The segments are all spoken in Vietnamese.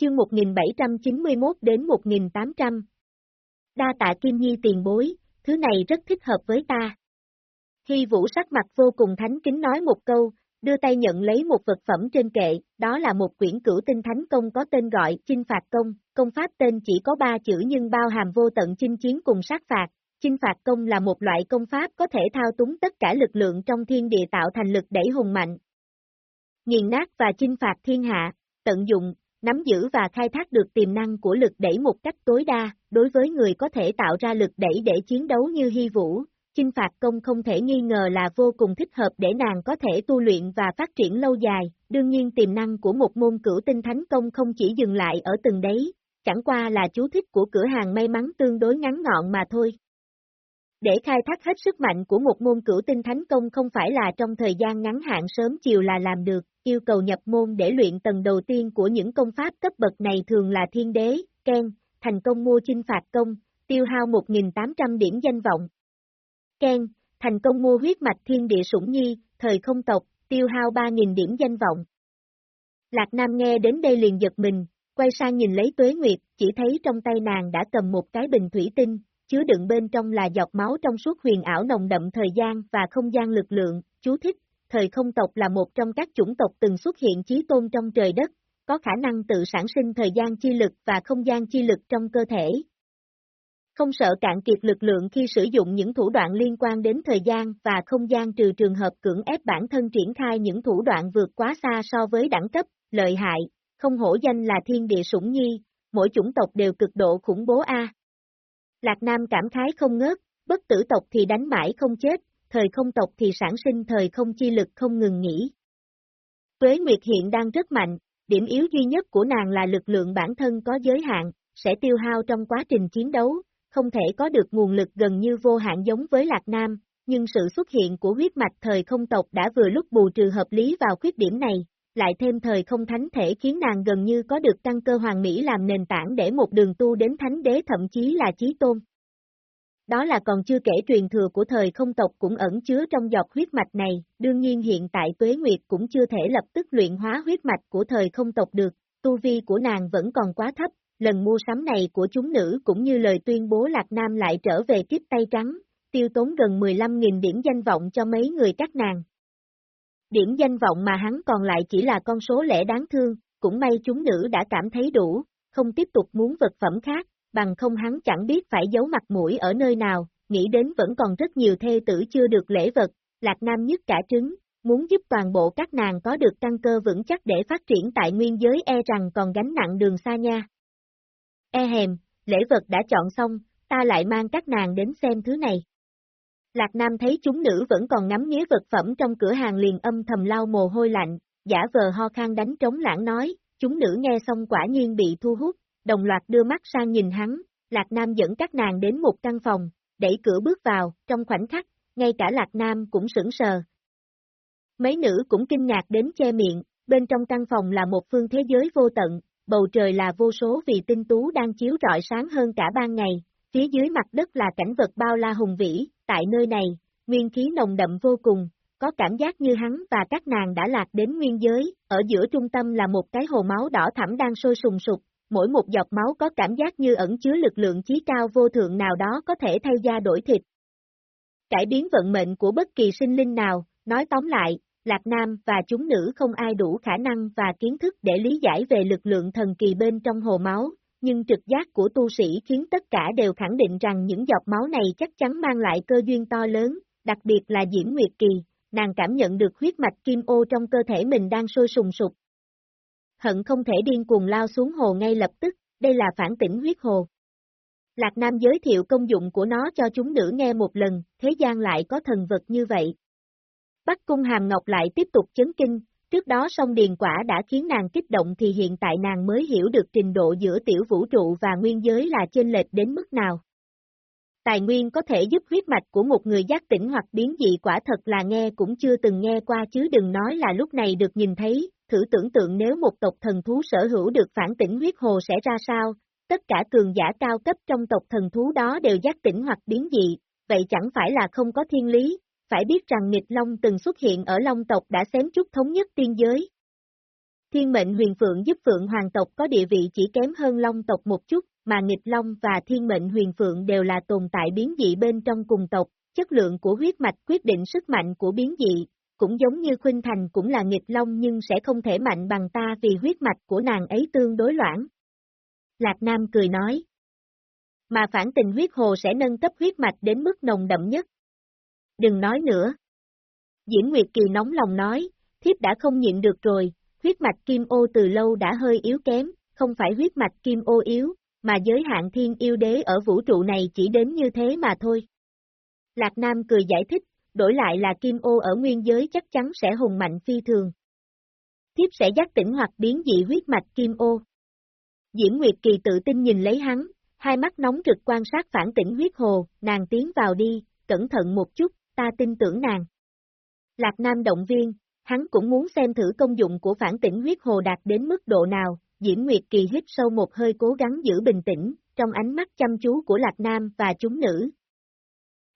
chương 1791 đến 1800. Đa tạ Kim Nhi tiền bối, thứ này rất thích hợp với ta. Hy Vũ sắc mặt vô cùng thánh kính nói một câu, đưa tay nhận lấy một vật phẩm trên kệ, đó là một quyển cửu tinh thánh công có tên gọi Chinh Phạt Công, công pháp tên chỉ có ba chữ nhưng bao hàm vô tận chinh chiến cùng sát phạt. Chinh phạt công là một loại công pháp có thể thao túng tất cả lực lượng trong thiên địa tạo thành lực đẩy hùng mạnh. Nghiền nát và chinh phạt thiên hạ, tận dụng, nắm giữ và khai thác được tiềm năng của lực đẩy một cách tối đa, đối với người có thể tạo ra lực đẩy để chiến đấu như Hy Vũ, chinh phạt công không thể nghi ngờ là vô cùng thích hợp để nàng có thể tu luyện và phát triển lâu dài, đương nhiên tiềm năng của một môn cửu tinh thánh công không chỉ dừng lại ở từng đấy, chẳng qua là chú thích của cửa hàng may mắn tương đối ngắn ngọn mà thôi. Để khai thác hết sức mạnh của một môn cửu tinh thánh công không phải là trong thời gian ngắn hạn sớm chiều là làm được, yêu cầu nhập môn để luyện tầng đầu tiên của những công pháp cấp bậc này thường là thiên đế, Ken, thành công mua chinh phạt công, tiêu hao 1.800 điểm danh vọng. Ken, thành công mua huyết mạch thiên địa sủng nhi, thời không tộc, tiêu hao 3.000 điểm danh vọng. Lạc Nam nghe đến đây liền giật mình, quay sang nhìn lấy tuế nguyệt, chỉ thấy trong tay nàng đã cầm một cái bình thủy tinh, chứa đựng bên trong là giọt máu trong suốt huyền ảo nồng đậm thời gian và không gian lực lượng, chú thích, thời không tộc là một trong các chủng tộc từng xuất hiện chí tôn trong trời đất, có khả năng tự sản sinh thời gian chi lực và không gian chi lực trong cơ thể. Không sợ cạn kiệt lực lượng khi sử dụng những thủ đoạn liên quan đến thời gian và không gian trừ trường hợp cưỡng ép bản thân triển khai những thủ đoạn vượt quá xa so với đẳng cấp, lợi hại, không hổ danh là thiên địa sủng nhi, mỗi chủng tộc đều cực độ khủng bố A. Lạc Nam cảm khái không ngớt, bất tử tộc thì đánh mãi không chết, thời không tộc thì sản sinh thời không chi lực không ngừng nghỉ. Tuế Nguyệt hiện đang rất mạnh, điểm yếu duy nhất của nàng là lực lượng bản thân có giới hạn, sẽ tiêu hao trong quá trình chiến đấu, không thể có được nguồn lực gần như vô hạn giống với Lạc Nam, nhưng sự xuất hiện của huyết mạch thời không tộc đã vừa lúc bù trừ hợp lý vào khuyết điểm này, lại thêm thời không thánh thể khiến nàng gần như có được căn cơ hoàng mỹ làm nền tảng để một đường tu đến thánh đế thậm chí là chí tôn. Đó là còn chưa kể truyền thừa của thời không tộc cũng ẩn chứa trong giọt huyết mạch này, đương nhiên hiện tại Tuế Nguyệt cũng chưa thể lập tức luyện hóa huyết mạch của thời không tộc được, tu vi của nàng vẫn còn quá thấp, lần mua sắm này của chúng nữ cũng như lời tuyên bố Lạc Nam lại trở về kiếp tay trắng, tiêu tốn gần 15.000 điểm danh vọng cho mấy người các nàng. Điểm danh vọng mà hắn còn lại chỉ là con số lẻ đáng thương, cũng may chúng nữ đã cảm thấy đủ, không tiếp tục muốn vật phẩm khác, bằng không hắn chẳng biết phải giấu mặt mũi ở nơi nào, nghĩ đến vẫn còn rất nhiều thê tử chưa được lễ vật, Lạc Nam nhất cả trứng, muốn giúp toàn bộ các nàng có được căn cơ vững chắc để phát triển tại nguyên giới e rằng còn gánh nặng đường xa nha. E hèm, lễ vật đã chọn xong, ta lại mang các nàng đến xem thứ này. Lạc Nam thấy chúng nữ vẫn còn ngắm nghía vật phẩm trong cửa hàng liền âm thầm lau mồ hôi lạnh, giả vờ ho khan đánh trống lãng nói, chúng nữ nghe xong quả nhiên bị thu hút, đồng loạt đưa mắt sang nhìn hắn, Lạc Nam dẫn các nàng đến một căn phòng, đẩy cửa bước vào, trong khoảnh khắc, ngay cả Lạc Nam cũng sững sờ. Mấy nữ cũng kinh ngạc đến che miệng, bên trong căn phòng là một phương thế giới vô tận, bầu trời là vô số vì tinh tú đang chiếu rọi sáng hơn cả ban ngày, phía dưới mặt đất là cảnh vật bao la hùng vĩ, tại nơi này, nguyên khí nồng đậm vô cùng, có cảm giác như hắn và các nàng đã lạc đến nguyên giới, ở giữa trung tâm là một cái hồ máu đỏ thẳm đang sôi sùng sục, mỗi một giọt máu có cảm giác như ẩn chứa lực lượng chí cao vô thượng nào đó có thể thay da đổi thịt. Cải biến vận mệnh của bất kỳ sinh linh nào, nói tóm lại, Lạc Nam và chúng nữ không ai đủ khả năng và kiến thức để lý giải về lực lượng thần kỳ bên trong hồ máu, nhưng trực giác của tu sĩ khiến tất cả đều khẳng định rằng những giọt máu này chắc chắn mang lại cơ duyên to lớn, đặc biệt là Diễm Nguyệt Kỳ, nàng cảm nhận được huyết mạch kim ô trong cơ thể mình đang sôi sùng sục. Hận không thể điên cuồng lao xuống hồ ngay lập tức, đây là phản tỉnh huyết hồ. Lạc Nam giới thiệu công dụng của nó cho chúng nữ nghe một lần, thế gian lại có thần vật như vậy. Bắc Cung Hàm Ngọc lại tiếp tục chấn kinh, trước đó song điền quả đã khiến nàng kích động thì hiện tại nàng mới hiểu được trình độ giữa tiểu vũ trụ và nguyên giới là chênh lệch đến mức nào. Tài nguyên có thể giúp huyết mạch của một người giác tỉnh hoặc biến dị quả thật là nghe cũng chưa từng nghe qua chứ đừng nói là lúc này được nhìn thấy, thử tưởng tượng nếu một tộc thần thú sở hữu được phản tỉnh huyết hồ sẽ ra sao, tất cả cường giả cao cấp trong tộc thần thú đó đều giác tỉnh hoặc biến dị, vậy chẳng phải là không có thiên lý, phải biết rằng nghịch long từng xuất hiện ở long tộc đã xém chút thống nhất tiên giới. Thiên mệnh huyền phượng giúp phượng hoàng tộc có địa vị chỉ kém hơn long tộc một chút, mà nghịch long và thiên mệnh huyền phượng đều là tồn tại biến dị bên trong cùng tộc, chất lượng của huyết mạch quyết định sức mạnh của biến dị, cũng giống như Khuynh Thành cũng là nghịch long nhưng sẽ không thể mạnh bằng ta vì huyết mạch của nàng ấy tương đối loãng. Lạc Nam cười nói. Mà phản tình huyết hồ sẽ nâng cấp huyết mạch đến mức nồng đậm nhất. Đừng nói nữa. Diễm Nguyệt Kỳ nóng lòng nói, thiếp đã không nhịn được rồi, huyết mạch kim ô từ lâu đã hơi yếu kém, không phải huyết mạch kim ô yếu, mà giới hạn thiên yêu đế ở vũ trụ này chỉ đến như thế mà thôi. Lạc Nam cười giải thích, đổi lại là kim ô ở nguyên giới chắc chắn sẽ hùng mạnh phi thường. Thiếp sẽ dắt tỉnh hoặc biến dị huyết mạch kim ô. Diễm Nguyệt Kỳ tự tin nhìn lấy hắn, hai mắt nóng rực quan sát phản tỉnh huyết hồ, nàng tiến vào đi, cẩn thận một chút, ta tin tưởng nàng. Lạc Nam động viên, hắn cũng muốn xem thử công dụng của phản tỉnh huyết hồ đạt đến mức độ nào, Diễm Nguyệt Kỳ hít sâu một hơi cố gắng giữ bình tĩnh, trong ánh mắt chăm chú của Lạc Nam và chúng nữ.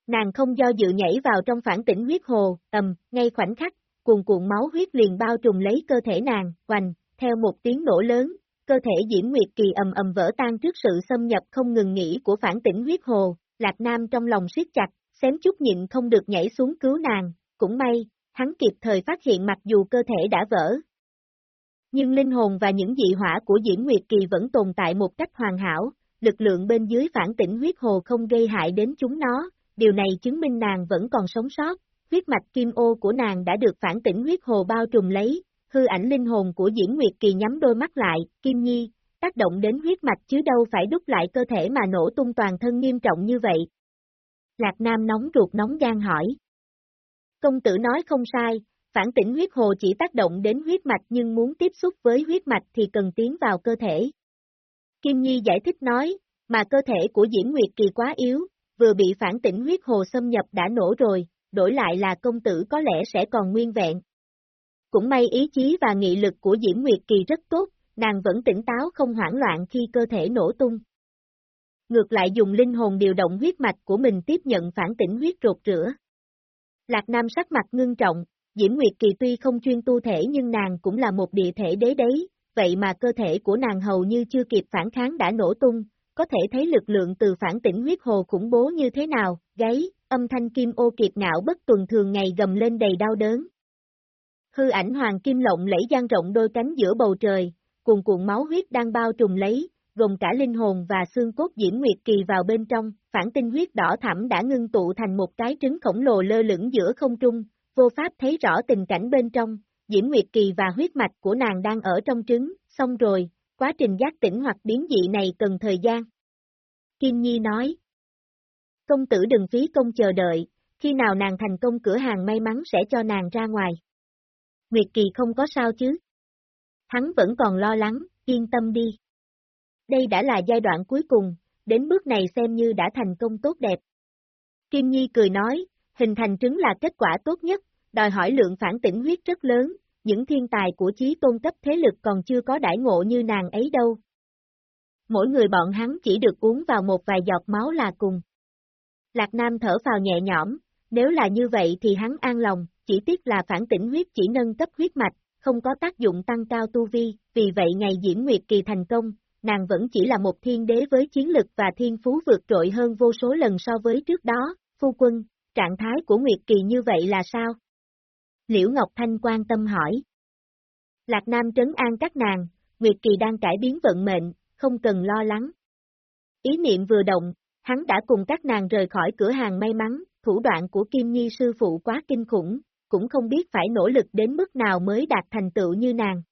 Nàng không do dự nhảy vào trong phản tỉnh huyết hồ, ầm, ngay khoảnh khắc, cuồn cuộn máu huyết liền bao trùm lấy cơ thể nàng, hoành, theo một tiếng nổ lớn, cơ thể Diễm Nguyệt Kỳ ầm ầm vỡ tan trước sự xâm nhập không ngừng nghỉ của phản tỉnh huyết hồ, Lạc Nam trong lòng siết chặt, xém chút nhịn không được nhảy xuống cứu nàng, cũng may, hắn kịp thời phát hiện mặc dù cơ thể đã vỡ. Nhưng linh hồn và những dị hỏa của Diễm Nguyệt Kỳ vẫn tồn tại một cách hoàn hảo, lực lượng bên dưới phản tỉnh huyết hồ không gây hại đến chúng nó, điều này chứng minh nàng vẫn còn sống sót, huyết mạch kim ô của nàng đã được phản tỉnh huyết hồ bao trùm lấy, hư ảnh linh hồn của Diễn Nguyệt Kỳ nhắm đôi mắt lại, Kim Nhi, tác động đến huyết mạch chứ đâu phải đúc lại cơ thể mà nổ tung toàn thân nghiêm trọng như vậy. Lạc Nam nóng ruột nóng gan hỏi. Công tử nói không sai, phản tỉnh huyết hồ chỉ tác động đến huyết mạch nhưng muốn tiếp xúc với huyết mạch thì cần tiến vào cơ thể. Kim Nhi giải thích nói, mà cơ thể của Diễm Nguyệt Kỳ quá yếu, vừa bị phản tỉnh huyết hồ xâm nhập đã nổ rồi, đổi lại là công tử có lẽ sẽ còn nguyên vẹn. Cũng may ý chí và nghị lực của Diễm Nguyệt Kỳ rất tốt, nàng vẫn tỉnh táo không hoảng loạn khi cơ thể nổ tung. Ngược lại dùng linh hồn điều động huyết mạch của mình tiếp nhận phản tỉnh huyết rột rửa. Lạc Nam sắc mặt ngưng trọng, Diễm Nguyệt Kỳ tuy không chuyên tu thể nhưng nàng cũng là một địa thể đế đấy, vậy mà cơ thể của nàng hầu như chưa kịp phản kháng đã nổ tung, có thể thấy lực lượng từ phản tỉnh huyết hồ khủng bố như thế nào, gáy, âm thanh kim ô kiệt ngạo bất tuần thường ngày gầm lên đầy đau đớn. Hư ảnh hoàng kim lộng lẫy gian rộng đôi cánh giữa bầu trời, cuồn cuộn máu huyết đang bao trùm lấy, gồm cả linh hồn và xương cốt Diễm Nguyệt Kỳ vào bên trong, phản tinh huyết đỏ thẳm đã ngưng tụ thành một cái trứng khổng lồ lơ lửng giữa không trung, vô pháp thấy rõ tình cảnh bên trong, Diễm Nguyệt Kỳ và huyết mạch của nàng đang ở trong trứng, xong rồi, quá trình giác tỉnh hoặc biến dị này cần thời gian. Kim Nhi nói. Công tử đừng phí công chờ đợi, khi nào nàng thành công cửa hàng may mắn sẽ cho nàng ra ngoài. Nguyệt Kỳ không có sao chứ. Hắn vẫn còn lo lắng, yên tâm đi. Đây đã là giai đoạn cuối cùng, đến bước này xem như đã thành công tốt đẹp. Kim Nhi cười nói, hình thành trứng là kết quả tốt nhất, đòi hỏi lượng phản tỉnh huyết rất lớn, những thiên tài của chí tôn cấp thế lực còn chưa có đãi ngộ như nàng ấy đâu. Mỗi người bọn hắn chỉ được uống vào một vài giọt máu là cùng. Lạc Nam thở vào nhẹ nhõm, nếu là như vậy thì hắn an lòng, chỉ tiếc là phản tỉnh huyết chỉ nâng cấp huyết mạch, không có tác dụng tăng cao tu vi, vì vậy ngày Diễm Nguyệt Kỳ thành công, nàng vẫn chỉ là một thiên đế với chiến lực và thiên phú vượt trội hơn vô số lần so với trước đó, phu quân, trạng thái của Nguyệt Kỳ như vậy là sao? Liễu Ngọc Thanh quan tâm hỏi. Lạc Nam trấn an các nàng, Nguyệt Kỳ đang cải biến vận mệnh, không cần lo lắng. Ý niệm vừa động, hắn đã cùng các nàng rời khỏi cửa hàng may mắn, thủ đoạn của Kim Nhi sư phụ quá kinh khủng, cũng không biết phải nỗ lực đến mức nào mới đạt thành tựu như nàng.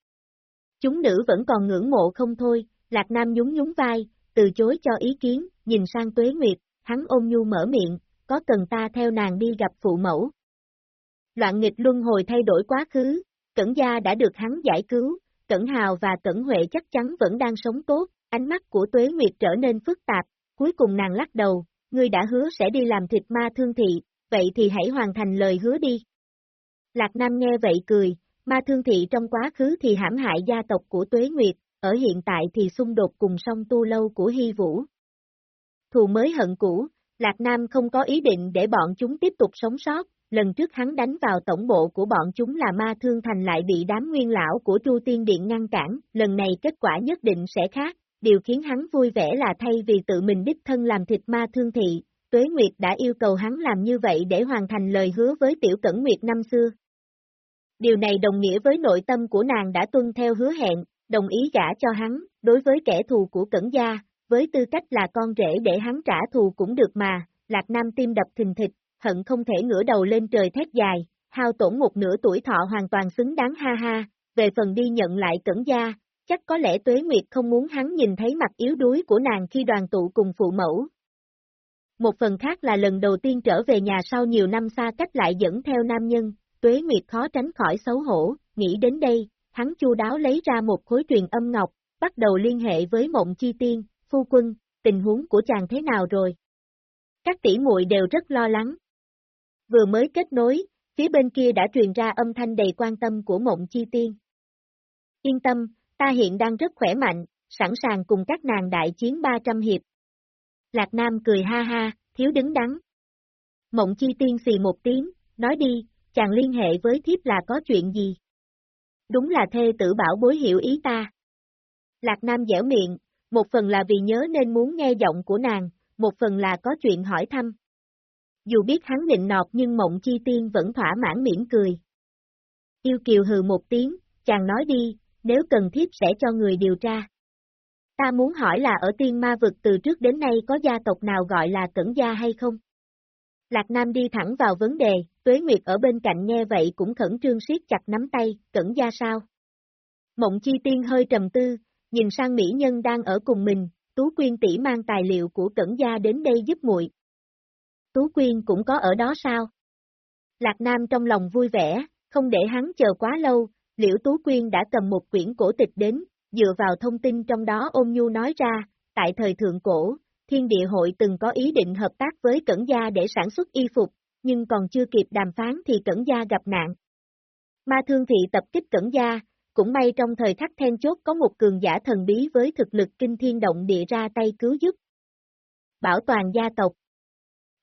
Chúng nữ vẫn còn ngưỡng mộ không thôi, Lạc Nam nhún nhún vai, từ chối cho ý kiến, nhìn sang Tuế Nguyệt, hắn ôm nhu mở miệng, có cần ta theo nàng đi gặp phụ mẫu. Loạn nghịch luân hồi thay đổi quá khứ, Cẩn Gia đã được hắn giải cứu, Cẩn Hào và Cẩn Huệ chắc chắn vẫn đang sống tốt, ánh mắt của Tuế Nguyệt trở nên phức tạp, cuối cùng nàng lắc đầu, ngươi đã hứa sẽ đi làm thịt ma thương thị, vậy thì hãy hoàn thành lời hứa đi. Lạc Nam nghe vậy cười, ma thương thị trong quá khứ thì hãm hại gia tộc của Tuế Nguyệt, ở hiện tại thì xung đột cùng song tu lâu của Hy Vũ. Thù mới hận cũ, Lạc Nam không có ý định để bọn chúng tiếp tục sống sót, lần trước hắn đánh vào tổng bộ của bọn chúng là ma thương thành lại bị đám nguyên lão của Chu Tiên Điện ngăn cản, lần này kết quả nhất định sẽ khác, điều khiến hắn vui vẻ là thay vì tự mình đích thân làm thịt ma thương thị, Tuế Nguyệt đã yêu cầu hắn làm như vậy để hoàn thành lời hứa với Tiểu Cẩn Nguyệt năm xưa. Điều này đồng nghĩa với nội tâm của nàng đã tuân theo hứa hẹn, đồng ý gả cho hắn, đối với kẻ thù của Cẩn Gia, với tư cách là con rể để hắn trả thù cũng được mà, Lạc Nam tim đập thình thịch, hận không thể ngửa đầu lên trời thét dài, hao tổn một nửa tuổi thọ hoàn toàn xứng đáng ha ha, về phần đi nhận lại Cẩn Gia, chắc có lẽ Tuế Nguyệt không muốn hắn nhìn thấy mặt yếu đuối của nàng khi đoàn tụ cùng phụ mẫu. Một phần khác là lần đầu tiên trở về nhà sau nhiều năm xa cách lại dẫn theo nam nhân, Tuế Nguyệt khó tránh khỏi xấu hổ, nghĩ đến đây, hắn chu đáo lấy ra một khối truyền âm ngọc, bắt đầu liên hệ với mộng chi tiên, phu quân, tình huống của chàng thế nào rồi? Các tỷ muội đều rất lo lắng. Vừa mới kết nối, phía bên kia đã truyền ra âm thanh đầy quan tâm của mộng chi tiên. Yên tâm, ta hiện đang rất khỏe mạnh, sẵn sàng cùng các nàng đại chiến 300 hiệp. Lạc Nam cười ha ha, thiếu đứng đắn. Mộng chi tiên xì một tiếng, nói đi, chàng liên hệ với thiếp là có chuyện gì? Đúng là thê tử bảo bối hiểu ý ta. Lạc Nam dẻo miệng, một phần là vì nhớ nên muốn nghe giọng của nàng, một phần là có chuyện hỏi thăm. Dù biết hắn định nọt nhưng mộng chi tiên vẫn thỏa mãn mỉm cười. Yêu kiều hừ một tiếng, chàng nói đi, nếu cần thiết sẽ cho người điều tra. Ta muốn hỏi là ở tiên ma vực từ trước đến nay có gia tộc nào gọi là cẩn gia hay không? Lạc Nam đi thẳng vào vấn đề, Tuế Nguyệt ở bên cạnh nghe vậy cũng khẩn trương siết chặt nắm tay, cẩn gia sao? Mộng chi tiên hơi trầm tư, nhìn sang mỹ nhân đang ở cùng mình, Tú Quyên tỷ mang tài liệu của cẩn gia đến đây giúp muội. Tú Quyên cũng có ở đó sao? Lạc Nam trong lòng vui vẻ, không để hắn chờ quá lâu, Liễu Tú Quyên đã cầm một quyển cổ tịch đến, dựa vào thông tin trong đó ôm nhu nói ra, tại thời thượng cổ, Thiên địa hội từng có ý định hợp tác với Cẩn Gia để sản xuất y phục, nhưng còn chưa kịp đàm phán thì Cẩn Gia gặp nạn. Ma Thương Thị tập kích Cẩn Gia, cũng may trong thời khắc then chốt có một cường giả thần bí với thực lực kinh thiên động địa ra tay cứu giúp. Bảo toàn gia tộc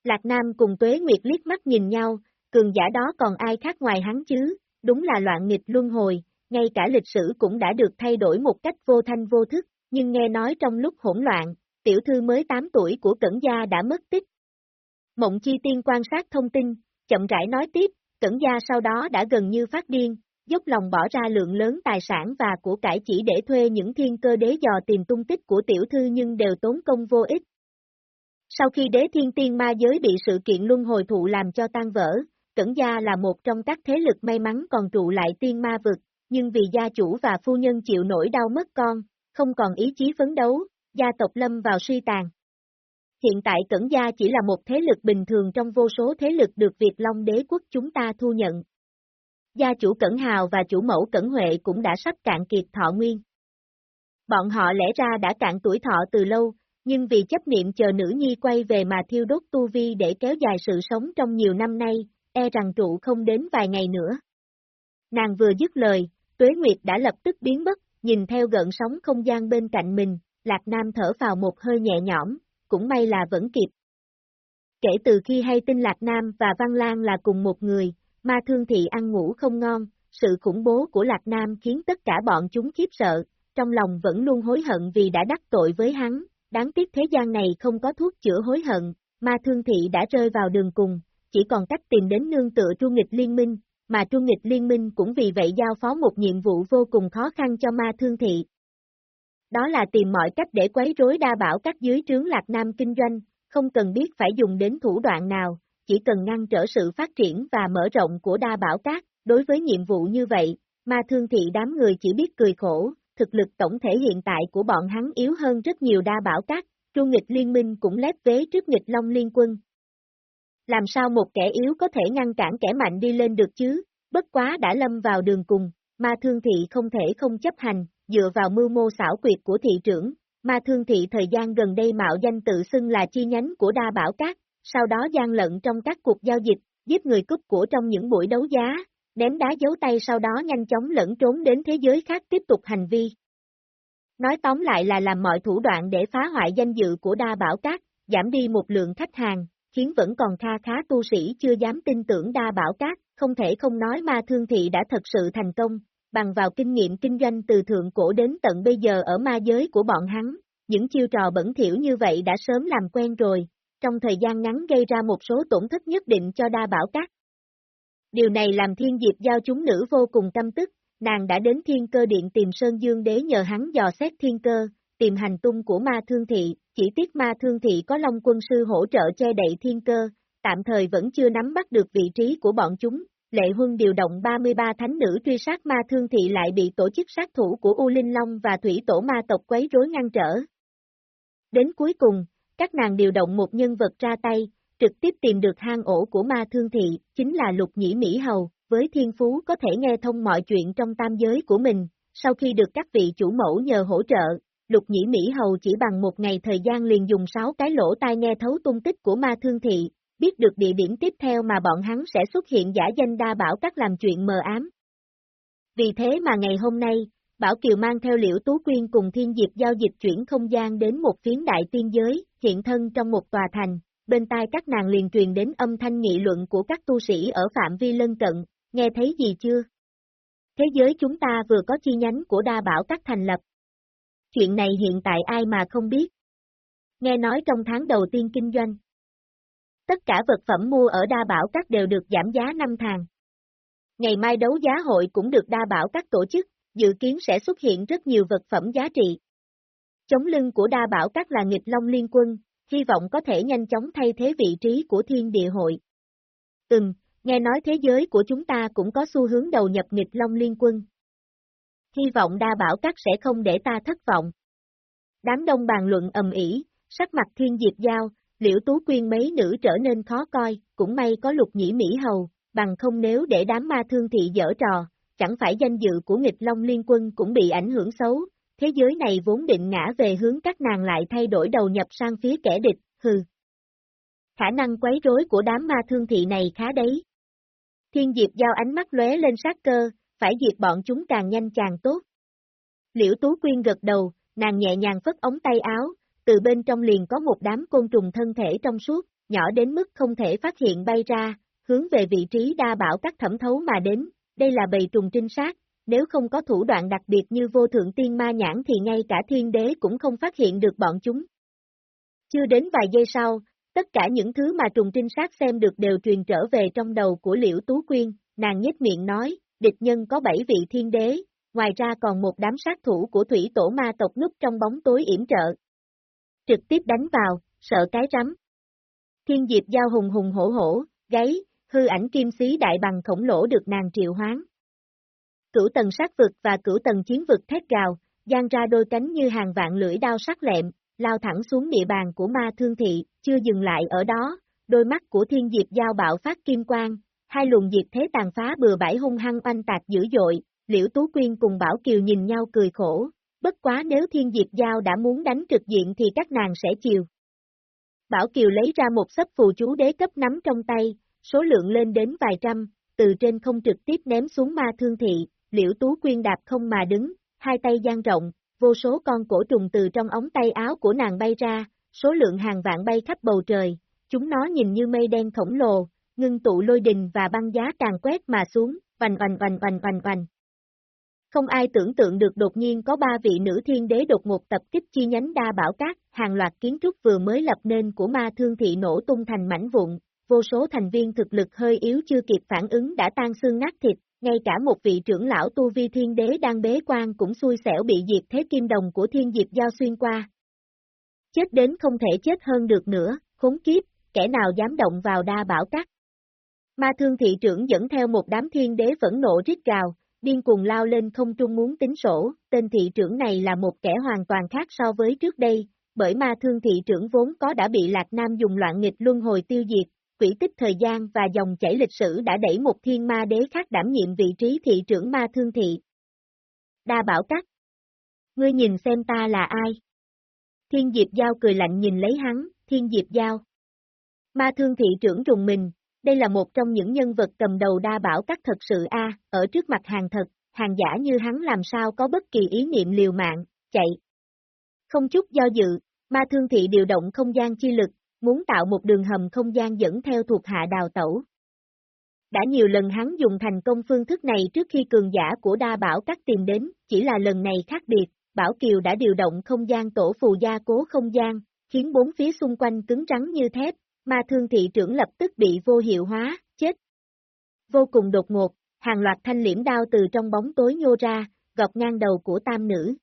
Lạc Nam cùng Tuế Nguyệt liếc mắt nhìn nhau, cường giả đó còn ai khác ngoài hắn chứ, đúng là loạn nghịch luân hồi, ngay cả lịch sử cũng đã được thay đổi một cách vô thanh vô thức, nhưng nghe nói trong lúc hỗn loạn, tiểu thư mới 8 tuổi của Cẩn Gia đã mất tích. Mộng Chi Tiên quan sát thông tin, chậm rãi nói tiếp, Cẩn Gia sau đó đã gần như phát điên, dốc lòng bỏ ra lượng lớn tài sản và của cải chỉ để thuê những thiên cơ đế dò tìm tung tích của tiểu thư nhưng đều tốn công vô ích. Sau khi đế thiên tiên ma giới bị sự kiện luân hồi thụ làm cho tan vỡ, Cẩn Gia là một trong các thế lực may mắn còn trụ lại tiên ma vực, nhưng vì gia chủ và phu nhân chịu nổi đau mất con, không còn ý chí phấn đấu, gia tộc lâm vào suy tàn. Hiện tại Cẩn Gia chỉ là một thế lực bình thường trong vô số thế lực được Việt Long đế quốc chúng ta thu nhận. Gia chủ Cẩn Hào và chủ mẫu Cẩn Huệ cũng đã sắp cạn kiệt thọ nguyên. Bọn họ lẽ ra đã cạn tuổi thọ từ lâu, nhưng vì chấp niệm chờ nữ nhi quay về mà thiêu đốt tu vi để kéo dài sự sống trong nhiều năm nay, e rằng trụ không đến vài ngày nữa. Nàng vừa dứt lời, Tuế Nguyệt đã lập tức biến mất, nhìn theo gợn sóng không gian bên cạnh mình, Lạc Nam thở vào một hơi nhẹ nhõm, cũng may là vẫn kịp. Kể từ khi hay tin Lạc Nam và Văn Lan là cùng một người, ma thương thị ăn ngủ không ngon, sự khủng bố của Lạc Nam khiến tất cả bọn chúng khiếp sợ, trong lòng vẫn luôn hối hận vì đã đắc tội với hắn, đáng tiếc thế gian này không có thuốc chữa hối hận, ma thương thị đã rơi vào đường cùng, chỉ còn cách tìm đến nương tựa trung nghịch liên minh, mà trung nghịch liên minh cũng vì vậy giao phó một nhiệm vụ vô cùng khó khăn cho ma thương thị, đó là tìm mọi cách để quấy rối đa bảo các dưới trướng Lạc Nam kinh doanh, không cần biết phải dùng đến thủ đoạn nào, chỉ cần ngăn trở sự phát triển và mở rộng của đa bảo các, đối với nhiệm vụ như vậy, mà thương thị đám người chỉ biết cười khổ, thực lực tổng thể hiện tại của bọn hắn yếu hơn rất nhiều đa bảo các, trung nghịch liên minh cũng lép vế trước nghịch long liên quân. Làm sao một kẻ yếu có thể ngăn cản kẻ mạnh đi lên được chứ, bất quá đã lâm vào đường cùng, mà thương thị không thể không chấp hành, dựa vào mưu mô xảo quyệt của thị trưởng, ma thương thị thời gian gần đây mạo danh tự xưng là chi nhánh của đa bảo cát, sau đó gian lận trong các cuộc giao dịch, giết người cướp của trong những buổi đấu giá, ném đá dấu tay sau đó nhanh chóng lẫn trốn đến thế giới khác tiếp tục hành vi. Nói tóm lại là làm mọi thủ đoạn để phá hoại danh dự của đa bảo cát, giảm đi một lượng khách hàng, khiến vẫn còn kha khá tu sĩ chưa dám tin tưởng đa bảo cát, không thể không nói ma thương thị đã thật sự thành công, bằng vào kinh nghiệm kinh doanh từ thượng cổ đến tận bây giờ ở ma giới của bọn hắn, những chiêu trò bẩn thỉu như vậy đã sớm làm quen rồi, trong thời gian ngắn gây ra một số tổn thất nhất định cho đa bảo cát. Điều này làm thiên diệp giao chúng nữ vô cùng căm tức, nàng đã đến thiên cơ điện tìm Sơn Dương Đế nhờ hắn dò xét thiên cơ, tìm hành tung của ma thương thị, chỉ tiếc ma thương thị có Long quân sư hỗ trợ che đậy thiên cơ, tạm thời vẫn chưa nắm bắt được vị trí của bọn chúng. Lệ Huân điều động 33 thánh nữ truy sát ma thương thị lại bị tổ chức sát thủ của U Linh Long và Thủy Tổ ma tộc quấy rối ngăn trở. Đến cuối cùng, các nàng điều động một nhân vật ra tay, trực tiếp tìm được hang ổ của ma thương thị, chính là Lục Nhĩ Mỹ Hầu, với thiên phú có thể nghe thông mọi chuyện trong tam giới của mình, sau khi được các vị chủ mẫu nhờ hỗ trợ, Lục Nhĩ Mỹ Hầu chỉ bằng một ngày thời gian liền dùng sáu cái lỗ tai nghe thấu tung tích của ma thương thị, biết được địa điểm tiếp theo mà bọn hắn sẽ xuất hiện giả danh đa bảo các làm chuyện mờ ám. Vì thế mà ngày hôm nay, Bảo Kiều mang theo liễu Tú Quyên cùng thiên diệp giao dịch chuyển không gian đến một phiến đại tiên giới, hiện thân trong một tòa thành, bên tai các nàng liền truyền đến âm thanh nghị luận của các tu sĩ ở phạm vi lân cận, nghe thấy gì chưa? Thế giới chúng ta vừa có chi nhánh của đa bảo các thành lập. Chuyện này hiện tại ai mà không biết. Nghe nói trong tháng đầu tiên kinh doanh. Tất cả vật phẩm mua ở đa bảo các đều được giảm giá 5 tháng. Ngày mai đấu giá hội cũng được đa bảo các tổ chức, dự kiến sẽ xuất hiện rất nhiều vật phẩm giá trị. Chống lưng của đa bảo các là nghịch long liên quân, hy vọng có thể nhanh chóng thay thế vị trí của thiên địa hội. Ừm, nghe nói thế giới của chúng ta cũng có xu hướng đầu nhập nghịch long liên quân. Hy vọng đa bảo các sẽ không để ta thất vọng. Đám đông bàn luận ầm ĩ, sắc mặt thiên diệp giao, liễu tú quyên mấy nữ trở nên khó coi, cũng may có lục nhĩ Mỹ Hầu, bằng không nếu để đám ma thương thị dở trò, chẳng phải danh dự của nghịch long liên quân cũng bị ảnh hưởng xấu, thế giới này vốn định ngã về hướng các nàng lại thay đổi đầu nhập sang phía kẻ địch, hừ. Khả năng quấy rối của đám ma thương thị này khá đấy. Thiên Diệp giao ánh mắt lóe lên sát cơ, phải diệt bọn chúng càng nhanh càng tốt. Liễu Tú Quyên gật đầu, nàng nhẹ nhàng phất ống tay áo, từ bên trong liền có một đám côn trùng thân thể trong suốt, nhỏ đến mức không thể phát hiện bay ra, hướng về vị trí đa bảo các thẩm thấu mà đến, đây là bầy trùng trinh sát, nếu không có thủ đoạn đặc biệt như vô thượng tiên ma nhãn thì ngay cả thiên đế cũng không phát hiện được bọn chúng. Chưa đến vài giây sau, tất cả những thứ mà trùng trinh sát xem được đều truyền trở về trong đầu của Liễu Tú Quyên, nàng nhếch miệng nói, địch nhân có bảy vị thiên đế, ngoài ra còn một đám sát thủ của thủy tổ ma tộc núp trong bóng tối yểm trợ. Trực tiếp đánh vào, sợ cái rắm. Thiên diệp giao hùng hùng hổ hổ, gáy, hư ảnh kim xí đại bằng khổng lỗ được nàng triệu hoán. Cửu tầng sát vực và cửu tầng chiến vực thét gào, gian ra đôi cánh như hàng vạn lưỡi đao sắc lẹm, lao thẳng xuống địa bàn của ma thương thị, chưa dừng lại ở đó, đôi mắt của thiên diệp giao bạo phát kim quang, hai luồng diệt thế tàn phá bừa bãi hung hăng oanh tạc dữ dội, liễu tú quyên cùng Bảo Kiều nhìn nhau cười khổ, bất quá nếu thiên diệp giao đã muốn đánh trực diện thì các nàng sẽ chiều. Bảo Kiều lấy ra một sấp phù chú đế cấp nắm trong tay, số lượng lên đến vài trăm, từ trên không trực tiếp ném xuống ma thương thị, liễu tú quyên đạp không mà đứng, hai tay gian rộng, vô số con cổ trùng từ trong ống tay áo của nàng bay ra, số lượng hàng vạn bay khắp bầu trời, chúng nó nhìn như mây đen khổng lồ, ngưng tụ lôi đình và băng giá càng quét mà xuống, vành vành vành vành vành vành. Không ai tưởng tượng được đột nhiên có ba vị nữ thiên đế đột ngột tập kích chi nhánh đa bảo cát, hàng loạt kiến trúc vừa mới lập nên của ma thương thị nổ tung thành mảnh vụn, vô số thành viên thực lực hơi yếu chưa kịp phản ứng đã tan xương nát thịt, ngay cả một vị trưởng lão tu vi thiên đế đang bế quan cũng xui xẻo bị diệt thế kim đồng của thiên diệp giao xuyên qua. Chết đến không thể chết hơn được nữa, khốn kiếp, kẻ nào dám động vào đa bảo cát. Ma thương thị trưởng dẫn theo một đám thiên đế vẫn nộ rít gào, điên cuồng lao lên không trung muốn tính sổ, tên thị trưởng này là một kẻ hoàn toàn khác so với trước đây, bởi ma thương thị trưởng vốn có đã bị Lạc Nam dùng loạn nghịch luân hồi tiêu diệt, quỹ tích thời gian và dòng chảy lịch sử đã đẩy một thiên ma đế khác đảm nhiệm vị trí thị trưởng ma thương thị. Đa bảo cắt. Ngươi nhìn xem ta là ai? Thiên Diệp Giao cười lạnh nhìn lấy hắn, Thiên Diệp Giao. Ma thương thị trưởng rùng mình, đây là một trong những nhân vật cầm đầu đa bảo các thật sự a ở trước mặt hàng thật, hàng giả như hắn làm sao có bất kỳ ý niệm liều mạng, chạy. Không chút do dự, ma thương thị điều động không gian chi lực, muốn tạo một đường hầm không gian dẫn theo thuộc hạ đào tẩu. Đã nhiều lần hắn dùng thành công phương thức này trước khi cường giả của đa bảo các tìm đến, chỉ là lần này khác biệt, Bảo Kiều đã điều động không gian tổ phù gia cố không gian, khiến bốn phía xung quanh cứng rắn như thép, ma thương thị trưởng lập tức bị vô hiệu hóa, chết. Vô cùng đột ngột, hàng loạt thanh liễm đao từ trong bóng tối nhô ra, gọt ngang đầu của tam nữ.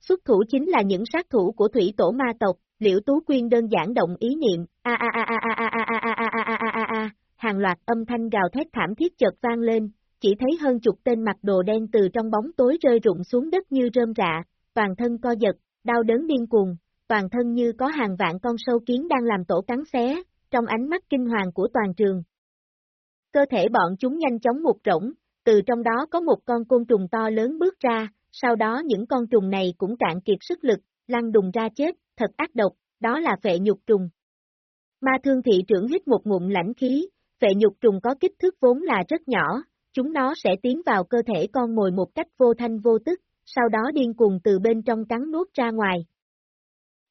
Xuất thủ chính là những sát thủ của thủy tổ ma tộc, liễu tú quyên đơn giản động ý niệm, a a a a a a a a a a a a a a hàng loạt âm thanh gào thét thảm thiết chợt vang lên, chỉ thấy hơn chục tên mặc đồ đen từ trong bóng tối rơi rụng xuống đất như rơm rạ, toàn thân co giật, đau đớn điên cuồng, toàn thân như có hàng vạn con sâu kiến đang làm tổ cắn xé, trong ánh mắt kinh hoàng của toàn trường. Cơ thể bọn chúng nhanh chóng một rỗng, từ trong đó có một con côn trùng to lớn bước ra, sau đó những con trùng này cũng cạn kiệt sức lực, lăn đùng ra chết, thật ác độc, đó là phệ nhục trùng. Ma thương thị trưởng hít một ngụm lãnh khí, phệ nhục trùng có kích thước vốn là rất nhỏ, chúng nó sẽ tiến vào cơ thể con mồi một cách vô thanh vô tức, sau đó điên cuồng từ bên trong cắn nuốt ra ngoài.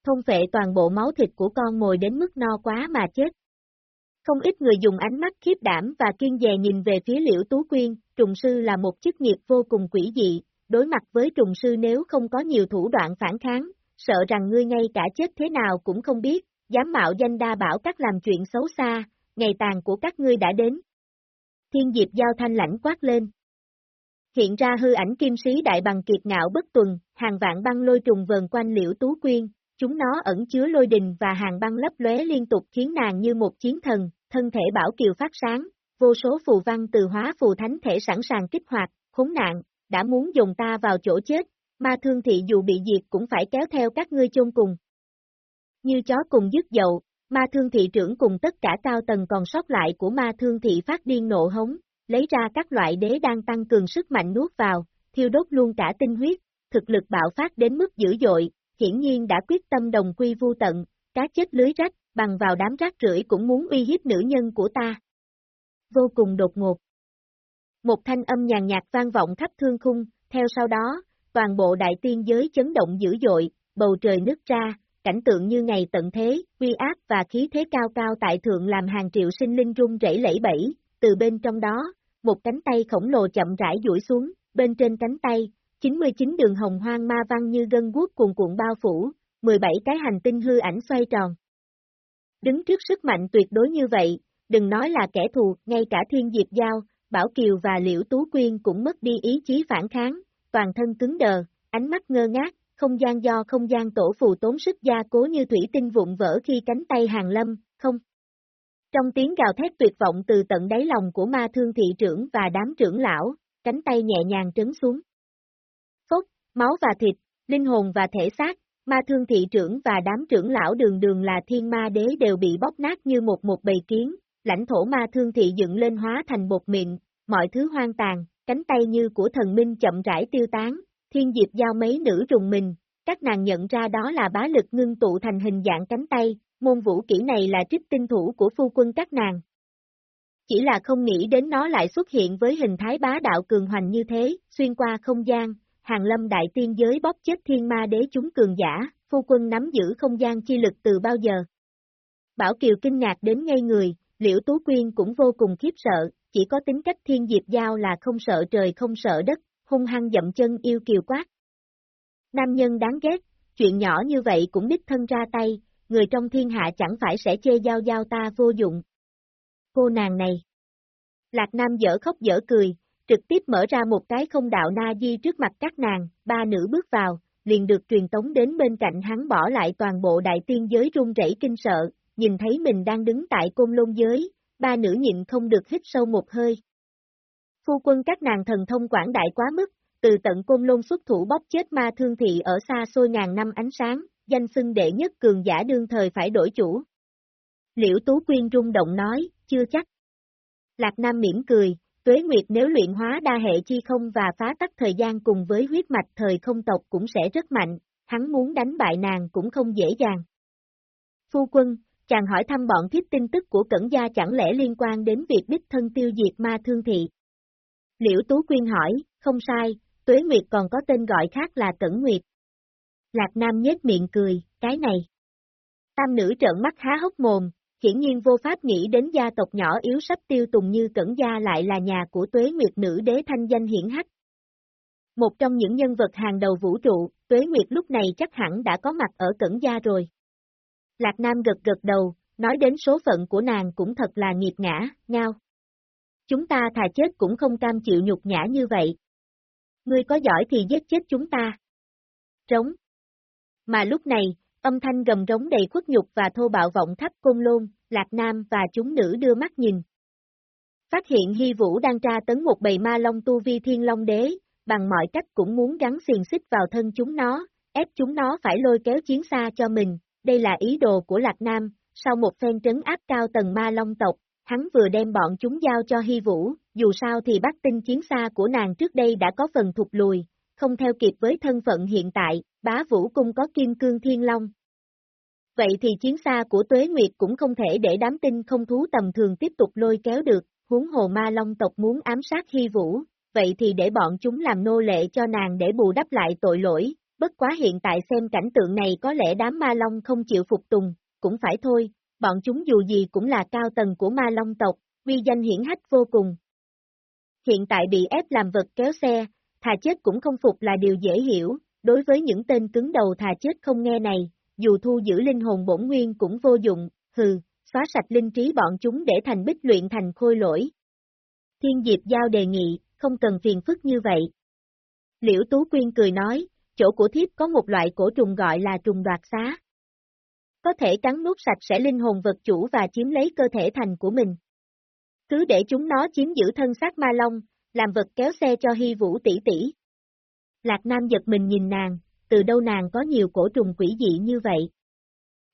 Thông phệ toàn bộ máu thịt của con mồi đến mức no quá mà chết. Không ít người dùng ánh mắt khiếp đảm và kiên dè nhìn về phía liễu tú quyên, trùng sư là một chức nghiệp vô cùng quỷ dị, đối mặt với trùng sư nếu không có nhiều thủ đoạn phản kháng, sợ rằng ngươi ngay cả chết thế nào cũng không biết, dám mạo danh đa bảo các làm chuyện xấu xa, ngày tàn của các ngươi đã đến. Thiên diệp giao thanh lãnh quát lên. Hiện ra hư ảnh kim sĩ đại bằng kiệt ngạo bất tuần, hàng vạn băng lôi trùng vờn quanh liễu tú quyên, chúng nó ẩn chứa lôi đình và hàng băng lấp lóe liên tục khiến nàng như một chiến thần, thân thể bảo kiều phát sáng, vô số phù văn từ hóa phù thánh thể sẵn sàng kích hoạt, khốn nạn, đã muốn dùng ta vào chỗ chết, ma thương thị dù bị diệt cũng phải kéo theo các ngươi chôn cùng. Như chó cùng dứt dậu, ma thương thị trưởng cùng tất cả cao tầng còn sót lại của ma thương thị phát điên nộ hống, lấy ra các loại đế đang tăng cường sức mạnh nuốt vào, thiêu đốt luôn cả tinh huyết, thực lực bạo phát đến mức dữ dội, hiển nhiên đã quyết tâm đồng quy vu tận, cá chết lưới rách, bằng vào đám rác rưởi cũng muốn uy hiếp nữ nhân của ta. Vô cùng đột ngột. Một thanh âm nhàn nhạt vang vọng khắp thương khung, theo sau đó, toàn bộ đại tiên giới chấn động dữ dội, bầu trời nứt ra, cảnh tượng như ngày tận thế, uy áp và khí thế cao cao tại thượng làm hàng triệu sinh linh rung rẩy lẫy bẫy, từ bên trong đó, một cánh tay khổng lồ chậm rãi duỗi xuống, bên trên cánh tay, 99 đường hồng hoang ma văn như gân guốc cuồn cuộn bao phủ, 17 cái hành tinh hư ảnh xoay tròn. Đứng trước sức mạnh tuyệt đối như vậy, đừng nói là kẻ thù, ngay cả thiên diệp giao, Bảo Kiều và Liễu Tú Quyên cũng mất đi ý chí phản kháng, toàn thân cứng đờ, ánh mắt ngơ ngác, không gian do không gian tổ phù tốn sức gia cố như thủy tinh vụn vỡ khi cánh tay hàng lâm, không. Trong tiếng gào thét tuyệt vọng từ tận đáy lòng của ma thương thị trưởng và đám trưởng lão, cánh tay nhẹ nhàng trấn xuống. Máu và thịt, linh hồn và thể xác, ma thương thị trưởng và đám trưởng lão đường đường là thiên ma đế đều bị bóp nát như một một bầy kiến, lãnh thổ ma thương thị dựng lên hóa thành bột mịn, mọi thứ hoang tàn, cánh tay như của thần minh chậm rãi tiêu tán, thiên diệp giao mấy nữ rùng mình, các nàng nhận ra đó là bá lực ngưng tụ thành hình dạng cánh tay, môn vũ kỹ này là trích tinh thủ của phu quân các nàng. Chỉ là không nghĩ đến nó lại xuất hiện với hình thái bá đạo cường hoành như thế, xuyên qua không gian, hàng lâm đại tiên giới bóp chết thiên ma đế chúng cường giả, phu quân nắm giữ không gian chi lực từ bao giờ. Bảo Kiều kinh ngạc đến ngay người, Liễu Tú Quyên cũng vô cùng khiếp sợ, chỉ có tính cách thiên diệp giao là không sợ trời không sợ đất, hung hăng dậm chân yêu kiều quát. Nam nhân đáng ghét, chuyện nhỏ như vậy cũng đích thân ra tay, người trong thiên hạ chẳng phải sẽ chê giao giao ta vô dụng. Cô nàng này. Lạc Nam dở khóc dở cười, trực tiếp mở ra một cái không đạo na di trước mặt các nàng, ba nữ bước vào, liền được truyền tống đến bên cạnh hắn bỏ lại toàn bộ đại tiên giới run rẩy kinh sợ, nhìn thấy mình đang đứng tại côn lôn giới, ba nữ nhịn không được hít sâu một hơi. Phu quân các nàng thần thông quảng đại quá mức, từ tận côn lôn xuất thủ bóp chết ma thương thị ở xa xôi ngàn năm ánh sáng, danh xưng đệ nhất cường giả đương thời phải đổi chủ. Liễu Tú Quyên rung động nói, chưa chắc. Lạc Nam mỉm cười, tuế nguyệt nếu luyện hóa đa hệ chi không và phá tắc thời gian cùng với huyết mạch thời không tộc cũng sẽ rất mạnh, hắn muốn đánh bại nàng cũng không dễ dàng. Phu quân, chàng hỏi thăm bọn thiếp tin tức của Cẩn Gia chẳng lẽ liên quan đến việc đích thân tiêu diệt ma thương thị. Liễu Tú Quyên hỏi, không sai, Tuế Nguyệt còn có tên gọi khác là Cẩn Nguyệt. Lạc Nam nhếch miệng cười, cái này. Tam nữ trợn mắt há hốc mồm, hiển nhiên vô pháp nghĩ đến gia tộc nhỏ yếu sắp tiêu tùng như Cẩn Gia lại là nhà của tuế nguyệt nữ đế thanh danh hiển hách. Một trong những nhân vật hàng đầu vũ trụ, tuế nguyệt lúc này chắc hẳn đã có mặt ở Cẩn Gia rồi. Lạc Nam gật gật đầu, nói đến số phận của nàng cũng thật là nghiệt ngã, ngao. Chúng ta thà chết cũng không cam chịu nhục nhã như vậy. Ngươi có giỏi thì giết chết chúng ta. Trống. Mà lúc này, âm thanh gầm rống đầy khuất nhục và thô bạo vọng thấp côn lôn, Lạc Nam và chúng nữ đưa mắt nhìn. Phát hiện Hy Vũ đang tra tấn một bầy ma long tu vi thiên long đế, bằng mọi cách cũng muốn gắn xiềng xích vào thân chúng nó, ép chúng nó phải lôi kéo chiến xa cho mình, đây là ý đồ của Lạc Nam, sau một phen trấn áp cao tầng ma long tộc, hắn vừa đem bọn chúng giao cho Hy Vũ, dù sao thì bắt tinh chiến xa của nàng trước đây đã có phần thụt lùi, không theo kịp với thân phận hiện tại, bá vũ cung có kim cương thiên long. Vậy thì chiến xa của Tuế Nguyệt cũng không thể để đám tinh không thú tầm thường tiếp tục lôi kéo được, huống hồ ma long tộc muốn ám sát Hy Vũ, vậy thì để bọn chúng làm nô lệ cho nàng để bù đắp lại tội lỗi, bất quá hiện tại xem cảnh tượng này có lẽ đám ma long không chịu phục tùng, cũng phải thôi, bọn chúng dù gì cũng là cao tầng của ma long tộc, uy danh hiển hách vô cùng. Hiện tại bị ép làm vật kéo xe, thà chết cũng không phục là điều dễ hiểu, đối với những tên cứng đầu thà chết không nghe này, dù thu giữ linh hồn bổn nguyên cũng vô dụng, hừ, xóa sạch linh trí bọn chúng để thành bích luyện thành khôi lỗi. Thiên Diệp Giao đề nghị, không cần phiền phức như vậy. Liễu Tú Quyên cười nói, chỗ của thiếp có một loại cổ trùng gọi là trùng đoạt xá. Có thể cắn nuốt sạch sẽ linh hồn vật chủ và chiếm lấy cơ thể thành của mình. Cứ để chúng nó chiếm giữ thân xác ma long, làm vật kéo xe cho hy vũ tỷ tỷ. Lạc Nam giật mình nhìn nàng, từ đâu nàng có nhiều cổ trùng quỷ dị như vậy.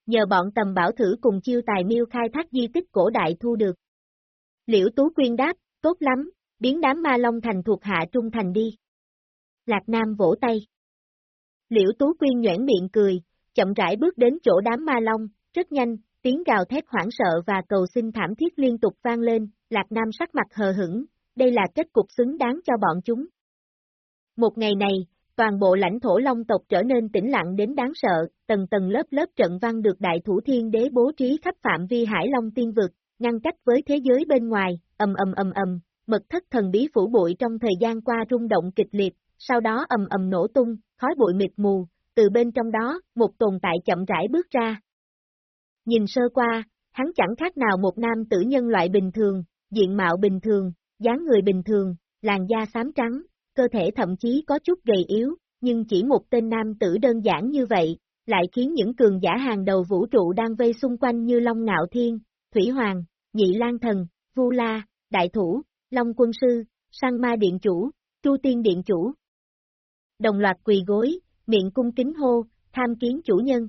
Nhờ bọn tầm bảo thử cùng chiêu tài miêu khai thác di tích cổ đại thu được. Liễu Tú Quyên đáp, tốt lắm, biến đám ma long thành thuộc hạ trung thành đi. Lạc Nam vỗ tay. Liễu Tú Quyên nhoảng miệng cười, chậm rãi bước đến chỗ đám ma long, rất nhanh, tiếng gào thét hoảng sợ và cầu xin thảm thiết liên tục vang lên, Lạc Nam sắc mặt hờ hững, đây là kết cục xứng đáng cho bọn chúng. Một ngày này, toàn bộ lãnh thổ Long tộc trở nên tĩnh lặng đến đáng sợ, tầng tầng lớp lớp trận văn được đại thủ thiên đế bố trí khắp phạm vi hải Long tiên vực, ngăn cách với thế giới bên ngoài, ầm ầm ầm ầm, mật thất thần bí phủ bụi trong thời gian qua rung động kịch liệt, sau đó ầm ầm nổ tung, khói bụi mịt mù, từ bên trong đó, một tồn tại chậm rãi bước ra. Nhìn sơ qua, hắn chẳng khác nào một nam tử nhân loại bình thường, diện mạo bình thường, dáng người bình thường, làn da xám trắng, cơ thể thậm chí có chút gầy yếu, nhưng chỉ một tên nam tử đơn giản như vậy, lại khiến những cường giả hàng đầu vũ trụ đang vây xung quanh như Long Ngạo Thiên, Thủy Hoàng, Nhị Lan Thần, Vu La, Đại Thủ, Long Quân Sư, Sang Ma Điện Chủ, Tru Tiên Điện Chủ. Đồng loạt quỳ gối, miệng cung kính hô, tham kiến chủ nhân.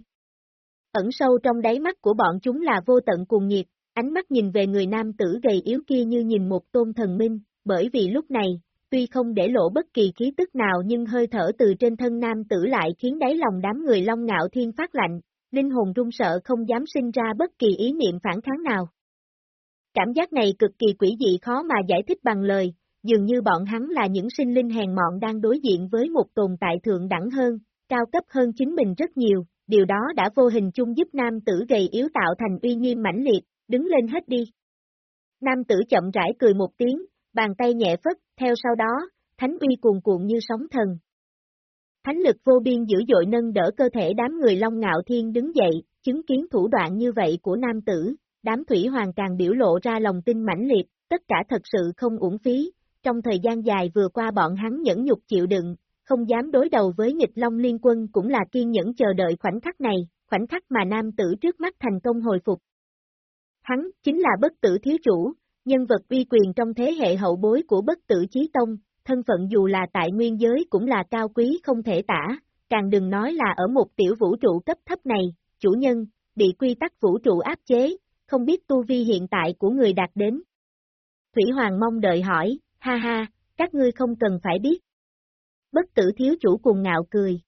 Ẩn sâu trong đáy mắt của bọn chúng là vô tận cuồng nhiệt, ánh mắt nhìn về người nam tử gầy yếu kia như nhìn một tôn thần minh, bởi vì lúc này, tuy không để lộ bất kỳ khí tức nào nhưng hơi thở từ trên thân nam tử lại khiến đáy lòng đám người long ngạo thiên phát lạnh, linh hồn run sợ không dám sinh ra bất kỳ ý niệm phản kháng nào. Cảm giác này cực kỳ quỷ dị khó mà giải thích bằng lời, dường như bọn hắn là những sinh linh hèn mọn đang đối diện với một tồn tại thượng đẳng hơn, cao cấp hơn chính mình rất nhiều, điều đó đã vô hình chung giúp nam tử gầy yếu tạo thành uy nghiêm mãnh liệt, đứng lên hết đi. Nam tử chậm rãi cười một tiếng, bàn tay nhẹ phất, theo sau đó, thánh uy cuồn cuộn như sóng thần. Thánh lực vô biên dữ dội nâng đỡ cơ thể đám người Long Ngạo Thiên đứng dậy, chứng kiến thủ đoạn như vậy của nam tử, đám thủy hoàng càng biểu lộ ra lòng tin mãnh liệt, tất cả thật sự không uổng phí, trong thời gian dài vừa qua bọn hắn nhẫn nhục chịu đựng, không dám đối đầu với nghịch long liên quân cũng là kiên nhẫn chờ đợi khoảnh khắc này, khoảnh khắc mà nam tử trước mắt thành công hồi phục. Hắn, chính là bất tử thiếu chủ, nhân vật uy quyền trong thế hệ hậu bối của bất tử chí tông, thân phận dù là tại nguyên giới cũng là cao quý không thể tả, càng đừng nói là ở một tiểu vũ trụ cấp thấp này, chủ nhân, bị quy tắc vũ trụ áp chế, không biết tu vi hiện tại của người đạt đến. Thủy Hoàng mong đợi hỏi, ha ha, các ngươi không cần phải biết. Bất tử thiếu chủ cùng ngạo cười.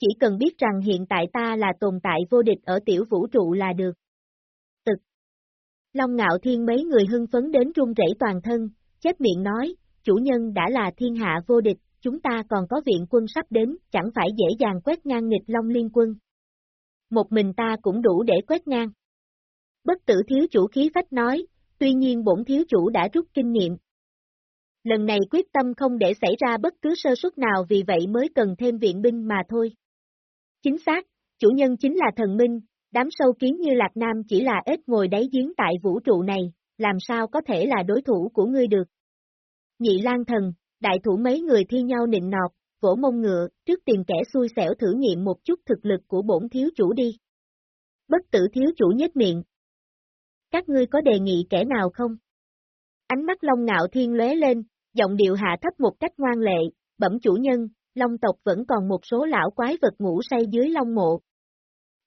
Chỉ cần biết rằng hiện tại ta là tồn tại vô địch ở tiểu vũ trụ là được. Long ngạo thiên mấy người hưng phấn đến run rẩy toàn thân, chết miệng nói, chủ nhân đã là thiên hạ vô địch, chúng ta còn có viện quân sắp đến, chẳng phải dễ dàng quét ngang nghịch Long liên quân. một mình ta cũng đủ để quét ngang. Bất tử thiếu chủ khí phách nói, tuy nhiên bổn thiếu chủ đã rút kinh nghiệm. Lần này quyết tâm không để xảy ra bất cứ sơ suất nào vì vậy mới cần thêm viện binh mà thôi. Chính xác, chủ nhân chính là thần minh, đám sâu kiến như Lạc Nam chỉ là ếch ngồi đáy giếng tại vũ trụ này, làm sao có thể là đối thủ của ngươi được. Nhị Lan Thần, đại thủ mấy người thi nhau nịnh nọt, vỗ mông ngựa, trước tiền kẻ xui xẻo thử nghiệm một chút thực lực của bổn thiếu chủ đi. Bất tử thiếu chủ nhếch miệng. Các ngươi có đề nghị kẻ nào không? Ánh mắt Long Ngạo Thiên lóe lên, giọng điệu hạ thấp một cách ngoan lệ, bẩm chủ nhân, Long tộc vẫn còn một số lão quái vật ngủ say dưới Long mộ.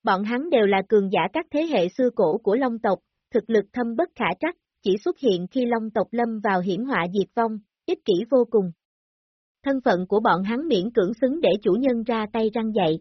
Bọn hắn đều là cường giả các thế hệ xưa cổ của Long tộc, thực lực thâm bất khả trắc, chỉ xuất hiện khi Long tộc lâm vào hiểm họa diệt vong, ích kỷ vô cùng. Thân phận của bọn hắn miễn cưỡng xứng để chủ nhân ra tay răng dạy.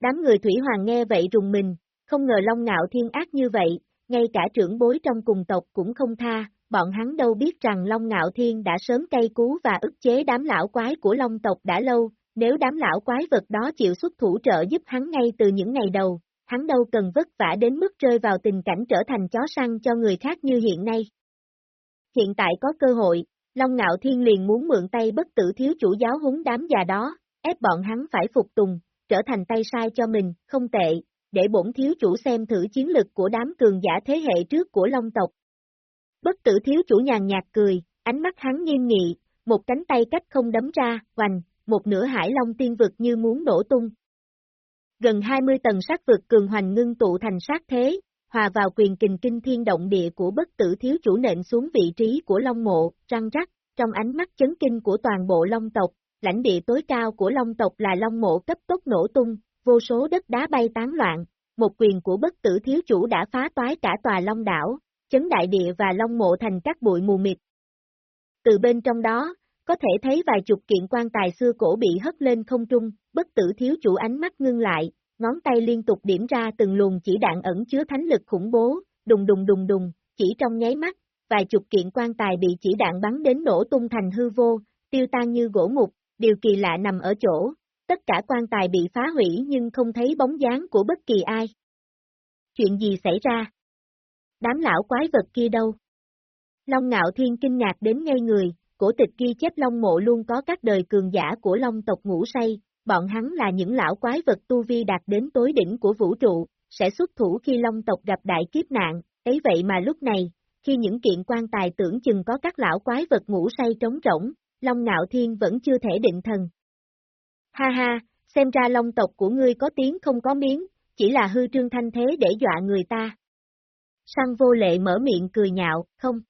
Đám người Thủy Hoàng nghe vậy rùng mình, không ngờ Long Ngạo Thiên ác như vậy, ngay cả trưởng bối trong cùng tộc cũng không tha, bọn hắn đâu biết rằng Long Ngạo Thiên đã sớm cay cú và ức chế đám lão quái của Long tộc đã lâu, nếu đám lão quái vật đó chịu xuất thủ trợ giúp hắn ngay từ những ngày đầu, hắn đâu cần vất vả đến mức rơi vào tình cảnh trở thành chó săn cho người khác như hiện nay. Hiện tại có cơ hội, Long Ngạo Thiên liền muốn mượn tay bất tử thiếu chủ giáo húng đám già đó, ép bọn hắn phải phục tùng, trở thành tay sai cho mình, không tệ, để bổn thiếu chủ xem thử chiến lực của đám cường giả thế hệ trước của Long tộc. Bất tử thiếu chủ nhàn nhạt cười, ánh mắt hắn nghiêm nghị, một cánh tay cách không đấm ra, hoành, một nửa hải long tiên vực như muốn nổ tung. Gần 20 tầng sát vực cường hoành ngưng tụ thành sát thế, hòa vào quyền kình kinh thiên động địa của bất tử thiếu chủ nện xuống vị trí của Long Mộ, răng rắc, trong ánh mắt chấn kinh của toàn bộ Long tộc, lãnh địa tối cao của Long tộc là Long Mộ cấp tốc nổ tung, vô số đất đá bay tán loạn, một quyền của bất tử thiếu chủ đã phá toái cả tòa Long đảo, chấn đại địa và Long Mộ thành các bụi mù mịt. Từ bên trong đó, có thể thấy vài chục kiện quan tài xưa cổ bị hất lên không trung, bất tử thiếu chủ ánh mắt ngưng lại, ngón tay liên tục điểm ra từng luồng chỉ đạn ẩn chứa thánh lực khủng bố, đùng đùng đùng đùng, chỉ trong nháy mắt, vài chục kiện quan tài bị chỉ đạn bắn đến nổ tung thành hư vô, tiêu tan như gỗ mục, điều kỳ lạ nằm ở chỗ, tất cả quan tài bị phá hủy nhưng không thấy bóng dáng của bất kỳ ai. Chuyện gì xảy ra? Đám lão quái vật kia đâu? Long ngạo thiên kinh ngạc đến ngay người, cổ tịch ghi chép Long mộ luôn có các đời cường giả của Long tộc ngủ say, bọn hắn là những lão quái vật tu vi đạt đến tối đỉnh của vũ trụ, sẽ xuất thủ khi Long tộc gặp đại kiếp nạn, ấy vậy mà lúc này, khi những kiện quan tài tưởng chừng có các lão quái vật ngủ say trống rỗng, Long Ngạo Thiên vẫn chưa thể định thần. Ha ha, xem ra Long tộc của ngươi có tiếng không có miếng, chỉ là hư trương thanh thế để dọa người ta. Sang vô lệ mở miệng cười nhạo, không.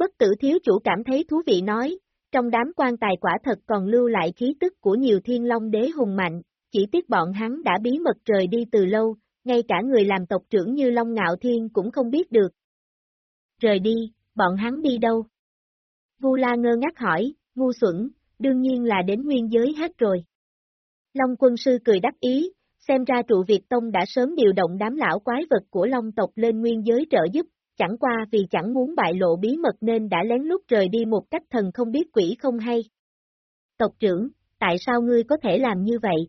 Bất tử thiếu chủ cảm thấy thú vị nói, trong đám quan tài quả thật còn lưu lại khí tức của nhiều thiên long đế hùng mạnh, chỉ tiếc bọn hắn đã bí mật rời đi từ lâu, ngay cả người làm tộc trưởng như Long Ngạo Thiên cũng không biết được. Rời đi, bọn hắn đi đâu? Vu La ngơ ngác hỏi, ngu xuẩn, đương nhiên là đến nguyên giới hết rồi. Long quân sư cười đắc ý, xem ra trụ Việt Tông đã sớm điều động đám lão quái vật của Long tộc lên nguyên giới trợ giúp, chẳng qua vì chẳng muốn bại lộ bí mật nên đã lén lút rời đi một cách thần không biết quỷ không hay. Tộc trưởng, tại sao ngươi có thể làm như vậy?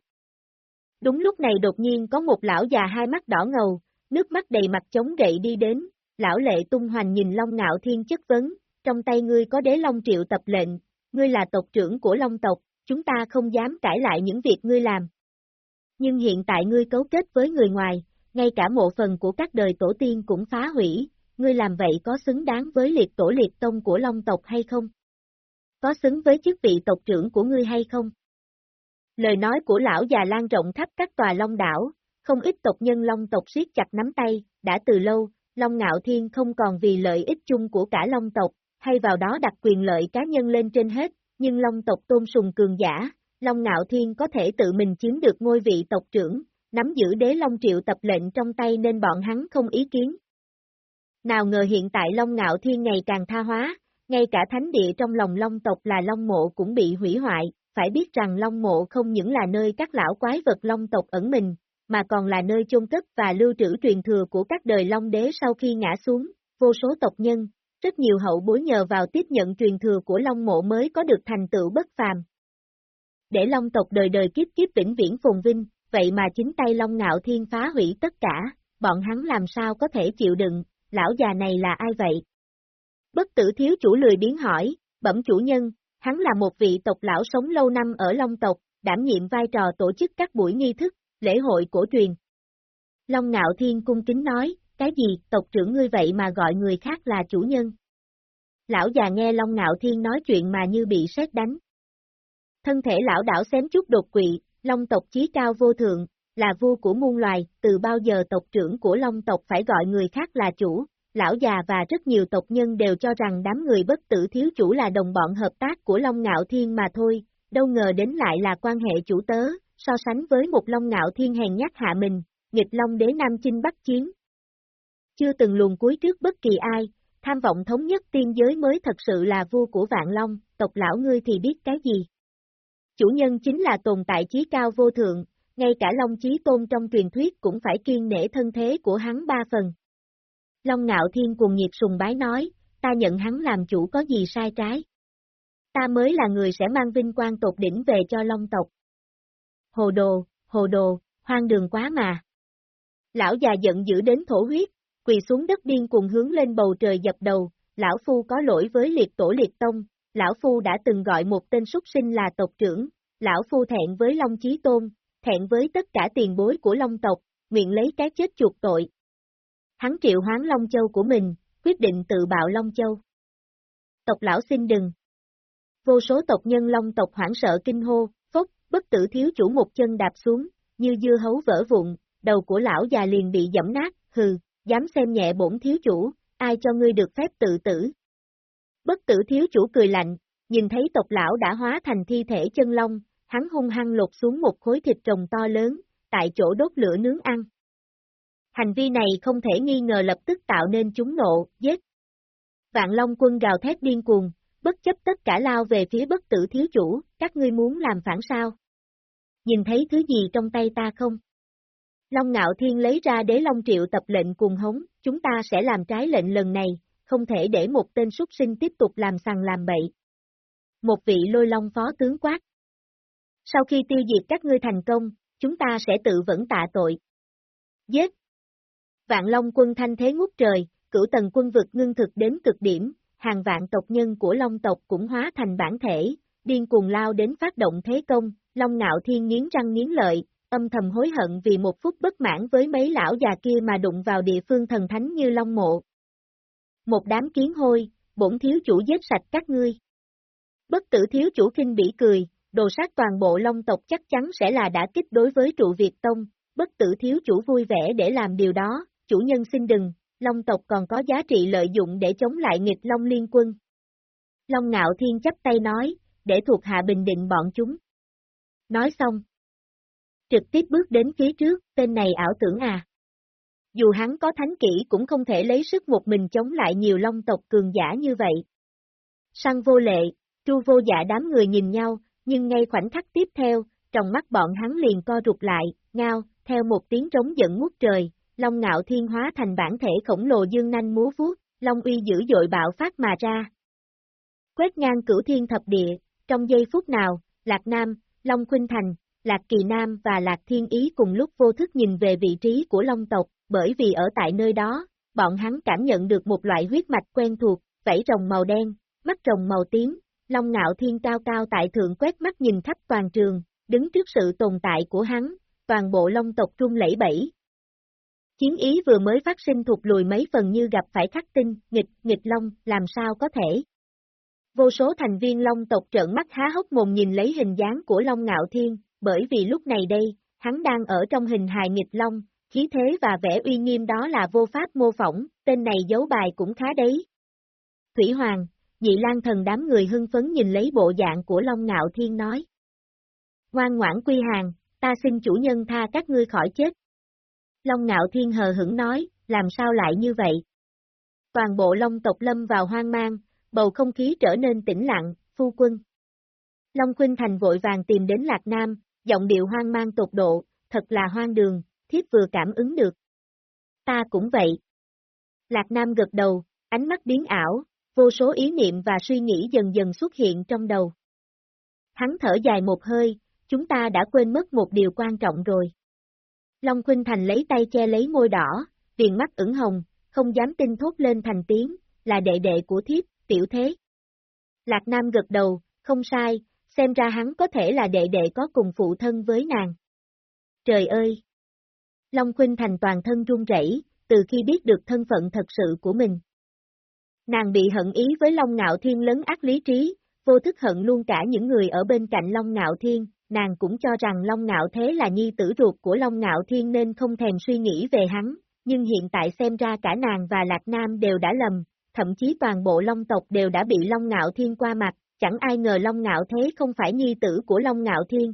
Đúng lúc này đột nhiên có một lão già hai mắt đỏ ngầu, nước mắt đầy mặt chống gậy đi đến, lão lệ tung hoành nhìn Long Ngạo Thiên chất vấn, trong tay ngươi có đế Long Triệu tập lệnh, ngươi là tộc trưởng của Long tộc, chúng ta không dám cãi lại những việc ngươi làm. Nhưng hiện tại ngươi cấu kết với người ngoài, ngay cả mộ phần của các đời tổ tiên cũng phá hủy, ngươi làm vậy có xứng đáng với liệt tổ liệt tông của Long tộc hay không? Có xứng với chức vị tộc trưởng của ngươi hay không? Lời nói của lão già lan rộng khắp các tòa Long đảo, không ít tộc nhân Long tộc siết chặt nắm tay, đã từ lâu, Long Ngạo Thiên không còn vì lợi ích chung của cả Long tộc, hay vào đó đặt quyền lợi cá nhân lên trên hết, nhưng Long tộc tôn sùng cường giả, Long Ngạo Thiên có thể tự mình chiếm được ngôi vị tộc trưởng, nắm giữ đế Long Triệu tập lệnh trong tay nên bọn hắn không ý kiến. Nào ngờ hiện tại Long Ngạo Thiên ngày càng tha hóa, ngay cả thánh địa trong lòng Long tộc là Long Mộ cũng bị hủy hoại, phải biết rằng Long Mộ không những là nơi các lão quái vật Long tộc ẩn mình, mà còn là nơi chôn cất và lưu trữ truyền thừa của các đời Long Đế sau khi ngã xuống, vô số tộc nhân, rất nhiều hậu bối nhờ vào tiếp nhận truyền thừa của Long Mộ mới có được thành tựu bất phàm. Để Long tộc đời đời kiếp kiếp vĩnh viễn phồn vinh, vậy mà chính tay Long Ngạo Thiên phá hủy tất cả, bọn hắn làm sao có thể chịu đựng, lão già này là ai vậy? Bất tử thiếu chủ lười biến hỏi, bẩm chủ nhân, hắn là một vị tộc lão sống lâu năm ở Long tộc, đảm nhiệm vai trò tổ chức các buổi nghi thức, lễ hội cổ truyền. Long Ngạo Thiên cung kính nói, cái gì, tộc trưởng ngươi vậy mà gọi người khác là chủ nhân. Lão già nghe Long Ngạo Thiên nói chuyện mà như bị sét đánh. Thân thể lão đảo xém chút đột quỵ, Long tộc chí cao vô thượng, là vua của muôn loài, từ bao giờ tộc trưởng của Long tộc phải gọi người khác là chủ, lão già và rất nhiều tộc nhân đều cho rằng đám người bất tử thiếu chủ là đồng bọn hợp tác của Long Ngạo Thiên mà thôi, đâu ngờ đến lại là quan hệ chủ tớ, so sánh với một Long Ngạo Thiên hèn nhát hạ mình, nghịch Long đế Nam Chinh Bắc Chiến. Chưa từng luồn cuối trước bất kỳ ai, tham vọng thống nhất tiên giới mới thật sự là vua của Vạn Long, tộc lão ngươi thì biết cái gì. Chủ nhân chính là tồn tại chí cao vô thượng, ngay cả Long Chí Tôn trong truyền thuyết cũng phải kiên nể thân thế của hắn ba phần. Long Ngạo Thiên cuồng nhiệt sùng bái nói, ta nhận hắn làm chủ có gì sai trái. Ta mới là người sẽ mang vinh quang tột đỉnh về cho Long tộc. Hồ đồ, hồ đồ, hoang đường quá mà. Lão già giận dữ đến thổ huyết, quỳ xuống đất điên cuồng hướng lên bầu trời dập đầu, lão phu có lỗi với liệt tổ liệt tông, lão phu đã từng gọi một tên súc sinh là tộc trưởng, lão phu thẹn với Long Chí Tôn, thẹn với tất cả tiền bối của Long tộc, nguyện lấy cái chết chuộc tội. Hắn triệu hoán Long Châu của mình, quyết định tự bạo Long Châu. Tộc lão xin đừng. Vô số tộc nhân Long tộc hoảng sợ kinh hô, phốc, bất tử thiếu chủ một chân đạp xuống, như dưa hấu vỡ vụn, đầu của lão già liền bị dẫm nát, hừ, dám xem nhẹ bổn thiếu chủ, ai cho ngươi được phép tự tử. Bất tử thiếu chủ cười lạnh, nhìn thấy tộc lão đã hóa thành thi thể chân long, hắn hung hăng lột xuống một khối thịt rồng to lớn, tại chỗ đốt lửa nướng ăn. Hành vi này không thể nghi ngờ lập tức tạo nên chúng nộ, giết. Vạn Long quân gào thét điên cuồng, bất chấp tất cả lao về phía bất tử thiếu chủ, các ngươi muốn làm phản sao? Nhìn thấy thứ gì trong tay ta không? Long Ngạo Thiên lấy ra đế Long Triệu tập lệnh cùng hống, chúng ta sẽ làm trái lệnh lần này, không thể để một tên súc sinh tiếp tục làm sằng làm bậy. Một vị lôi long phó tướng quát. Sau khi tiêu diệt các ngươi thành công, chúng ta sẽ tự vẫn tạ tội. Giết! Vạn Long quân thanh thế ngút trời, cửu tầng quân vực ngưng thực đến cực điểm, hàng vạn tộc nhân của Long tộc cũng hóa thành bản thể, điên cuồng lao đến phát động thế công, Long Ngạo Thiên nghiến răng nghiến lợi, âm thầm hối hận vì một phút bất mãn với mấy lão già kia mà đụng vào địa phương thần thánh như Long Mộ. Một đám kiến hôi, bổn thiếu chủ giết sạch các ngươi. Bất tử thiếu chủ kinh bỉ cười, đồ sát toàn bộ Long tộc chắc chắn sẽ là đã kích đối với trụ Việt Tông, bất tử thiếu chủ vui vẻ để làm điều đó, chủ nhân xin đừng, Long tộc còn có giá trị lợi dụng để chống lại nghịch Long liên quân. Long ngạo thiên chấp tay nói, để thuộc hạ bình định bọn chúng. Nói xong. Trực tiếp bước đến phía trước, tên này ảo tưởng à. Dù hắn có thánh kỹ cũng không thể lấy sức một mình chống lại nhiều long tộc cường giả như vậy. Săn vô lệ, tru vô dạ đám người nhìn nhau, nhưng ngay khoảnh khắc tiếp theo, trong mắt bọn hắn liền co rụt lại, ngao, theo một tiếng trống giận ngút trời, Long ngạo thiên hóa thành bản thể khổng lồ dương nanh múa vuốt, Long uy dữ dội bạo phát mà ra. Quét ngang cửu thiên thập địa, trong giây phút nào, Lạc Nam, Long Khuynh Thành, Lạc Kỳ Nam và Lạc Thiên Ý cùng lúc vô thức nhìn về vị trí của Long tộc, bởi vì ở tại nơi đó, bọn hắn cảm nhận được một loại huyết mạch quen thuộc, vảy rồng màu đen, mắt rồng màu tím, Long Ngạo Thiên cao cao tại thượng quét mắt nhìn khắp toàn trường, đứng trước sự tồn tại của hắn, toàn bộ Long tộc trung lẫy bẫy, Chiến ý vừa mới phát sinh thuộc lùi mấy phần như gặp phải khắc tinh, nghịch, nghịch long, làm sao có thể. Vô số thành viên long tộc trợn mắt há hốc mồm nhìn lấy hình dáng của long ngạo thiên, bởi vì lúc này đây, hắn đang ở trong hình hài nghịch long, khí thế và vẻ uy nghiêm đó là vô pháp mô phỏng, tên này giấu bài cũng khá đấy. Thủy Hoàng, nhị lan thần đám người hưng phấn nhìn lấy bộ dạng của Long Ngạo Thiên nói. Ngoan ngoãn quy hàng, ta xin chủ nhân tha các ngươi khỏi chết. Long ngạo thiên hờ hững nói, làm sao lại như vậy? Toàn bộ Long tộc lâm vào hoang mang, bầu không khí trở nên tĩnh lặng, phu quân. Long Khuynh Thành vội vàng tìm đến Lạc Nam, giọng điệu hoang mang tột độ, thật là hoang đường, thiếp vừa cảm ứng được. Ta cũng vậy. Lạc Nam gật đầu, ánh mắt biến ảo, vô số ý niệm và suy nghĩ dần dần xuất hiện trong đầu. Hắn thở dài một hơi, chúng ta đã quên mất một điều quan trọng rồi. Long Khuynh Thành lấy tay che lấy môi đỏ, viền mắt ửng hồng, không dám tin thốt lên thành tiếng, là đệ đệ của thiếp, tiểu thế. Lạc Nam gật đầu, không sai, xem ra hắn có thể là đệ đệ có cùng phụ thân với nàng. Trời ơi! Long Khuynh Thành toàn thân run rẩy, từ khi biết được thân phận thật sự của mình. Nàng bị hận ý với Long Ngạo Thiên lấn ác lý trí, vô thức hận luôn cả những người ở bên cạnh Long Ngạo Thiên, nàng cũng cho rằng Long Ngạo Thế là nhi tử ruột của Long Ngạo Thiên nên không thèm suy nghĩ về hắn, nhưng hiện tại xem ra cả nàng và Lạc Nam đều đã lầm, thậm chí toàn bộ Long tộc đều đã bị Long Ngạo Thiên qua mặt, chẳng ai ngờ Long Ngạo Thế không phải nhi tử của Long Ngạo Thiên,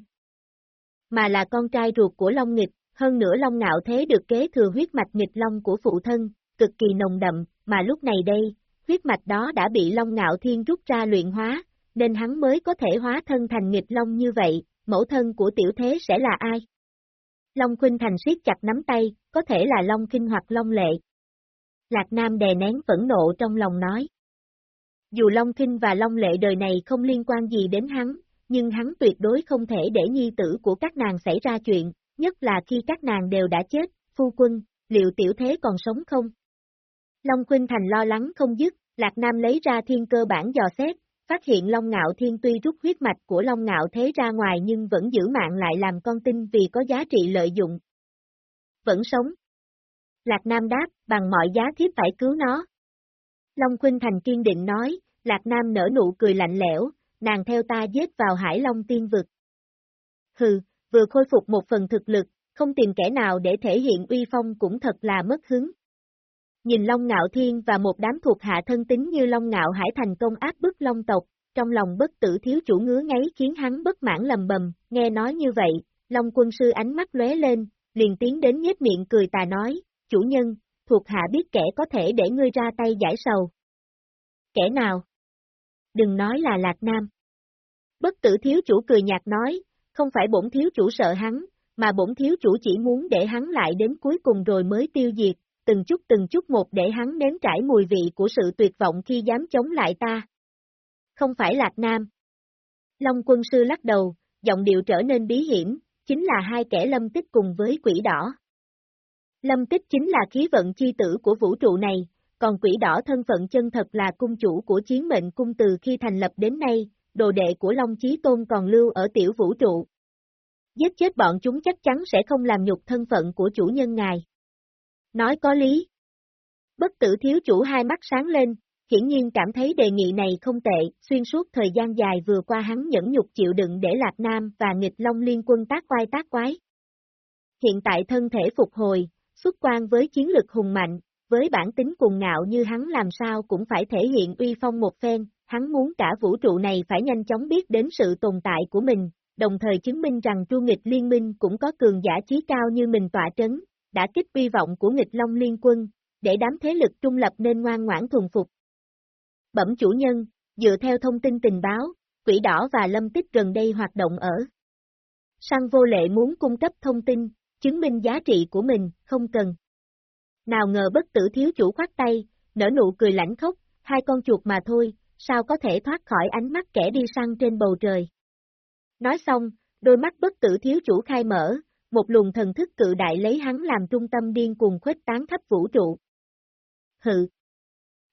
mà là con trai ruột của Long Nghịch, hơn nữa Long Ngạo Thế được kế thừa huyết mạch nghịch Long của phụ thân, cực kỳ nồng đậm, mà lúc này đây, huyết mạch đó đã bị Long Ngạo Thiên rút ra luyện hóa, nên hắn mới có thể hóa thân thành nghịch Long như vậy, mẫu thân của tiểu thế sẽ là ai? Long Khuynh Thành siết chặt nắm tay, có thể là Long Kinh hoặc Long Lệ. Lạc Nam đè nén phẫn nộ trong lòng nói. Dù Long Kinh và Long Lệ đời này không liên quan gì đến hắn, nhưng hắn tuyệt đối không thể để nhi tử của các nàng xảy ra chuyện, nhất là khi các nàng đều đã chết, phu quân, liệu tiểu thế còn sống không? Long Khuynh Thành lo lắng không dứt, Lạc Nam lấy ra thiên cơ bản dò xét, phát hiện Long Ngạo Thiên tuy rút huyết mạch của Long Ngạo Thế ra ngoài nhưng vẫn giữ mạng lại làm con tin vì có giá trị lợi dụng. Vẫn sống. Lạc Nam đáp, bằng mọi giá thiếp phải cứu nó. Long Khuynh Thành kiên định nói, Lạc Nam nở nụ cười lạnh lẽo, nàng theo ta giết vào Hải Long tiên vực. Hừ, vừa khôi phục một phần thực lực, không tìm kẻ nào để thể hiện uy phong cũng thật là mất hứng. Nhìn Long Ngạo Thiên và một đám thuộc hạ thân tính như Long Ngạo Hải thành công áp bức Long tộc, trong lòng bất tử thiếu chủ ngứa ngáy khiến hắn bất mãn lầm bầm, nghe nói như vậy, Long quân sư ánh mắt lóe lên, liền tiến đến nhếch miệng cười tà nói, chủ nhân, thuộc hạ biết kẻ có thể để ngươi ra tay giải sầu. Kẻ nào? Đừng nói là Lạc Nam. Bất tử thiếu chủ cười nhạt nói, không phải bổn thiếu chủ sợ hắn, mà bổn thiếu chủ chỉ muốn để hắn lại đến cuối cùng rồi mới tiêu diệt, từng chút từng chút một để hắn nếm trải mùi vị của sự tuyệt vọng khi dám chống lại ta. Không phải Lạc Nam. Long quân sư lắc đầu, giọng điệu trở nên bí hiểm, chính là hai kẻ lâm tích cùng với quỷ đỏ. Lâm tích chính là khí vận chi tử của vũ trụ này, còn quỷ đỏ thân phận chân thật là cung chủ của chiến mệnh cung từ khi thành lập đến nay, đồ đệ của Long Chí Tôn còn lưu ở tiểu vũ trụ. Giết chết bọn chúng chắc chắn sẽ không làm nhục thân phận của chủ nhân ngài. Nói có lý. Bất tử thiếu chủ hai mắt sáng lên, hiển nhiên cảm thấy đề nghị này không tệ, xuyên suốt thời gian dài vừa qua hắn nhẫn nhục chịu đựng để Lạc Nam và nghịch Long liên quân tác quai tác quái. Hiện tại thân thể phục hồi, xuất quan với chiến lực hùng mạnh, với bản tính cuồng ngạo như hắn làm sao cũng phải thể hiện uy phong một phen, hắn muốn cả vũ trụ này phải nhanh chóng biết đến sự tồn tại của mình, đồng thời chứng minh rằng tru nghịch liên minh cũng có cường giả trí cao như mình tọa trấn, đã kích uy vọng của nghịch long liên quân, để đám thế lực trung lập nên ngoan ngoãn thuần phục. Bẩm chủ nhân, dựa theo thông tin tình báo, quỷ đỏ và lâm tích gần đây hoạt động ở. Sang vô lệ muốn cung cấp thông tin, chứng minh giá trị của mình, không cần. Nào ngờ bất tử thiếu chủ khoát tay, nở nụ cười lãnh khốc, hai con chuột mà thôi, sao có thể thoát khỏi ánh mắt kẻ đi săn trên bầu trời. Nói xong, đôi mắt bất tử thiếu chủ khai mở, một luồng thần thức cự đại lấy hắn làm trung tâm điên cuồng khuếch tán khắp vũ trụ. Hự!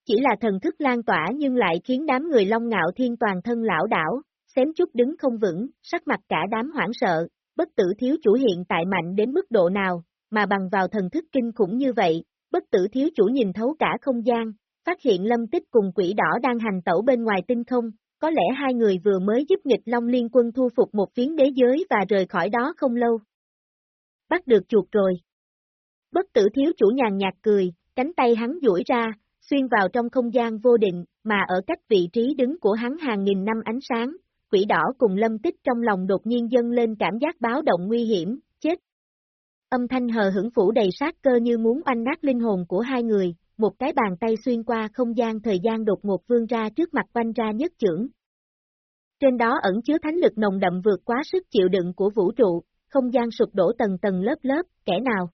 Chỉ là thần thức lan tỏa nhưng lại khiến đám người long ngạo thiên toàn thân lão đảo, xém chút đứng không vững, sắc mặt cả đám hoảng sợ, bất tử thiếu chủ hiện tại mạnh đến mức độ nào, mà bằng vào thần thức kinh khủng như vậy, bất tử thiếu chủ nhìn thấu cả không gian, phát hiện lâm tích cùng quỷ đỏ đang hành tẩu bên ngoài tinh không, có lẽ hai người vừa mới giúp nghịch Long Liên quân thu phục một phiến đế giới và rời khỏi đó không lâu. Bắt được chuột rồi. Bất tử thiếu chủ nhàn nhạt cười, cánh tay hắn duỗi ra, xuyên vào trong không gian vô định, mà ở cách vị trí đứng của hắn hàng nghìn năm ánh sáng, quỷ đỏ cùng lâm tích trong lòng đột nhiên dâng lên cảm giác báo động nguy hiểm, chết. Âm thanh hờ hững phủ đầy sát cơ như muốn oanh nát linh hồn của hai người, một cái bàn tay xuyên qua không gian thời gian đột ngột vươn ra trước mặt quanh ra nhất trưởng. Trên đó ẩn chứa thánh lực nồng đậm vượt quá sức chịu đựng của vũ trụ, không gian sụp đổ tầng tầng lớp lớp, kẻ nào?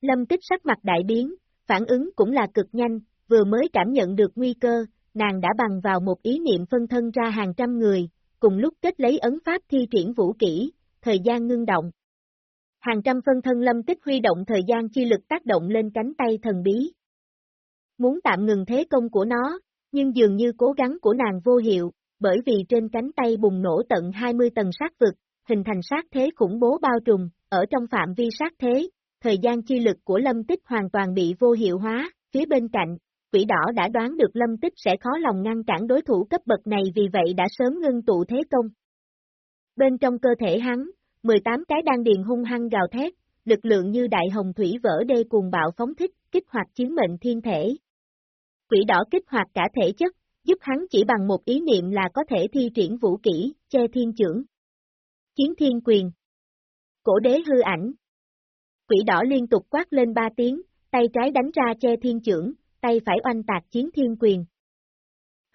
Lâm tích sắc mặt đại biến, phản ứng cũng là cực nhanh, vừa mới cảm nhận được nguy cơ, nàng đã bằng vào một ý niệm phân thân ra hàng trăm người, cùng lúc kết lấy ấn pháp thi triển vũ kỹ, thời gian ngưng động. Hàng trăm phân thân lâm tích huy động thời gian chi lực tác động lên cánh tay thần bí. Muốn tạm ngừng thế công của nó, nhưng dường như cố gắng của nàng vô hiệu, bởi vì trên cánh tay bùng nổ tận 20 tầng sát vực, hình thành sát thế khủng bố bao trùm, ở trong phạm vi sát thế, thời gian chi lực của lâm tích hoàn toàn bị vô hiệu hóa, phía bên cạnh, quỷ đỏ đã đoán được lâm tích sẽ khó lòng ngăn cản đối thủ cấp bậc này vì vậy đã sớm ngưng tụ thế công. Bên trong cơ thể hắn, 18 cái đan điền hung hăng gào thét, lực lượng như đại hồng thủy vỡ đê cuồng bạo phóng thích, kích hoạt chiến mệnh thiên thể. Quỷ đỏ kích hoạt cả thể chất, giúp hắn chỉ bằng một ý niệm là có thể thi triển vũ kỹ, che thiên trưởng. Chiến thiên quyền. Cổ đế hư ảnh. Quỷ đỏ liên tục quát lên ba tiếng, tay trái đánh ra che thiên trưởng, tay phải oanh tạc chiến thiên quyền.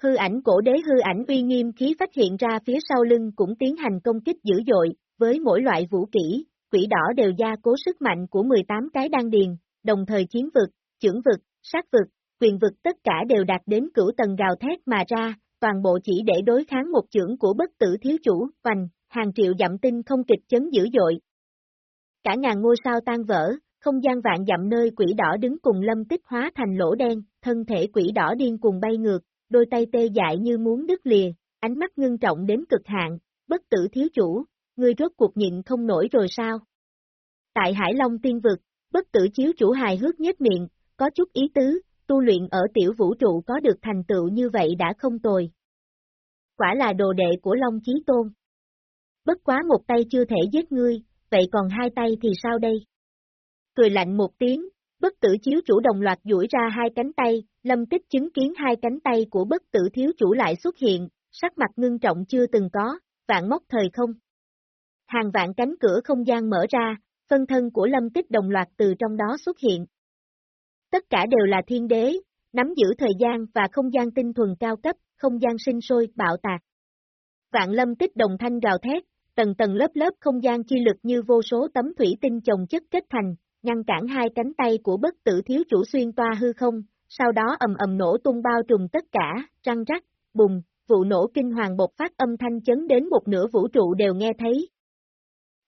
Hư ảnh cổ đế hư ảnh uy nghiêm khí phát hiện ra phía sau lưng cũng tiến hành công kích dữ dội, với mỗi loại vũ kỹ, quỷ đỏ đều gia cố sức mạnh của 18 cái đan điền, đồng thời chiến vực, trưởng vực, sát vực, quyền vực tất cả đều đạt đến cửu tầng gào thét mà ra, toàn bộ chỉ để đối kháng một trưởng của bất tử thiếu chủ, hoành, hàng triệu dặm tinh không kịch chấn dữ dội. Cả ngàn ngôi sao tan vỡ, không gian vạn dặm nơi quỷ đỏ đứng cùng lâm tích hóa thành lỗ đen, thân thể quỷ đỏ điên cùng bay ngược, đôi tay tê dại như muốn đứt lìa, ánh mắt ngưng trọng đến cực hạn, bất tử thiếu chủ, ngươi rốt cuộc nhịn không nổi rồi sao? Tại Hải Long tiên vực, bất tử chiếu chủ hài hước nhất miệng, có chút ý tứ, tu luyện ở tiểu vũ trụ có được thành tựu như vậy đã không tồi. Quả là đồ đệ của Long Chí Tôn. Bất quá một tay chưa thể giết ngươi, vậy còn hai tay thì sao đây? Cười lạnh một tiếng, bất tử chiếu chủ đồng loạt duỗi ra hai cánh tay, lâm tích chứng kiến hai cánh tay của bất tử thiếu chủ lại xuất hiện, sắc mặt ngưng trọng chưa từng có, vạn mốc thời không. Hàng vạn cánh cửa không gian mở ra, phân thân của lâm tích đồng loạt từ trong đó xuất hiện. Tất cả đều là thiên đế, nắm giữ thời gian và không gian tinh thuần cao cấp, không gian sinh sôi, bạo tạc. Vạn lâm tích đồng thanh gào thét, tầng tầng lớp lớp không gian chi lực như vô số tấm thủy tinh chồng chất kết thành, ngăn cản hai cánh tay của bất tử thiếu chủ xuyên toa hư không, sau đó ầm ầm nổ tung bao trùm tất cả, răng rắc, bùng, vụ nổ kinh hoàng bột phát âm thanh chấn đến một nửa vũ trụ đều nghe thấy.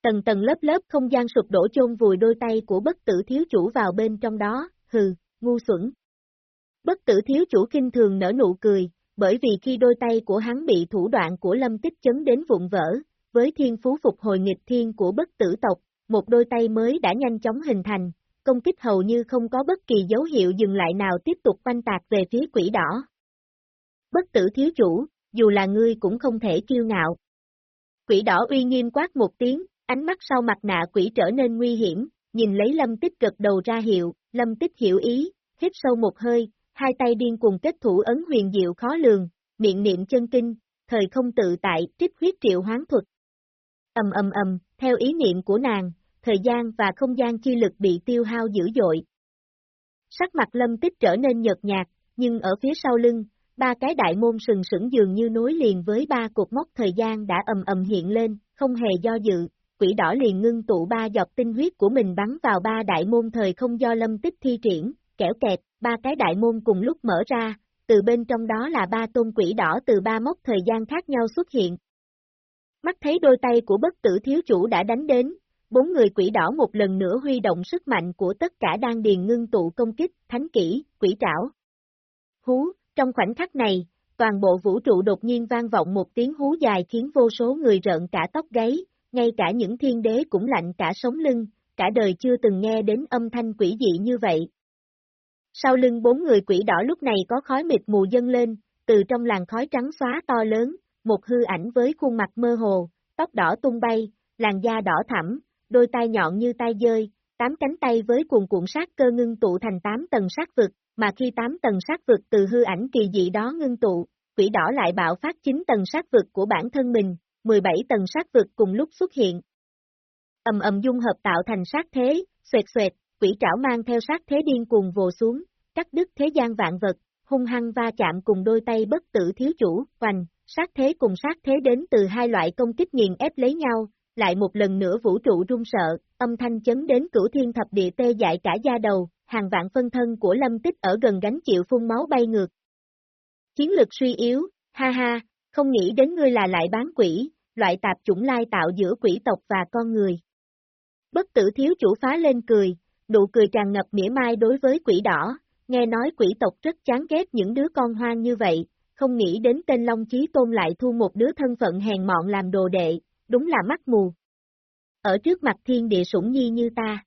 Tầng tầng lớp lớp không gian sụp đổ chôn vùi đôi tay của bất tử thiếu chủ vào bên trong đó, hừ, ngu xuẩn. Bất tử thiếu chủ kinh thường nở nụ cười, bởi vì khi đôi tay của hắn bị thủ đoạn của lâm tích chấn đến vụn vỡ, với thiên phú phục hồi nghịch thiên của bất tử tộc, một đôi tay mới đã nhanh chóng hình thành, công kích hầu như không có bất kỳ dấu hiệu dừng lại nào tiếp tục quanh tạc về phía quỷ đỏ. Bất tử thiếu chủ, dù là ngươi cũng không thể kiêu ngạo. Quỷ đỏ uy nghiêm quát một tiếng, ánh mắt sau mặt nạ quỷ trở nên nguy hiểm, nhìn lấy lâm tích gật đầu ra hiệu, lâm tích hiểu ý, hít sâu một hơi, hai tay điên cùng kết thủ ấn huyền diệu khó lường, miệng niệm chân kinh, thời không tự tại, trích huyết triệu hoán thuật. Ầm ầm ầm, theo ý niệm của nàng, thời gian và không gian chi lực bị tiêu hao dữ dội. Sắc mặt lâm tích trở nên nhợt nhạt, nhưng ở phía sau lưng, ba cái đại môn sừng sững dường như nối liền với ba cột mốc thời gian đã ầm ầm hiện lên, không hề do dự, quỷ đỏ liền ngưng tụ ba giọt tinh huyết của mình bắn vào ba đại môn thời không do lâm tích thi triển, kẻo kẹt, ba cái đại môn cùng lúc mở ra, từ bên trong đó là ba tôn quỷ đỏ từ ba mốc thời gian khác nhau xuất hiện. Mắt thấy đôi tay của bất tử thiếu chủ đã đánh đến, bốn người quỷ đỏ một lần nữa huy động sức mạnh của tất cả đang điền ngưng tụ công kích, thánh kỹ, quỷ trảo. Hú, trong khoảnh khắc này, toàn bộ vũ trụ đột nhiên vang vọng một tiếng hú dài khiến vô số người rợn cả tóc gáy, ngay cả những thiên đế cũng lạnh cả sống lưng, cả đời chưa từng nghe đến âm thanh quỷ dị như vậy. Sau lưng bốn người quỷ đỏ lúc này có khói mịt mù dâng lên, từ trong làn khói trắng xóa to lớn, một hư ảnh với khuôn mặt mơ hồ, tóc đỏ tung bay, làn da đỏ thẳm, đôi tai nhọn như tai dơi, tám cánh tay với cuồng cuộn sát cơ ngưng tụ thành tám tầng sát vực, mà khi tám tầng sát vực từ hư ảnh kỳ dị đó ngưng tụ, quỷ đỏ lại bạo phát chín tầng sát vực của bản thân mình, 17 tầng sát vực cùng lúc xuất hiện. Ầm ầm dung hợp tạo thành sát thế, xoẹt xoẹt, quỷ trảo mang theo sát thế điên cuồng vồ xuống, cắt đứt thế gian vạn vật, hung hăng va chạm cùng đôi tay bất tử thiếu chủ, hoành, sát thế cùng sát thế đến từ hai loại công kích nghiền ép lấy nhau, lại một lần nữa vũ trụ run sợ, âm thanh chấn đến cửu thiên thập địa tê dại cả da đầu, hàng vạn phân thân của lâm tích ở gần gánh chịu phun máu bay ngược. Chiến lực suy yếu, ha ha, không nghĩ đến ngươi là lại bán quỷ, loại tạp chủng lai tạo giữa quỷ tộc và con người. Bất tử thiếu chủ phá lên cười, nụ cười tràn ngập mỉa mai đối với quỷ đỏ, nghe nói quỷ tộc rất chán ghét những đứa con hoang như vậy, không nghĩ đến tên Long Chí Tôn lại thu một đứa thân phận hèn mọn làm đồ đệ, đúng là mắt mù. Ở trước mặt thiên địa sủng nhi như ta.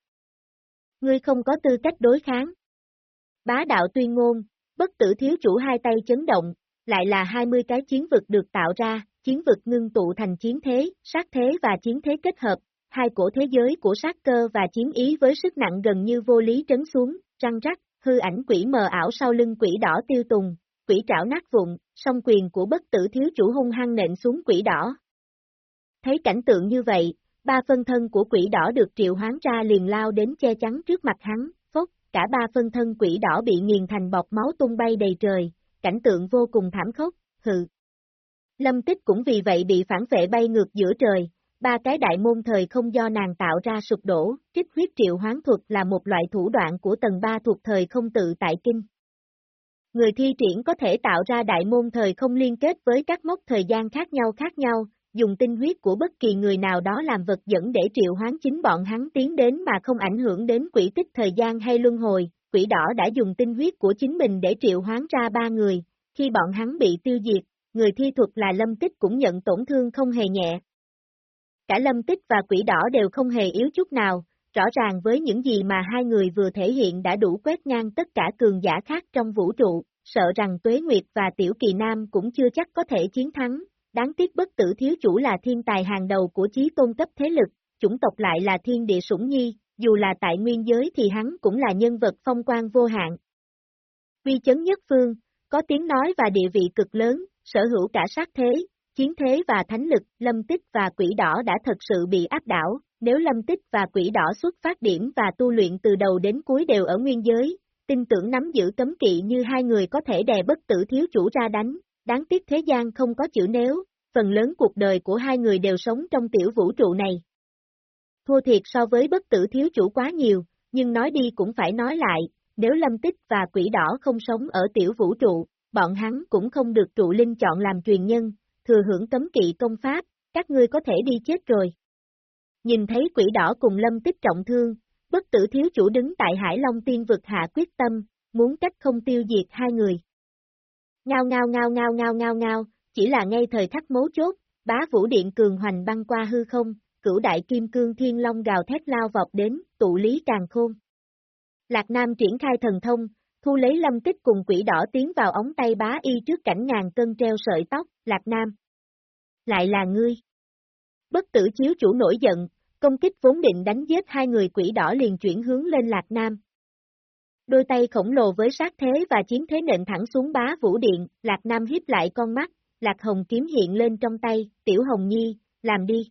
Ngươi không có tư cách đối kháng. Bá đạo tuyên ngôn, bất tử thiếu chủ hai tay chấn động, lại là 20 cái chiến vực được tạo ra, chiến vực ngưng tụ thành chiến thế, sát thế và chiến thế kết hợp, hai cổ thế giới của sát cơ và chiến ý với sức nặng gần như vô lý trấn xuống, răng rắc, hư ảnh quỷ mờ ảo sau lưng quỷ đỏ tiêu tùng, quỷ trảo nát vụn, song quyền của bất tử thiếu chủ hung hăng nện xuống quỷ đỏ. Thấy cảnh tượng như vậy, ba phân thân của quỷ đỏ được triệu hoán ra liền lao đến che chắn trước mặt hắn, phốc, cả ba phân thân quỷ đỏ bị nghiền thành bọt máu tung bay đầy trời, cảnh tượng vô cùng thảm khốc, hừ. Lâm tích cũng vì vậy bị phản vệ bay ngược giữa trời, ba cái đại môn thời không do nàng tạo ra sụp đổ, trích huyết triệu hoán thuật là một loại thủ đoạn của tầng 3 thuộc thời không tự tại kinh. Người thi triển có thể tạo ra đại môn thời không liên kết với các mốc thời gian khác nhau khác nhau, dùng tinh huyết của bất kỳ người nào đó làm vật dẫn để triệu hoán chính bọn hắn tiến đến mà không ảnh hưởng đến quỹ tích thời gian hay luân hồi. Quỷ đỏ đã dùng tinh huyết của chính mình để triệu hoán ra ba người, khi bọn hắn bị tiêu diệt, người thi thuật là lâm tích cũng nhận tổn thương không hề nhẹ. Cả lâm tích và quỷ đỏ đều không hề yếu chút nào, rõ ràng với những gì mà hai người vừa thể hiện đã đủ quét ngang tất cả cường giả khác trong vũ trụ, sợ rằng Tuế Nguyệt và Tiểu Kỳ Nam cũng chưa chắc có thể chiến thắng, đáng tiếc bất tử thiếu chủ là thiên tài hàng đầu của chí tôn cấp thế lực, chủng tộc lại là thiên địa sủng nhi, dù là tại nguyên giới thì hắn cũng là nhân vật phong quan vô hạn. Uy chấn nhất phương, có tiếng nói và địa vị cực lớn, sở hữu cả sát thế, chiến thế và thánh lực, lâm tích và quỷ đỏ đã thật sự bị áp đảo, nếu lâm tích và quỷ đỏ xuất phát điểm và tu luyện từ đầu đến cuối đều ở nguyên giới, tin tưởng nắm giữ cấm kỵ như hai người có thể đè bất tử thiếu chủ ra đánh, đáng tiếc thế gian không có chữ nếu, phần lớn cuộc đời của hai người đều sống trong tiểu vũ trụ này. Thua thiệt so với bất tử thiếu chủ quá nhiều, nhưng nói đi cũng phải nói lại, nếu lâm tích và quỷ đỏ không sống ở tiểu vũ trụ, bọn hắn cũng không được trụ linh chọn làm truyền nhân, thừa hưởng cấm kỵ công pháp, các ngươi có thể đi chết rồi. Nhìn thấy quỷ đỏ cùng lâm tích trọng thương, bất tử thiếu chủ đứng tại Hải Long tiên vực hạ quyết tâm, muốn cách không tiêu diệt hai người. Ngao ngao ngao ngao ngao ngao ngao, chỉ là ngay thời khắc mấu chốt, bá vũ điện cường hoành băng qua hư không, cửu đại kim cương thiên long gào thét lao vọt đến, tụ lý càng khôn. Lạc Nam triển khai thần thông, thu lấy lâm tích cùng quỷ đỏ tiến vào ống tay bá y trước cảnh ngàn cân treo sợi tóc, Lạc Nam. Lại là ngươi. Bất tử chiếu chủ nổi giận, công kích vốn định đánh giết hai người quỷ đỏ liền chuyển hướng lên Lạc Nam. Đôi tay khổng lồ với sát thế và chiến thế nện thẳng xuống bá vũ điện, Lạc Nam hiếp lại con mắt, Lạc Hồng kiếm hiện lên trong tay, Tiểu Hồng Nhi, làm đi.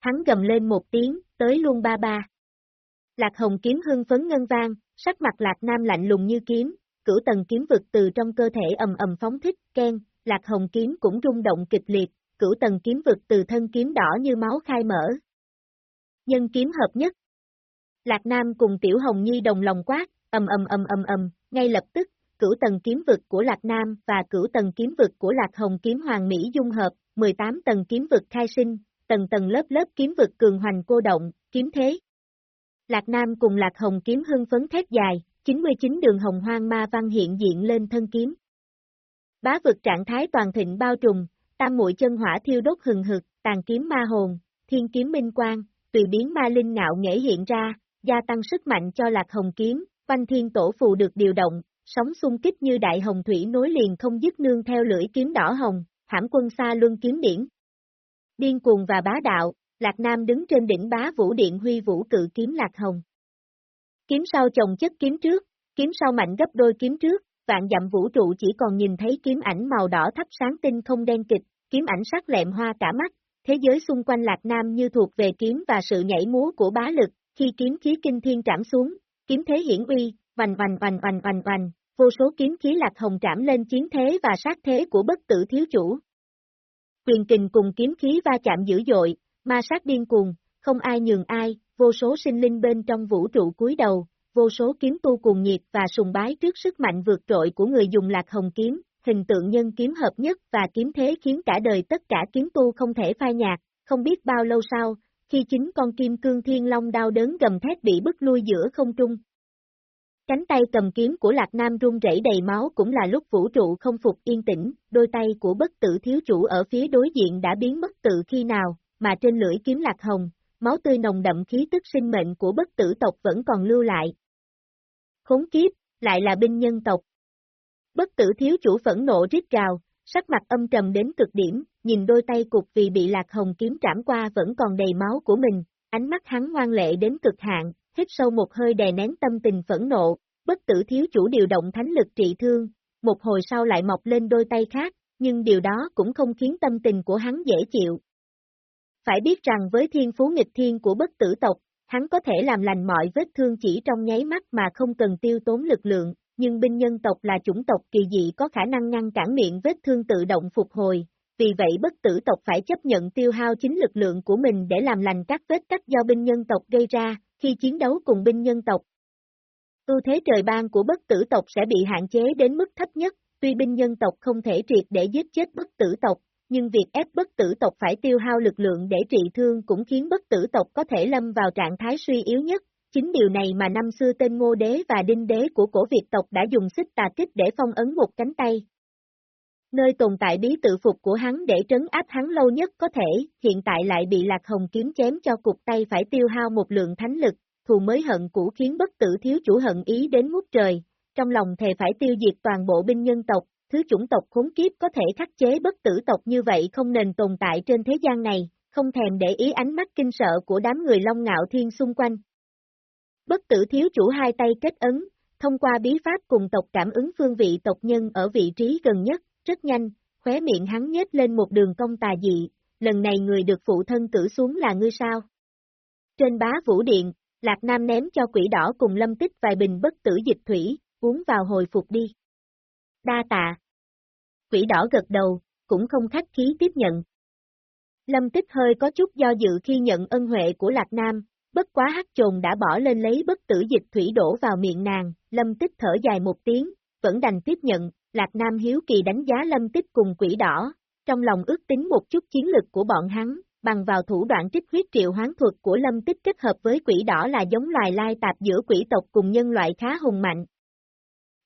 Hắn gầm lên một tiếng, tới luôn ba ba. Lạc Hồng kiếm hưng phấn ngân vang, sắc mặt Lạc Nam lạnh lùng như kiếm, cửu tầng kiếm vực từ trong cơ thể ầm ầm phóng thích, khen Lạc Hồng kiếm cũng rung động kịch liệt, cửu tầng kiếm vực từ thân kiếm đỏ như máu khai mở. Nhân kiếm hợp nhất. Lạc Nam cùng Tiểu Hồng Nhi đồng lòng quát, ầm ầm ầm ầm ầm, ngay lập tức, cửu tầng kiếm vực của Lạc Nam và cửu tầng kiếm vực của Lạc Hồng kiếm hoàng Mỹ dung hợp, 18 tầng kiếm vực khai sinh, tầng tầng lớp lớp kiếm vực cường hoành cô động, kiếm thế. Lạc Nam cùng Lạc Hồng kiếm hưng phấn thét dài, 99 đường hồng hoang ma văn hiện diện lên thân kiếm. Bá vực trạng thái toàn thịnh bao trùm, tam muội chân hỏa thiêu đốt hừng hực, tàn kiếm ma hồn, thiên kiếm minh quang, tùy biến ma linh ngạo nghệ hiện ra, gia tăng sức mạnh cho Lạc Hồng kiếm, quanh thiên tổ phù được điều động, sóng xung kích như đại hồng thủy nối liền không dứt nương theo lưỡi kiếm đỏ hồng, hãm quân xa luân kiếm điển. Điên cuồng và bá đạo, Lạc Nam đứng trên đỉnh bá vũ điện huy vũ cự kiếm Lạc Hồng. Kiếm sau chồng chất kiếm trước, kiếm sau mạnh gấp đôi kiếm trước, vạn dặm vũ trụ chỉ còn nhìn thấy kiếm ảnh màu đỏ thắp sáng tinh không đen kịch, kiếm ảnh sắc lẹm hoa cả mắt, thế giới xung quanh Lạc Nam như thuộc về kiếm và sự nhảy múa của bá lực, khi kiếm khí kinh thiên trảm xuống, kiếm thế hiển uy, vành vành vành vành vành vành, vô số kiếm khí lạc hồng trảm lên chiến thế và sát thế của bất tử thiếu chủ. Quyền kình cùng kiếm khí va chạm dữ dội, ma sát điên cuồng, không ai nhường ai, vô số sinh linh bên trong vũ trụ cúi đầu, vô số kiếm tu cuồng nhiệt và sùng bái trước sức mạnh vượt trội của người dùng lạc hồng kiếm, hình tượng nhân kiếm hợp nhất và kiếm thế khiến cả đời tất cả kiếm tu không thể phai nhạt, không biết bao lâu sau, khi chính con kim cương thiên long đau đớn gầm thét bị bức lui giữa không trung. Cánh tay cầm kiếm của Lạc Nam run rẩy đầy máu cũng là lúc vũ trụ không phục yên tĩnh, đôi tay của bất tử thiếu chủ ở phía đối diện đã biến mất tự khi nào, mà trên lưỡi kiếm Lạc Hồng, máu tươi nồng đậm khí tức sinh mệnh của bất tử tộc vẫn còn lưu lại. Khốn kiếp, lại là binh nhân tộc. Bất tử thiếu chủ phẫn nộ rít gào, sắc mặt âm trầm đến cực điểm, nhìn đôi tay cục vì bị lạc hồng kiếm trảm qua vẫn còn đầy máu của mình, ánh mắt hắn ngoan lệ đến cực hạn, hít sâu một hơi đè nén tâm tình phẫn nộ, bất tử thiếu chủ điều động thánh lực trị thương, một hồi sau lại mọc lên đôi tay khác, nhưng điều đó cũng không khiến tâm tình của hắn dễ chịu. Phải biết rằng với thiên phú nghịch thiên của bất tử tộc, hắn có thể làm lành mọi vết thương chỉ trong nháy mắt mà không cần tiêu tốn lực lượng, nhưng binh nhân tộc là chủng tộc kỳ dị có khả năng ngăn cản miệng vết thương tự động phục hồi, vì vậy bất tử tộc phải chấp nhận tiêu hao chính lực lượng của mình để làm lành các vết cắt do binh nhân tộc gây ra, khi chiến đấu cùng binh nhân tộc. Ưu thế trời ban của bất tử tộc sẽ bị hạn chế đến mức thấp nhất, tuy binh nhân tộc không thể triệt để giết chết bất tử tộc, nhưng việc ép bất tử tộc phải tiêu hao lực lượng để trị thương cũng khiến bất tử tộc có thể lâm vào trạng thái suy yếu nhất. Chính điều này mà năm xưa tên Ngô Đế và Đinh Đế của cổ Việt tộc đã dùng xích tà kích để phong ấn một cánh tay. Nơi tồn tại bí tự phục của hắn để trấn áp hắn lâu nhất có thể, hiện tại lại bị Lạc Hồng kiếm chém cho cục tay phải tiêu hao một lượng thánh lực, thù mới hận cũ khiến bất tử thiếu chủ hận ý đến ngút trời, trong lòng thề phải tiêu diệt toàn bộ binh nhân tộc, thứ chủng tộc khốn kiếp có thể khắc chế bất tử tộc như vậy không nên tồn tại trên thế gian này, không thèm để ý ánh mắt kinh sợ của đám người long ngạo thiên xung quanh. Bất tử thiếu chủ hai tay kết ấn, thông qua bí pháp cùng tộc cảm ứng phương vị tộc nhân ở vị trí gần nhất, rất nhanh, khóe miệng hắn nhếch lên một đường cong tà dị, lần này người được phụ thân cử xuống là ngươi sao. Trên bá vũ điện, Lạc Nam ném cho quỷ đỏ cùng lâm tích vài bình bất tử dịch thủy, uống vào hồi phục đi. Đa tạ. Quỷ đỏ gật đầu, cũng không khách khí tiếp nhận. Lâm tích hơi có chút do dự khi nhận ân huệ của Lạc Nam, bất quá hắc trồn đã bỏ lên lấy bất tử dịch thủy đổ vào miệng nàng, lâm tích thở dài một tiếng, vẫn đành tiếp nhận, Lạc Nam hiếu kỳ đánh giá lâm tích cùng quỷ đỏ, trong lòng ước tính một chút chiến lực của bọn hắn, bằng vào thủ đoạn trích huyết triệu hoán thuật của lâm tích kết hợp với quỷ đỏ là giống loài lai tạp giữa quỷ tộc cùng nhân loại khá hùng mạnh.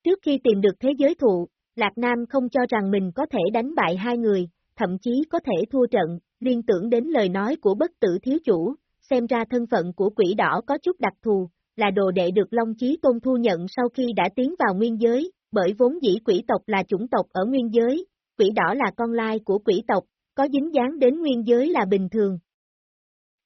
Trước khi tìm được thế giới thụ, Lạc Nam không cho rằng mình có thể đánh bại hai người, thậm chí có thể thua trận, liên tưởng đến lời nói của bất tử thiếu chủ, xem ra thân phận của quỷ đỏ có chút đặc thù, là đồ đệ được Long Chí Tôn thu nhận sau khi đã tiến vào nguyên giới, bởi vốn dĩ quỷ tộc là chủng tộc ở nguyên giới, quỷ đỏ là con lai của quỷ tộc, có dính dáng đến nguyên giới là bình thường.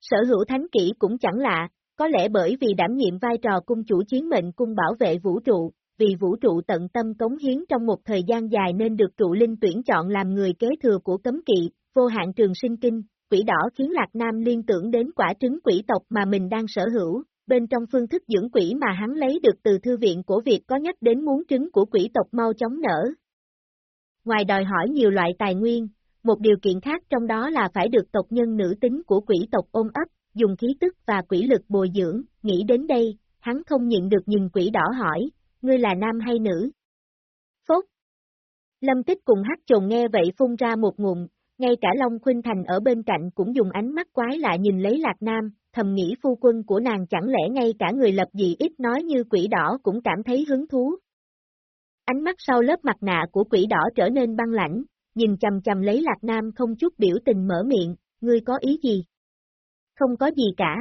Sở hữu thánh kỹ cũng chẳng lạ, có lẽ bởi vì đảm nhiệm vai trò cung chủ chiến mệnh cung bảo vệ vũ trụ, vì vũ trụ tận tâm cống hiến trong một thời gian dài nên được trụ linh tuyển chọn làm người kế thừa của cấm kỵ, vô hạn trường sinh kinh, quỷ đỏ khiến Lạc Nam liên tưởng đến quả trứng quỷ tộc mà mình đang sở hữu, bên trong phương thức dưỡng quỷ mà hắn lấy được từ thư viện của Việt có nhắc đến muốn trứng của quỷ tộc mau chóng nở. Ngoài đòi hỏi nhiều loại tài nguyên, một điều kiện khác trong đó là phải được tộc nhân nữ tính của quỷ tộc ôm ấp, dùng khí tức và quỷ lực bồi dưỡng, nghĩ đến đây, hắn không nhịn được nhìn quỷ đỏ hỏi, ngươi là nam hay nữ? Phốt! Lâm tích cùng hát trồn nghe vậy phun ra một ngụm, ngay cả Long Khuynh Thành ở bên cạnh cũng dùng ánh mắt quái lạ nhìn lấy Lạc Nam, thầm nghĩ phu quân của nàng chẳng lẽ ngay cả người lập dị ít nói như quỷ đỏ cũng cảm thấy hứng thú. Ánh mắt sau lớp mặt nạ của quỷ đỏ trở nên băng lãnh, nhìn chầm chầm lấy Lạc Nam không chút biểu tình mở miệng, ngươi có ý gì? Không có gì cả.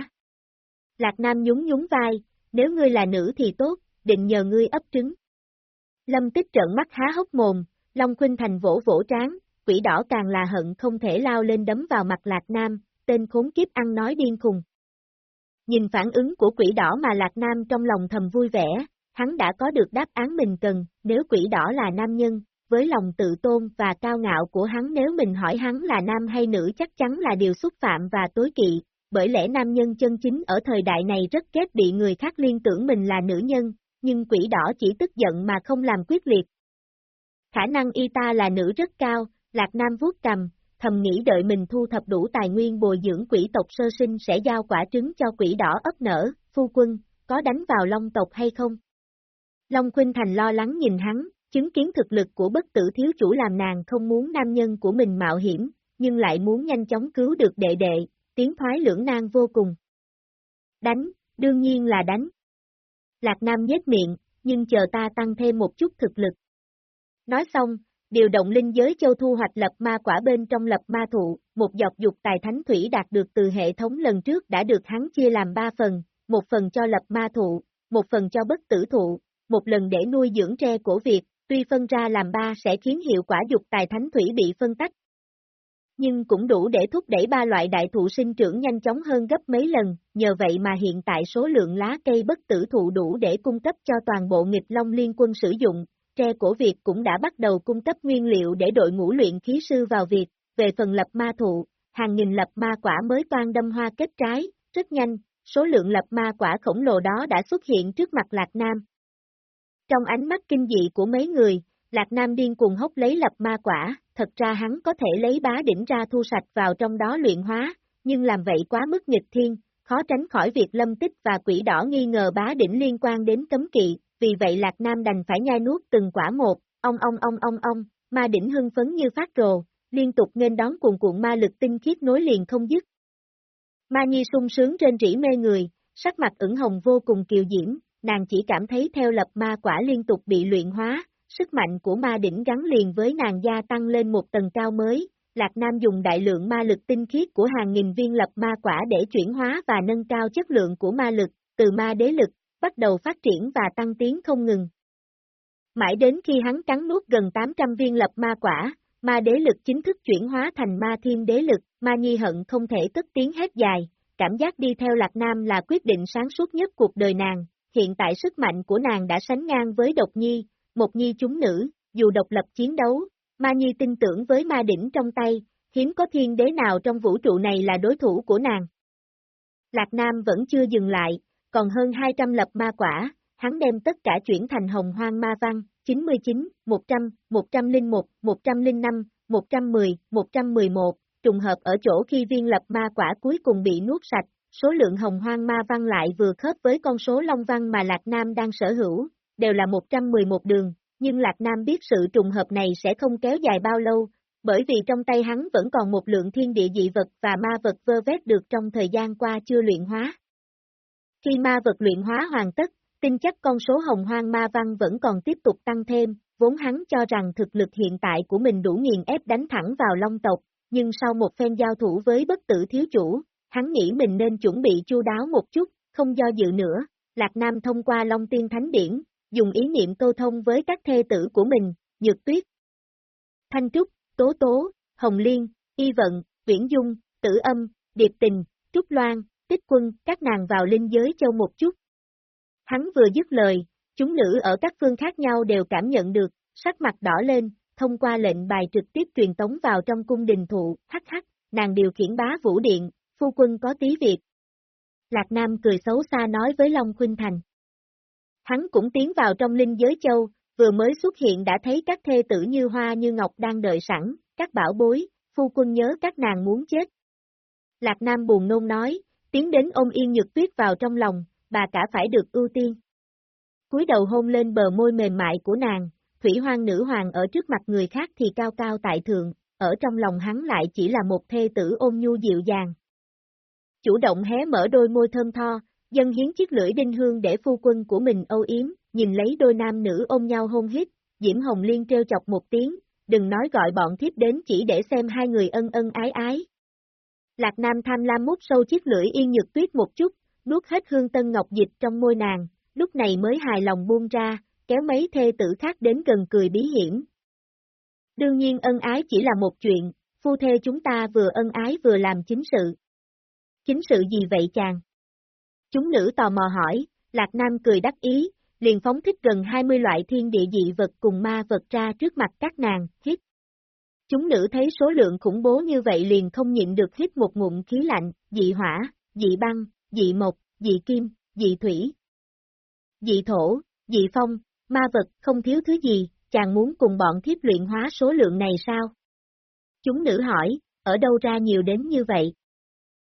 Lạc Nam nhún nhún vai, nếu ngươi là nữ thì tốt, định nhờ ngươi ấp trứng. Lâm tích trợn mắt há hốc mồm, Long Khuynh Thành vỗ vỗ trán, quỷ đỏ càng là hận không thể lao lên đấm vào mặt Lạc Nam, tên khốn kiếp ăn nói điên khùng. Nhìn phản ứng của quỷ đỏ mà Lạc Nam trong lòng thầm vui vẻ, hắn đã có được đáp án mình cần, nếu quỷ đỏ là nam nhân, với lòng tự tôn và cao ngạo của hắn nếu mình hỏi hắn là nam hay nữ chắc chắn là điều xúc phạm và tối kỵ, bởi lẽ nam nhân chân chính ở thời đại này rất ghét bị người khác liên tưởng mình là nữ nhân, nhưng quỷ đỏ chỉ tức giận mà không làm quyết liệt. Khả năng y ta là nữ rất cao, Lạc Nam vuốt cầm, thầm nghĩ đợi mình thu thập đủ tài nguyên bồi dưỡng quỷ tộc sơ sinh sẽ giao quả trứng cho quỷ đỏ ấp nở, phu quân, có đánh vào long tộc hay không? Long Khuynh Thành lo lắng nhìn hắn, chứng kiến thực lực của bất tử thiếu chủ làm nàng không muốn nam nhân của mình mạo hiểm, nhưng lại muốn nhanh chóng cứu được đệ đệ, tiến thoái lưỡng nan vô cùng. Đánh, đương nhiên là đánh. Lạc Nam nhếch miệng, nhưng chờ ta tăng thêm một chút thực lực. Nói xong, điều động linh giới châu thu hoạch lập ma quả bên trong lập ma thụ, một giọt dục tài thánh thủy đạt được từ hệ thống lần trước đã được hắn chia làm ba phần, một phần cho lập ma thụ, một phần cho bất tử thụ, một lần để nuôi dưỡng tre cổ Việt, tuy phân ra làm ba sẽ khiến hiệu quả dục tài thánh thủy bị phân tách. Nhưng cũng đủ để thúc đẩy ba loại đại thụ sinh trưởng nhanh chóng hơn gấp mấy lần, nhờ vậy mà hiện tại số lượng lá cây bất tử thụ đủ để cung cấp cho toàn bộ nghịch long liên quân sử dụng, tre cổ Việt cũng đã bắt đầu cung cấp nguyên liệu để đội ngũ luyện khí sư vào việc, về phần lập ma thụ, hàng nghìn lập ma quả mới toan đâm hoa kết trái, rất nhanh, số lượng lập ma quả khổng lồ đó đã xuất hiện trước mặt Lạc Nam. Trong ánh mắt kinh dị của mấy người, Lạc Nam điên cuồng hốc lấy lập ma quả, thật ra hắn có thể lấy bá đỉnh ra thu sạch vào trong đó luyện hóa, nhưng làm vậy quá mức nghịch thiên, khó tránh khỏi việc lâm tích và quỷ đỏ nghi ngờ bá đỉnh liên quan đến cấm kỵ, vì vậy Lạc Nam đành phải nhai nuốt từng quả một, ong ong ong ong ong, ma đỉnh hưng phấn như phát rồ, liên tục nên đón cuồng cuộn ma lực tinh khiết nối liền không dứt. Ma Nhi sung sướng trên rỉ mê người, sắc mặt ửng hồng vô cùng kiều diễm, nàng chỉ cảm thấy theo lập ma quả liên tục bị luyện hóa, sức mạnh của ma đỉnh gắn liền với nàng gia tăng lên một tầng cao mới. Lạc Nam dùng đại lượng ma lực tinh khiết của hàng nghìn viên lập ma quả để chuyển hóa và nâng cao chất lượng của ma lực, từ ma đế lực, bắt đầu phát triển và tăng tiến không ngừng. Mãi đến khi hắn cắn nuốt gần 800 viên lập ma quả, ma đế lực chính thức chuyển hóa thành ma thiên đế lực, ma nhi hận không thể cất tiếng hét dài, cảm giác đi theo Lạc Nam là quyết định sáng suốt nhất cuộc đời nàng, hiện tại sức mạnh của nàng đã sánh ngang với độc nhi, một nhi chúng nữ, dù độc lập chiến đấu, ma nhi tin tưởng với ma đỉnh trong tay, hiếm có thiên đế nào trong vũ trụ này là đối thủ của nàng. Lạc Nam vẫn chưa dừng lại, còn hơn 200 lập ma quả, hắn đem tất cả chuyển thành hồng hoang ma văn, 99, 100, 101, 105, 110, 111, trùng hợp ở chỗ khi viên lập ma quả cuối cùng bị nuốt sạch, số lượng hồng hoang ma văn lại vừa khớp với con số long văn mà Lạc Nam đang sở hữu, đều là 111 đường, nhưng Lạc Nam biết sự trùng hợp này sẽ không kéo dài bao lâu, bởi vì trong tay hắn vẫn còn một lượng thiên địa dị vật và ma vật vơ vét được trong thời gian qua chưa luyện hóa. Khi ma vật luyện hóa hoàn tất, tin chắc con số hồng hoang ma văn vẫn còn tiếp tục tăng thêm, vốn hắn cho rằng thực lực hiện tại của mình đủ nghiền ép đánh thẳng vào long tộc, nhưng sau một phen giao thủ với bất tử thiếu chủ, hắn nghĩ mình nên chuẩn bị chu đáo một chút, không do dự nữa, Lạc Nam thông qua Long Tiên Thánh Điển, dùng ý niệm câu thông với các thê tử của mình, Nhược Tuyết, Thanh Trúc, Tố Tố, Hồng Liên, Y Vận, Viễn Dung, Tử Âm, Điệp Tình, Trúc Loan, Tích Quân, các nàng vào linh giới châu một chút. Hắn vừa dứt lời, chúng nữ ở các phương khác nhau đều cảm nhận được, sắc mặt đỏ lên, thông qua lệnh bài trực tiếp truyền tống vào trong cung đình thụ, hắc hắc, nàng điều khiển bá vũ điện, phu quân có tí việc. Lạc Nam cười xấu xa nói với Long Khuynh Thành. Hắn cũng tiến vào trong linh giới châu, vừa mới xuất hiện đã thấy các thê tử như hoa như ngọc đang đợi sẵn, các bảo bối, phu quân nhớ các nàng muốn chết. Lạc Nam buồn nôn nói, tiến đến ôm yên nhược tuyết vào trong lòng, bà cả phải được ưu tiên. cúi đầu hôn lên bờ môi mềm mại của nàng, thủy hoang nữ hoàng ở trước mặt người khác thì cao cao tại thượng, ở trong lòng hắn lại chỉ là một thê tử ôn nhu dịu dàng. Chủ động hé mở đôi môi thơm tho, dân hiến chiếc lưỡi đinh hương để phu quân của mình âu yếm, nhìn lấy đôi nam nữ ôm nhau hôn hít, Diễm Hồng Liên treo chọc một tiếng, đừng nói gọi bọn thiếp đến chỉ để xem hai người ân ân ái ái. Lạc Nam tham lam mút sâu chiếc lưỡi yên nhược tuyết một chút, nuốt hết hương tân ngọc dịch trong môi nàng, lúc này mới hài lòng buông ra, kéo mấy thê tử khác đến gần cười bí hiểm. Đương nhiên ân ái chỉ là một chuyện, phu thê chúng ta vừa ân ái vừa làm chính sự. Chính sự gì vậy chàng? Chúng nữ tò mò hỏi, Lạc Nam cười đắc ý, liền phóng thích gần 20 loại thiên địa dị vật cùng ma vật ra trước mặt các nàng, hít. Chúng nữ thấy số lượng khủng bố như vậy liền không nhịn được hít một ngụm khí lạnh, dị hỏa, dị băng, dị mộc, dị kim, dị thủy, dị thổ, dị phong, ma vật không thiếu thứ gì, chàng muốn cùng bọn thiếp luyện hóa số lượng này sao? Chúng nữ hỏi, ở đâu ra nhiều đến như vậy?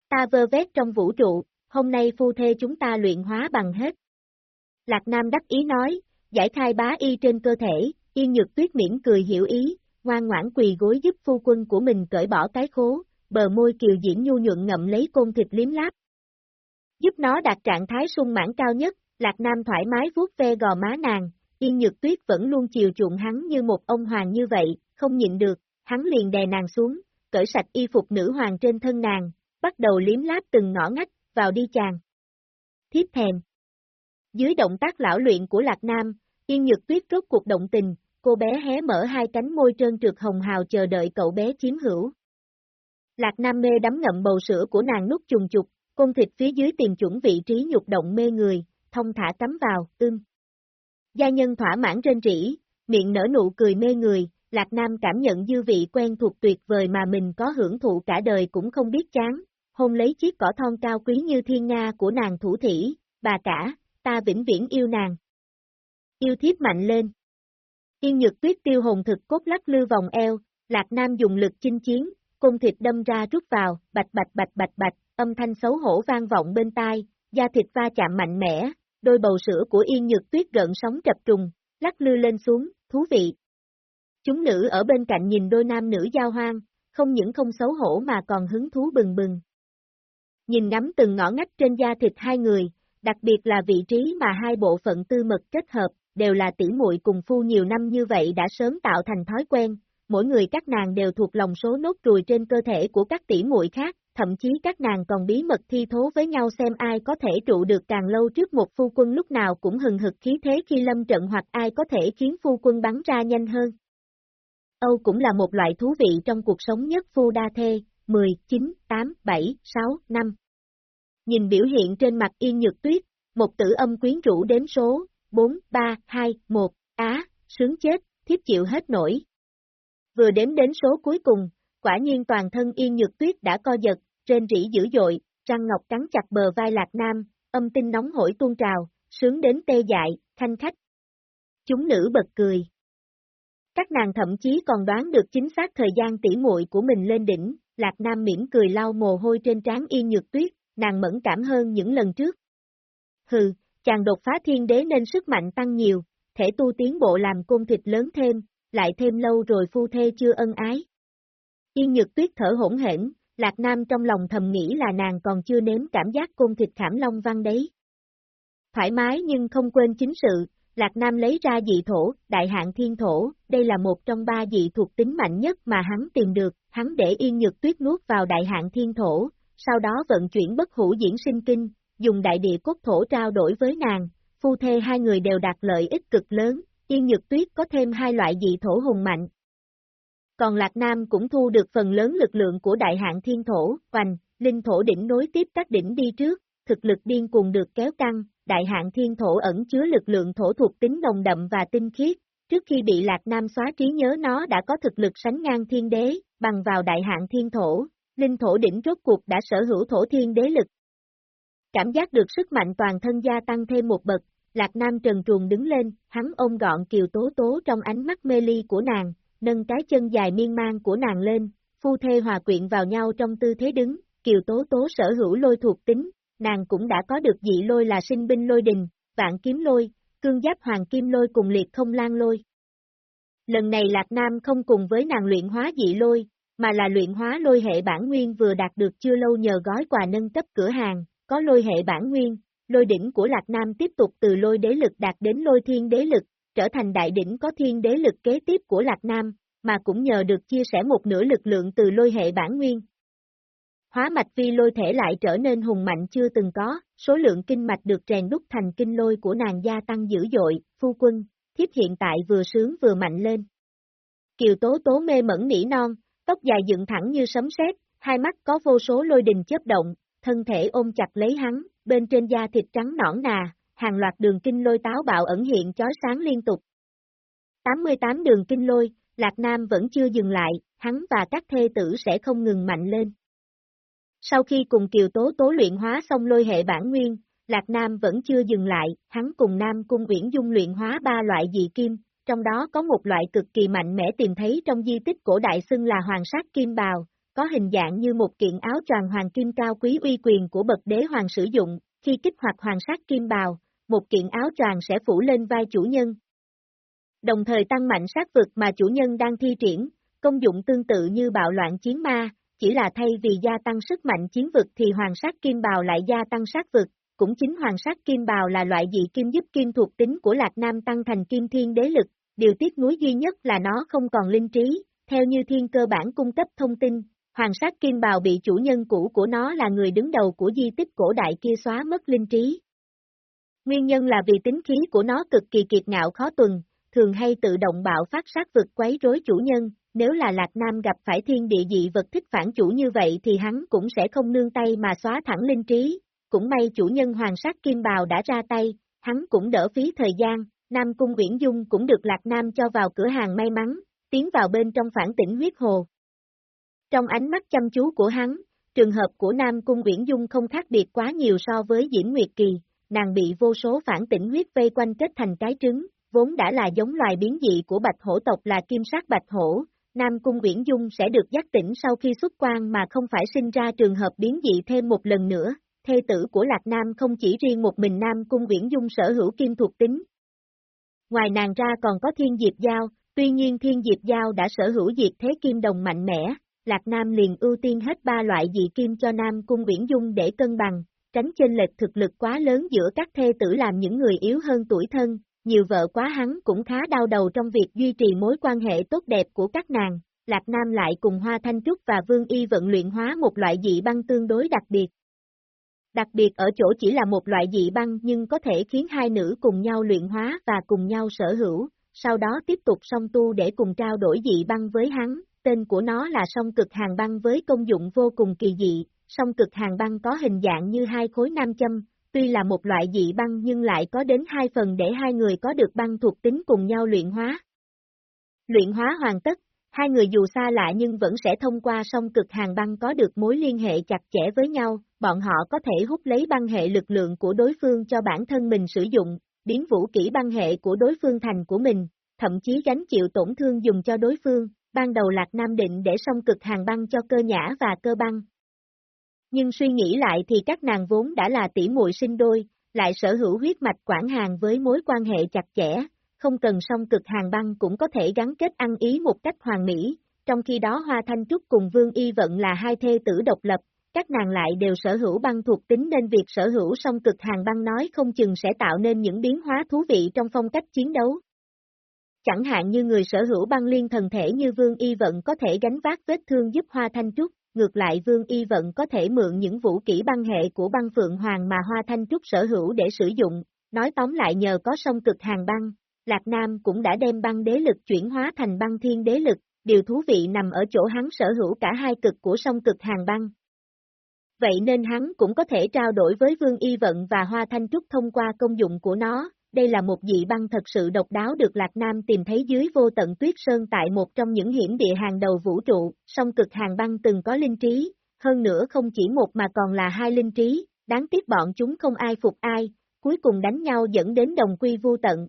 Ta vơ vét trong vũ trụ, hôm nay phu thê chúng ta luyện hóa bằng hết. Lạc Nam đắc ý nói, giải khai bá y trên cơ thể, yên nhược tuyết miễn cười hiểu ý, ngoan ngoãn quỳ gối giúp phu quân của mình cởi bỏ cái khố, bờ môi kiều diễn nhu nhuận ngậm lấy côn thịt liếm láp. Giúp nó đạt trạng thái sung mãn cao nhất, Lạc Nam thoải mái vuốt ve gò má nàng, Yên Nhược Tuyết vẫn luôn chiều chuộng hắn như một ông hoàng như vậy, không nhịn được, hắn liền đè nàng xuống, cởi sạch y phục nữ hoàng trên thân nàng, bắt đầu liếm láp từng ngõ ngách, vào đi chàng. Thiếp thèm. Dưới động tác lão luyện của Lạc Nam, Yên Nhược Tuyết rốt cuộc động tình, cô bé hé mở hai cánh môi trơn trượt hồng hào chờ đợi cậu bé chiếm hữu. Lạc Nam mê đắm ngậm bầu sữa của nàng nút trùng trục, côn thịt phía dưới tìm chuẩn vị trí nhục động mê người, thông thả cắm vào, ưm. Gia nhân thỏa mãn trên rỉ, miệng nở nụ cười mê người, Lạc Nam cảm nhận dư vị quen thuộc tuyệt vời mà mình có hưởng thụ cả đời cũng không biết chán, hôn lấy chiếc cỏ thon cao quý như thiên nga của nàng thủ thỉ, bà cả, ta vĩnh viễn yêu nàng. Yêu thiếp mạnh lên. Yên nhược tuyết tiêu hồn thực cốt lắc lư vòng eo, Lạc Nam dùng lực chinh chiến, cung thịt đâm ra rút vào, bạch bạch bạch bạch bạch, âm thanh xấu hổ vang vọng bên tai, da thịt va chạm mạnh mẽ, đôi bầu sữa của Yên Nhược Tuyết gợn sóng chập trùng, lắc lư lên xuống, thú vị. Chúng nữ ở bên cạnh nhìn đôi nam nữ giao hoang, không những không xấu hổ mà còn hứng thú bừng bừng. Nhìn ngắm từng ngõ ngách trên da thịt hai người, đặc biệt là vị trí mà hai bộ phận tư mật kết hợp, đều là tỷ muội cùng phu nhiều năm như vậy đã sớm tạo thành thói quen, mỗi người các nàng đều thuộc lòng số nốt ruồi trên cơ thể của các tỷ muội khác, thậm chí các nàng còn bí mật thi thố với nhau xem ai có thể trụ được càng lâu trước một phu quân lúc nào cũng hừng hực khí thế khi lâm trận hoặc ai có thể khiến phu quân bắn ra nhanh hơn. Âu cũng là một loại thú vị trong cuộc sống nhất phu đa thê, 10, 9, 8, 7, 6, 5. Nhìn biểu hiện trên mặt yên nhược tuyết, một tử âm quyến rũ đếm số, 4, 3, 2, 1, á, sướng chết, thiếp chịu hết nổi. Vừa đếm đến số cuối cùng, quả nhiên toàn thân yên nhược tuyết đã co giật, trên rỉ dữ dội, răng ngọc cắn chặt bờ vai lạc nam, âm tinh nóng hổi tuôn trào, sướng đến tê dại, thanh khách. Chúng nữ bật cười. Các nàng thậm chí còn đoán được chính xác thời gian tỉ muội của mình lên đỉnh, lạc nam mỉm cười lau mồ hôi trên trán Y nhược tuyết, nàng mẫn cảm hơn những lần trước. Hừ, chàng đột phá thiên đế nên sức mạnh tăng nhiều, thể tu tiến bộ làm côn thịt lớn thêm, lại thêm lâu rồi phu thê chưa ân ái. Yên nhược tuyết thở hỗn hển, Lạc Nam trong lòng thầm nghĩ là nàng còn chưa nếm cảm giác côn thịt khảm long văn đấy. Thoải mái nhưng không quên chính sự, Lạc Nam lấy ra dị thổ, đại hạng thiên thổ, đây là một trong ba dị thuộc tính mạnh nhất mà hắn tìm được, hắn để yên nhược tuyết nuốt vào đại hạng thiên thổ, sau đó vận chuyển bất hủ diễn sinh kinh, dùng đại địa cốt thổ trao đổi với nàng, phu thê hai người đều đạt lợi ích cực lớn, yên nhược tuyết có thêm hai loại dị thổ hùng mạnh, còn Lạc Nam cũng thu được phần lớn lực lượng của đại hạng thiên thổ, hoành, linh thổ đỉnh nối tiếp các đỉnh đi trước, thực lực điên cuồng được kéo căng, đại hạng thiên thổ ẩn chứa lực lượng thổ thuộc tính nồng đậm và tinh khiết, trước khi bị Lạc Nam xóa trí nhớ nó đã có thực lực sánh ngang thiên đế, bằng vào đại hạng thiên thổ, linh thổ đỉnh rốt cuộc đã sở hữu thổ thiên đế lực. Cảm giác được sức mạnh toàn thân gia tăng thêm một bậc, Lạc Nam trần truồng đứng lên, hắn ôm gọn kiều tố tố trong ánh mắt mê ly của nàng, nâng cái chân dài miên man của nàng lên, phu thê hòa quyện vào nhau trong tư thế đứng, kiều tố tố sở hữu lôi thuộc tính, nàng cũng đã có được dị lôi là sinh binh lôi đình, vạn kiếm lôi, cương giáp hoàng kim lôi cùng liệt không lan lôi. Lần này Lạc Nam không cùng với nàng luyện hóa dị lôi, mà là luyện hóa lôi hệ bản nguyên vừa đạt được chưa lâu nhờ gói quà nâng cấp cửa hàng, có lôi hệ bản nguyên, lôi đỉnh của Lạc Nam tiếp tục từ lôi đế lực đạt đến lôi thiên đế lực, trở thành đại đỉnh có thiên đế lực kế tiếp của Lạc Nam, mà cũng nhờ được chia sẻ một nửa lực lượng từ lôi hệ bản nguyên. Hóa mạch vi lôi thể lại trở nên hùng mạnh chưa từng có, số lượng kinh mạch được rèn đúc thành kinh lôi của nàng gia tăng dữ dội, phu quân, thiếp hiện tại vừa sướng vừa mạnh lên. Kiều tố tố mê mẫn nỉ non, tóc dài dựng thẳng như sấm sét, hai mắt có vô số lôi đình chớp động, thân thể ôm chặt lấy hắn, bên trên da thịt trắng nõn nà, hàng loạt đường kinh lôi táo bạo ẩn hiện chói sáng liên tục. 88 đường kinh lôi, Lạc Nam vẫn chưa dừng lại, hắn và các thê tử sẽ không ngừng mạnh lên. Sau khi cùng Kiều Tố Tố luyện hóa xong lôi hệ bản nguyên, Lạc Nam vẫn chưa dừng lại, hắn cùng Nam Cung Uyển Dung luyện hóa ba loại dị kim, trong đó có một loại cực kỳ mạnh mẽ tìm thấy trong di tích cổ đại xưng là hoàng sát kim bào, có hình dạng như một kiện áo choàng hoàng kim cao quý uy quyền của bậc đế hoàng sử dụng, khi kích hoạt hoàng sát kim bào, một kiện áo choàng sẽ phủ lên vai chủ nhân. Đồng thời tăng mạnh sát vực mà chủ nhân đang thi triển, công dụng tương tự như bạo loạn chiến ma, chỉ là thay vì gia tăng sức mạnh chiến vực thì hoàng sát kim bào lại gia tăng sát vực, cũng chính hoàng sát kim bào là loại dị kim giúp kim thuộc tính của Lạc Nam tăng thành kim thiên đế lực, điều tiếc nuối duy nhất là nó không còn linh trí, theo như thiên cơ bản cung cấp thông tin, hoàng sát kim bào bị chủ nhân cũ của nó là người đứng đầu của di tích cổ đại kia xóa mất linh trí. Nguyên nhân là vì tính khí của nó cực kỳ kiệt ngạo khó tuần, thường hay tự động bạo phát sát vực quấy rối chủ nhân, nếu là Lạc Nam gặp phải thiên địa dị vật thích phản chủ như vậy thì hắn cũng sẽ không nương tay mà xóa thẳng linh trí, cũng may chủ nhân hoàng sát kim bào đã ra tay, hắn cũng đỡ phí thời gian, Nam Cung Uyển Dung cũng được Lạc Nam cho vào cửa hàng may mắn, tiến vào bên trong phản tỉnh huyết hồ. Trong ánh mắt chăm chú của hắn, trường hợp của Nam Cung Uyển Dung không khác biệt quá nhiều so với Diễm Nguyệt Kỳ, nàng bị vô số phản tỉnh huyết vây quanh kết thành cái trứng, vốn đã là giống loài biến dị của bạch hổ tộc là kim sát bạch hổ, Nam Cung Uyển Dung sẽ được giác tỉnh sau khi xuất quan mà không phải sinh ra trường hợp biến dị thêm một lần nữa. Thê tử của Lạc Nam không chỉ riêng một mình Nam Cung Viễn Dung sở hữu kim thuộc tính. Ngoài nàng ra còn có Thiên Diệp Giao, tuy nhiên Thiên Diệp Giao đã sở hữu diệt thế kim đồng mạnh mẽ, Lạc Nam liền ưu tiên hết ba loại dị kim cho Nam Cung Viễn Dung để cân bằng, tránh chênh lệch thực lực quá lớn giữa các thê tử làm những người yếu hơn tuổi thân, nhiều vợ quá hắn cũng khá đau đầu trong việc duy trì mối quan hệ tốt đẹp của các nàng, Lạc Nam lại cùng Hoa Thanh Trúc và Vương Y vận luyện hóa một loại dị băng tương đối đặc biệt. Đặc biệt ở chỗ chỉ là một loại dị băng nhưng có thể khiến hai nữ cùng nhau luyện hóa và cùng nhau sở hữu, sau đó tiếp tục song tu để cùng trao đổi dị băng với hắn, tên của nó là song cực hàng băng với công dụng vô cùng kỳ dị, song cực hàng băng có hình dạng như hai khối nam châm, tuy là một loại dị băng nhưng lại có đến hai phần để hai người có được băng thuộc tính cùng nhau luyện hóa. Luyện hóa hoàn tất, hai người dù xa lạ nhưng vẫn sẽ thông qua song cực hàng băng có được mối liên hệ chặt chẽ với nhau, bọn họ có thể hút lấy băng hệ lực lượng của đối phương cho bản thân mình sử dụng, biến vũ kỹ băng hệ của đối phương thành của mình, thậm chí gánh chịu tổn thương dùng cho đối phương, ban đầu Lạc Nam định để song cực hàng băng cho cơ nhã và cơ băng, nhưng suy nghĩ lại thì các nàng vốn đã là tỷ muội sinh đôi, lại sở hữu huyết mạch quản hàng với mối quan hệ chặt chẽ, không cần song cực hàng băng cũng có thể gắn kết ăn ý một cách hoàn mỹ, trong khi đó Hoa Thanh Trúc cùng Vương Y Vận là hai thê tử độc lập, các nàng lại đều sở hữu băng thuộc tính nên việc sở hữu song cực hàng băng nói không chừng sẽ tạo nên những biến hóa thú vị trong phong cách chiến đấu. Chẳng hạn như người sở hữu băng liên thần thể như Vương Y Vận có thể gánh vác vết thương giúp Hoa Thanh Trúc, ngược lại Vương Y Vận có thể mượn những vũ kỹ băng hệ của băng Phượng Hoàng mà Hoa Thanh Trúc sở hữu để sử dụng, nói tóm lại nhờ có song cực hàng băng, Lạc Nam cũng đã đem băng đế lực chuyển hóa thành băng thiên đế lực, điều thú vị nằm ở chỗ hắn sở hữu cả hai cực của sông cực hàng băng. Vậy nên hắn cũng có thể trao đổi với Vương Y Vận và Hoa Thanh Trúc thông qua công dụng của nó, đây là một dị băng thật sự độc đáo được Lạc Nam tìm thấy dưới vô tận tuyết sơn tại một trong những hiểm địa hàng đầu vũ trụ, song cực hàng băng từng có linh trí, hơn nữa không chỉ một mà còn là hai linh trí, đáng tiếc bọn chúng không ai phục ai, cuối cùng đánh nhau dẫn đến đồng quy vô tận.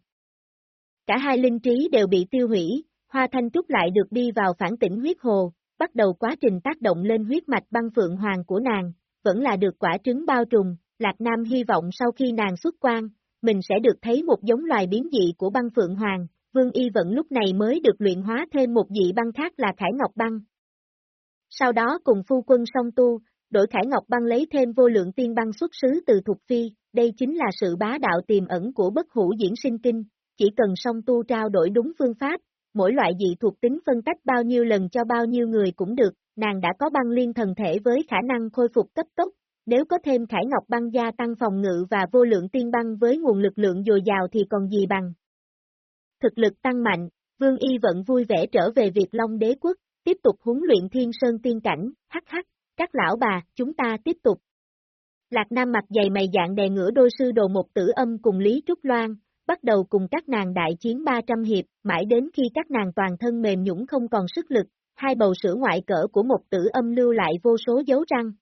Cả hai linh trí đều bị tiêu hủy, Hoa Thanh Trúc lại được đi vào phản tỉnh huyết hồ, bắt đầu quá trình tác động lên huyết mạch băng phượng hoàng của nàng, vẫn là được quả trứng bao trùm, Lạc Nam hy vọng sau khi nàng xuất quan, mình sẽ được thấy một giống loài biến dị của băng phượng hoàng, Vương Y vẫn lúc này mới được luyện hóa thêm một dị băng khác là Khải Ngọc Băng. Sau đó cùng phu quân song tu, đổi Khải Ngọc Băng lấy thêm vô lượng tiên băng xuất xứ từ Thục Phi, đây chính là sự bá đạo tiềm ẩn của bất hủ diễn sinh kinh, chỉ cần song tu trao đổi đúng phương pháp, mỗi loại dị thuộc tính phân tách bao nhiêu lần cho bao nhiêu người cũng được, nàng đã có băng liên thần thể với khả năng khôi phục cấp tốc, nếu có thêm Khải Ngọc băng gia tăng phòng ngự và vô lượng tiên băng với nguồn lực lượng dồi dào thì còn gì bằng. Thực lực tăng mạnh, Vương Y vẫn vui vẻ trở về Việt Long đế quốc, tiếp tục huấn luyện thiên sơn tiên cảnh, hắc hắc, các lão bà, chúng ta tiếp tục. Lạc Nam mặt dày mày dạng đè ngửa đôi sư đồ một tử âm cùng Lý Trúc Loan, bắt đầu cùng các nàng đại chiến 300 hiệp, mãi đến khi các nàng toàn thân mềm nhũng không còn sức lực, hai bầu sữa ngoại cỡ của một tử âm lưu lại vô số dấu răng,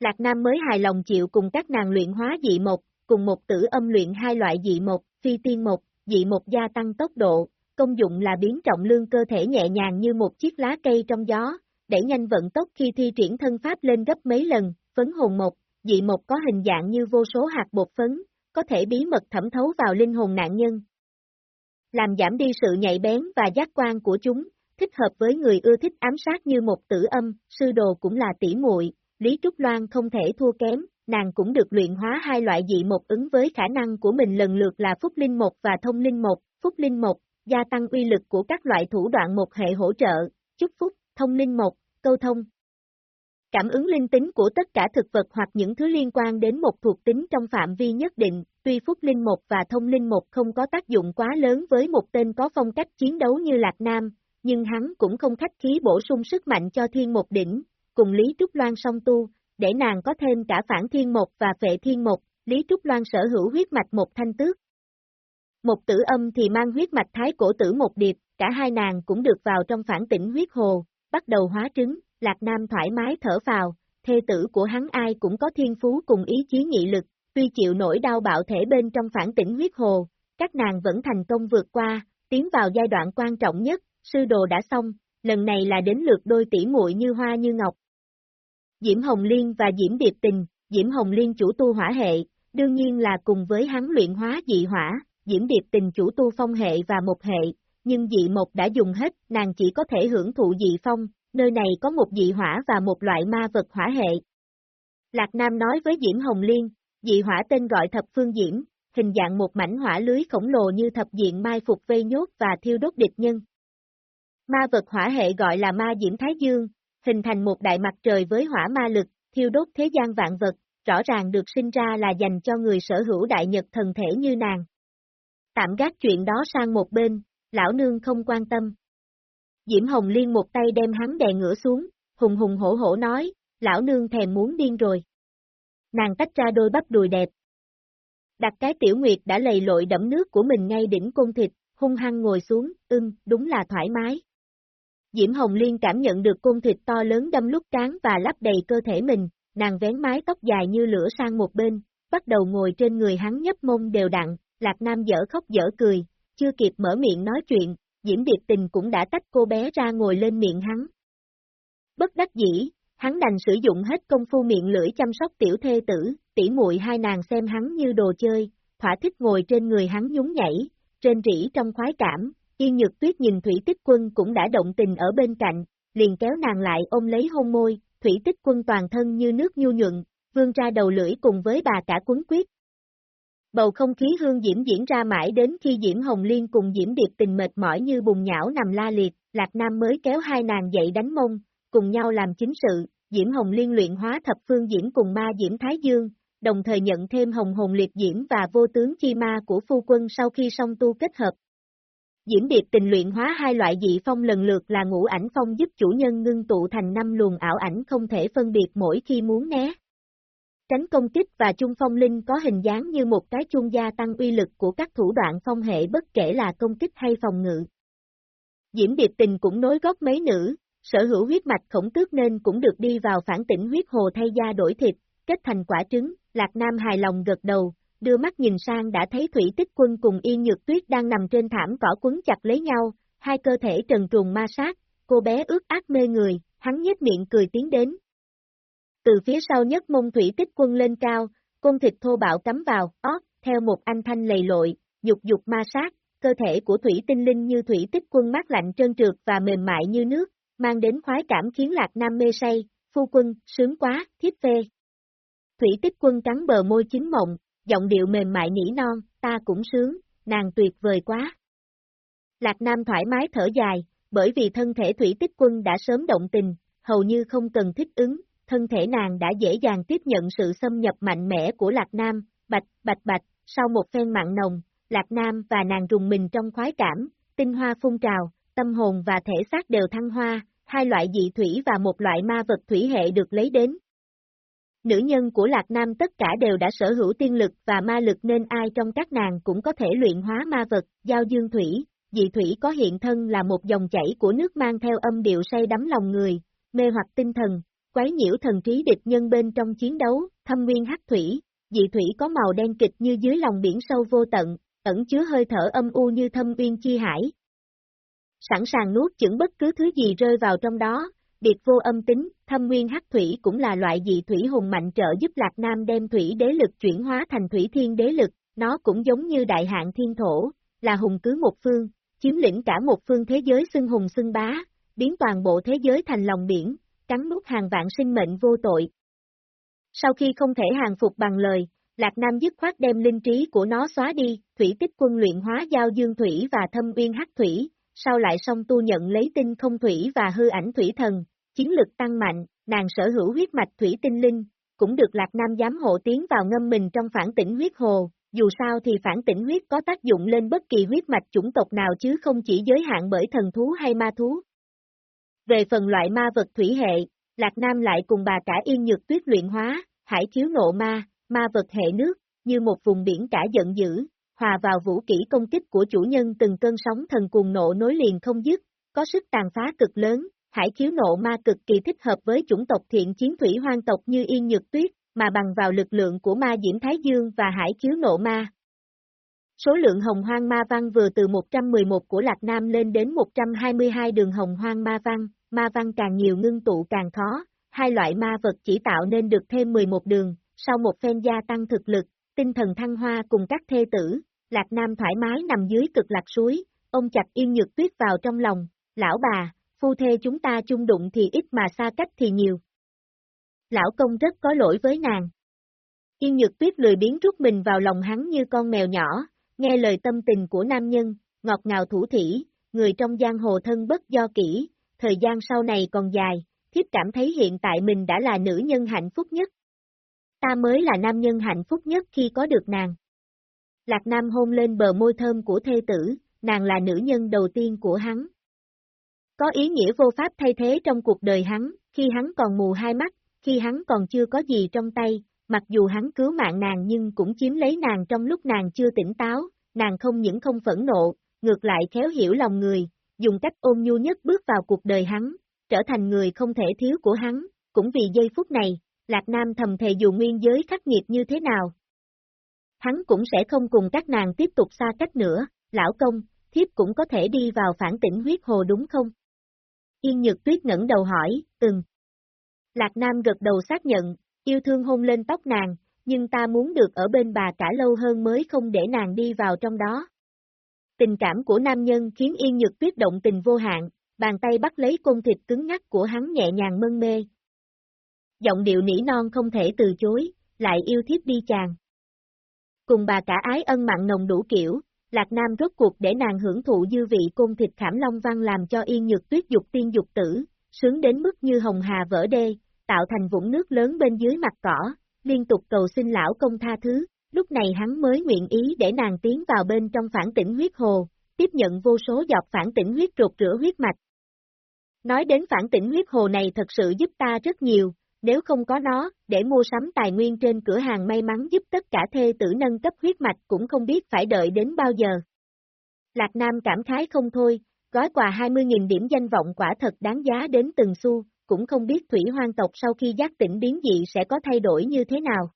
Lạc Nam mới hài lòng chịu cùng các nàng luyện hóa dị một, cùng một tử âm luyện hai loại dị một, phi tiên một, dị một gia tăng tốc độ, công dụng là biến trọng lương cơ thể nhẹ nhàng như một chiếc lá cây trong gió, đẩy nhanh vận tốc khi thi triển thân pháp lên gấp mấy lần, phấn hồn một, dị một có hình dạng như vô số hạt bột phấn, có thể bí mật thẩm thấu vào linh hồn nạn nhân. Làm giảm đi sự nhạy bén và giác quan của chúng, thích hợp với người ưa thích ám sát như một tử âm, sư đồ cũng là tỷ muội, Lý Trúc Loan không thể thua kém, nàng cũng được luyện hóa hai loại dị một ứng với khả năng của mình lần lượt là Phúc Linh một và Thông Linh một, Phúc Linh một, gia tăng uy lực của các loại thủ đoạn một hệ hỗ trợ, chúc phúc, thông linh một, câu thông. Cảm ứng linh tính của tất cả thực vật hoặc những thứ liên quan đến một thuộc tính trong phạm vi nhất định, tuy Phúc Linh một và Thông Linh một không có tác dụng quá lớn với một tên có phong cách chiến đấu như Lạc Nam, nhưng hắn cũng không khách khí bổ sung sức mạnh cho thiên một đỉnh, cùng Lý Trúc Loan song tu, để nàng có thêm cả phản thiên một và phệ thiên một, Lý Trúc Loan sở hữu huyết mạch một thanh tước. Một tử âm thì mang huyết mạch thái cổ tử một điệp, cả hai nàng cũng được vào trong phản tỉnh huyết hồ, bắt đầu hóa trứng, Lạc Nam thoải mái thở vào, thê tử của hắn ai cũng có thiên phú cùng ý chí nghị lực, tuy chịu nổi đau bạo thể bên trong phản tỉnh huyết hồ, các nàng vẫn thành công vượt qua, tiến vào giai đoạn quan trọng nhất, sư đồ đã xong, lần này là đến lượt đôi tỷ muội như hoa như ngọc. Diễm Hồng Liên và Diễm Điệp Tình, Diễm Hồng Liên chủ tu hỏa hệ, đương nhiên là cùng với hắn luyện hóa dị hỏa, Diễm Điệp Tình chủ tu phong hệ và một hệ, nhưng dị một đã dùng hết, nàng chỉ có thể hưởng thụ dị phong, nơi này có một dị hỏa và một loại ma vật hỏa hệ. Lạc Nam nói với Diễm Hồng Liên, dị hỏa tên gọi thập phương diễm, hình dạng một mảnh hỏa lưới khổng lồ như thập diện mai phục vây nhốt và thiêu đốt địch nhân. Ma vật hỏa hệ gọi là ma diễm Thái Dương, hình thành một đại mặt trời với hỏa ma lực, thiêu đốt thế gian vạn vật, rõ ràng được sinh ra là dành cho người sở hữu đại nhật thần thể như nàng. Tạm gác chuyện đó sang một bên, lão nương không quan tâm. Diễm Hồng Liên một tay đem hắn đè ngửa xuống, hùng hùng hổ hổ nói, lão nương thèm muốn điên rồi. Nàng tách ra đôi bắp đùi đẹp. Đặt cái tiểu nguyệt đã lầy lội đẫm nước của mình ngay đỉnh côn thịt, hung hăng ngồi xuống, ưng, đúng là thoải mái. Diễm Hồng Liên cảm nhận được côn thịt to lớn đâm lúc cán và lắp đầy cơ thể mình, nàng vén mái tóc dài như lửa sang một bên, bắt đầu ngồi trên người hắn nhấp mông đều đặn, Lạc Nam dở khóc dở cười, chưa kịp mở miệng nói chuyện, Diễm Điệp Tình cũng đã tách cô bé ra ngồi lên miệng hắn. Bất đắc dĩ, hắn đành sử dụng hết công phu miệng lưỡi chăm sóc tiểu thê tử, tỉ muội hai nàng xem hắn như đồ chơi, thỏa thích ngồi trên người hắn nhún nhảy, trên rỉ trong khoái cảm, Yên Nhược Tuyết nhìn Thủy Tích Quân cũng đã động tình ở bên cạnh, liền kéo nàng lại ôm lấy hôn môi, Thủy Tích Quân toàn thân như nước nhu nhuận, vương ra đầu lưỡi cùng với bà cả quấn quyết, Bầu không khí hương diễm diễn ra mãi đến khi Diễm Hồng Liên cùng Diễm Điệp tình mệt mỏi như bùng nhão nằm la liệt, Lạc Nam mới kéo hai nàng dậy đánh mông, cùng nhau làm chính sự, Diễm Hồng Liên luyện hóa thập phương Diễm cùng ma Diễm Thái Dương, đồng thời nhận thêm hồng hồn liệt Diễm và vô tướng chi ma của phu quân sau khi song tu kết hợp. Diễm Điệp tình luyện hóa hai loại dị phong lần lượt là ngũ ảnh phong giúp chủ nhân ngưng tụ thành năm luồng ảo ảnh không thể phân biệt mỗi khi muốn né. Tránh công kích và chung phong linh có hình dáng như một cái chuông gia tăng uy lực của các thủ đoạn phong hệ bất kể là công kích hay phòng ngự. Diễm Điệp Tình cũng nối gót mấy nữ, sở hữu huyết mạch khổng tước nên cũng được đi vào phản tỉnh huyết hồ thay da đổi thịt, kết thành quả trứng, Lạc Nam hài lòng gật đầu, đưa mắt nhìn sang đã thấy Thủy Tích Quân cùng Yên Nhược Tuyết đang nằm trên thảm cỏ quấn chặt lấy nhau, hai cơ thể trần truồng ma sát, cô bé ướt át mê người, hắn nhếch miệng cười tiến đến, từ phía sau nhất mông thủy tích quân lên cao, côn thịt thô bạo cắm vào, ót, theo một anh thanh lầy lội, dục dục ma sát, cơ thể của thủy tinh linh như thủy tích quân mát lạnh trơn trượt và mềm mại như nước, mang đến khoái cảm khiến lạc nam mê say, phu quân, sướng quá, thiếp phê. Thủy tích quân cắn bờ môi chính mộng, giọng điệu mềm mại nỉ non, ta cũng sướng, nàng tuyệt vời quá. Lạc Nam thoải mái thở dài, bởi vì thân thể thủy tích quân đã sớm động tình, hầu như không cần thích ứng, thân thể nàng đã dễ dàng tiếp nhận sự xâm nhập mạnh mẽ của Lạc Nam, bạch, bạch bạch, sau một phen mặn nồng, Lạc Nam và nàng rùng mình trong khoái cảm, tinh hoa phun trào, tâm hồn và thể xác đều thăng hoa, hai loại dị thủy và một loại ma vật thủy hệ được lấy đến. Nữ nhân của Lạc Nam tất cả đều đã sở hữu tiên lực và ma lực nên ai trong các nàng cũng có thể luyện hóa ma vật, giao dương thủy, dị thủy có hiện thân là một dòng chảy của nước mang theo âm điệu say đắm lòng người, mê hoặc tinh thần, quấy nhiễu thần trí địch nhân bên trong chiến đấu, thâm nguyên hắc thủy, dị thủy có màu đen kịch như dưới lòng biển sâu vô tận, ẩn chứa hơi thở âm u như thâm uyên chi hải. Sẵn sàng nuốt chửng bất cứ thứ gì rơi vào trong đó, biệt vô âm tính, thâm nguyên hắc thủy cũng là loại dị thủy hùng mạnh trợ giúp Lạc Nam đem thủy đế lực chuyển hóa thành thủy thiên đế lực, nó cũng giống như đại hạn thiên thổ, là hùng cứ một phương, chiếm lĩnh cả một phương thế giới xưng hùng xưng bá, biến toàn bộ thế giới thành lòng biển, cắn nuốt hàng vạn sinh mệnh vô tội. Sau khi không thể hàng phục bằng lời, Lạc Nam dứt khoát đem linh trí của nó xóa đi, thủy tích quân luyện hóa giao dương thủy và thâm uyên hắc thủy, sau lại song tu nhận lấy tinh không thủy và hư ảnh thủy thần, chiến lực tăng mạnh, nàng sở hữu huyết mạch thủy tinh linh, cũng được Lạc Nam giám hộ tiến vào ngâm mình trong phản tỉnh huyết hồ, dù sao thì phản tỉnh huyết có tác dụng lên bất kỳ huyết mạch chủng tộc nào chứ không chỉ giới hạn bởi thần thú hay ma thú. Về phần loại ma vật thủy hệ, Lạc Nam lại cùng bà cả yên nhược tuyết luyện hóa, hải chiếu nộ ma, ma vật hệ nước, như một vùng biển cả giận dữ, hòa vào vũ kỹ công kích của chủ nhân từng cơn sóng thần cuồng nộ nối liền không dứt, có sức tàn phá cực lớn, hải chiếu nộ ma cực kỳ thích hợp với chủng tộc thiện chiến thủy hoang tộc như Yên Nhược Tuyết, mà bằng vào lực lượng của ma Diễm Thái Dương và hải chiếu nộ ma. Số lượng hồng hoang ma văn vừa từ 111 của Lạc Nam lên đến 122 đường hồng hoang ma văn, ma văn càng nhiều ngưng tụ càng khó, hai loại ma vật chỉ tạo nên được thêm 11 đường, sau một phen gia tăng thực lực, tinh thần thăng hoa cùng các thê tử, Lạc Nam thoải mái nằm dưới cực lạc suối, ông chặt yên nhược tuyết vào trong lòng, lão bà, phu thê chúng ta chung đụng thì ít mà xa cách thì nhiều. Lão công rất có lỗi với nàng. Yên nhược tuyết lười biến rút mình vào lòng hắn như con mèo nhỏ, nghe lời tâm tình của nam nhân, ngọt ngào thủ thỉ, người trong giang hồ thân bất do kỹ, thời gian sau này còn dài, thiếp cảm thấy hiện tại mình đã là nữ nhân hạnh phúc nhất. Ta mới là nam nhân hạnh phúc nhất khi có được nàng. Lạc Nam hôn lên bờ môi thơm của thê tử, nàng là nữ nhân đầu tiên của hắn. Có ý nghĩa vô pháp thay thế trong cuộc đời hắn, khi hắn còn mù hai mắt, khi hắn còn chưa có gì trong tay, mặc dù hắn cứu mạng nàng nhưng cũng chiếm lấy nàng trong lúc nàng chưa tỉnh táo, nàng không những không phẫn nộ, ngược lại khéo hiểu lòng người, dùng cách ôn nhu nhất bước vào cuộc đời hắn, trở thành người không thể thiếu của hắn, cũng vì giây phút này, Lạc Nam thầm thề dù nguyên giới khắc nghiệt như thế nào. Hắn cũng sẽ không cùng các nàng tiếp tục xa cách nữa, lão công, thiếp cũng có thể đi vào phản tỉnh huyết hồ đúng không? Yên Nhược Tuyết ngẩng đầu hỏi, ừm. Lạc Nam gật đầu xác nhận, yêu thương hôn lên tóc nàng, nhưng ta muốn được ở bên bà cả lâu hơn mới không để nàng đi vào trong đó. Tình cảm của nam nhân khiến Yên Nhược Tuyết động tình vô hạn, bàn tay bắt lấy côn thịt cứng ngắc của hắn nhẹ nhàng mân mê. Giọng điệu nỉ non không thể từ chối, lại yêu thiếp đi chàng. Cùng bà cả ái ân mặn nồng đủ kiểu, Lạc Nam rốt cuộc để nàng hưởng thụ dư vị côn thịt khảm long văn làm cho yên nhược tuyết dục tiên dục tử, sướng đến mức như hồng hà vỡ đê, tạo thành vũng nước lớn bên dưới mặt cỏ, liên tục cầu xin lão công tha thứ, lúc này hắn mới nguyện ý để nàng tiến vào bên trong phản tỉnh huyết hồ, tiếp nhận vô số giọt phản tỉnh huyết rụt rửa huyết mạch. Nói đến phản tỉnh huyết hồ này thật sự giúp ta rất nhiều, nếu không có nó, để mua sắm tài nguyên trên cửa hàng may mắn giúp tất cả thê tử nâng cấp huyết mạch cũng không biết phải đợi đến bao giờ. Lạc Nam cảm khái không thôi, gói quà 20.000 điểm danh vọng quả thật đáng giá đến từng xu, cũng không biết thủy hoang tộc sau khi giác tỉnh biến dị sẽ có thay đổi như thế nào.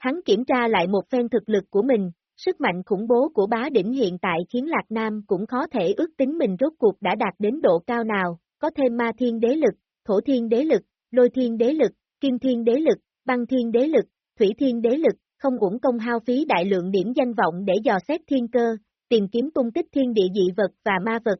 Hắn kiểm tra lại một phen thực lực của mình, sức mạnh khủng bố của bá đỉnh hiện tại khiến Lạc Nam cũng khó thể ước tính mình rốt cuộc đã đạt đến độ cao nào, có thêm ma thiên đế lực, thổ thiên đế lực, lôi thiên đế lực, kim thiên đế lực, băng thiên đế lực, thủy thiên đế lực, không uổng công hao phí đại lượng điểm danh vọng để dò xét thiên cơ, tìm kiếm tung tích thiên địa dị vật và ma vật.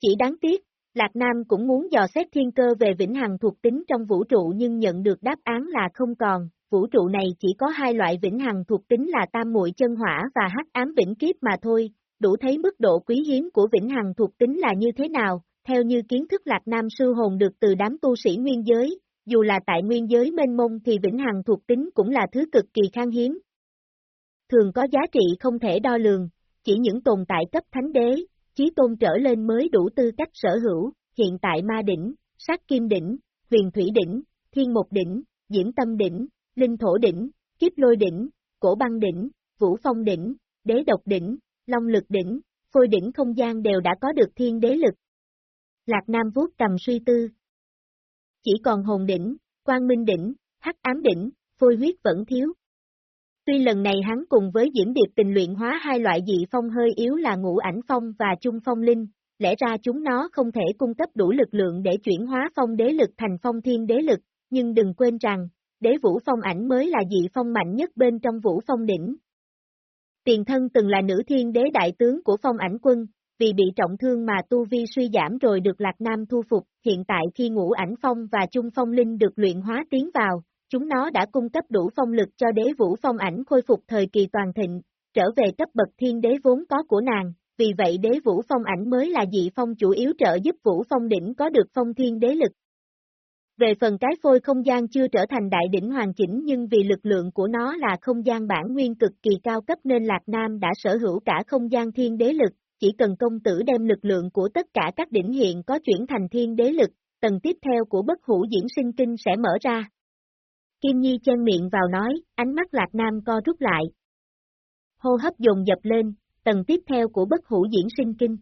Chỉ đáng tiếc, Lạc Nam cũng muốn dò xét thiên cơ về vĩnh hằng thuộc tính trong vũ trụ nhưng nhận được đáp án là không còn, vũ trụ này chỉ có hai loại vĩnh hằng thuộc tính là tam muội chân hỏa và hắc ám vĩnh kiếp mà thôi, đủ thấy mức độ quý hiếm của vĩnh hằng thuộc tính là như thế nào, theo như kiến thức Lạc Nam sư hồn được từ đám tu sĩ nguyên giới, dù là tại nguyên giới mênh mông thì vĩnh hằng thuộc tính cũng là thứ cực kỳ khan hiếm. Thường có giá trị không thể đo lường, chỉ những tồn tại cấp thánh đế, chí tôn trở lên mới đủ tư cách sở hữu, hiện tại ma đỉnh, sát kim đỉnh, huyền thủy đỉnh, thiên mục đỉnh, diễm tâm đỉnh, linh thổ đỉnh, kiếp lôi đỉnh, cổ băng đỉnh, vũ phong đỉnh, đế độc đỉnh, long lực đỉnh, phôi đỉnh không gian đều đã có được thiên đế lực, Lạc Nam vuốt cầm suy tư. Chỉ còn hồn đỉnh, quang minh đỉnh, hắc ám đỉnh, phôi huyết vẫn thiếu. Tuy lần này hắn cùng với Diễm Điệp tình luyện hóa hai loại dị phong hơi yếu là ngũ ảnh phong và trung phong linh, lẽ ra chúng nó không thể cung cấp đủ lực lượng để chuyển hóa phong đế lực thành phong thiên đế lực, nhưng đừng quên rằng, đế vũ phong ảnh mới là dị phong mạnh nhất bên trong vũ phong đỉnh. Tiền thân từng là nữ thiên đế đại tướng của phong ảnh quân, vì bị trọng thương mà tu vi suy giảm rồi được Lạc Nam thu phục, hiện tại khi ngũ ảnh phong và chung phong linh được luyện hóa tiến vào, chúng nó đã cung cấp đủ phong lực cho đế vũ phong ảnh khôi phục thời kỳ toàn thịnh, trở về cấp bậc thiên đế vốn có của nàng, vì vậy đế vũ phong ảnh mới là dị phong chủ yếu trợ giúp vũ phong đỉnh có được phong thiên đế lực. Về phần cái phôi không gian chưa trở thành đại đỉnh hoàn chỉnh nhưng vì lực lượng của nó là không gian bản nguyên cực kỳ cao cấp nên Lạc Nam đã sở hữu cả không gian thiên đế lực, chỉ cần công tử đem lực lượng của tất cả các đỉnh hiện có chuyển thành thiên đế lực, tầng tiếp theo của bất hủ diễn sinh kinh sẽ mở ra. Kim Nhi chen miệng vào nói, ánh mắt Lạc Nam co rút lại. Hô hấp dồn dập lên, tầng tiếp theo của bất hủ diễn sinh kinh.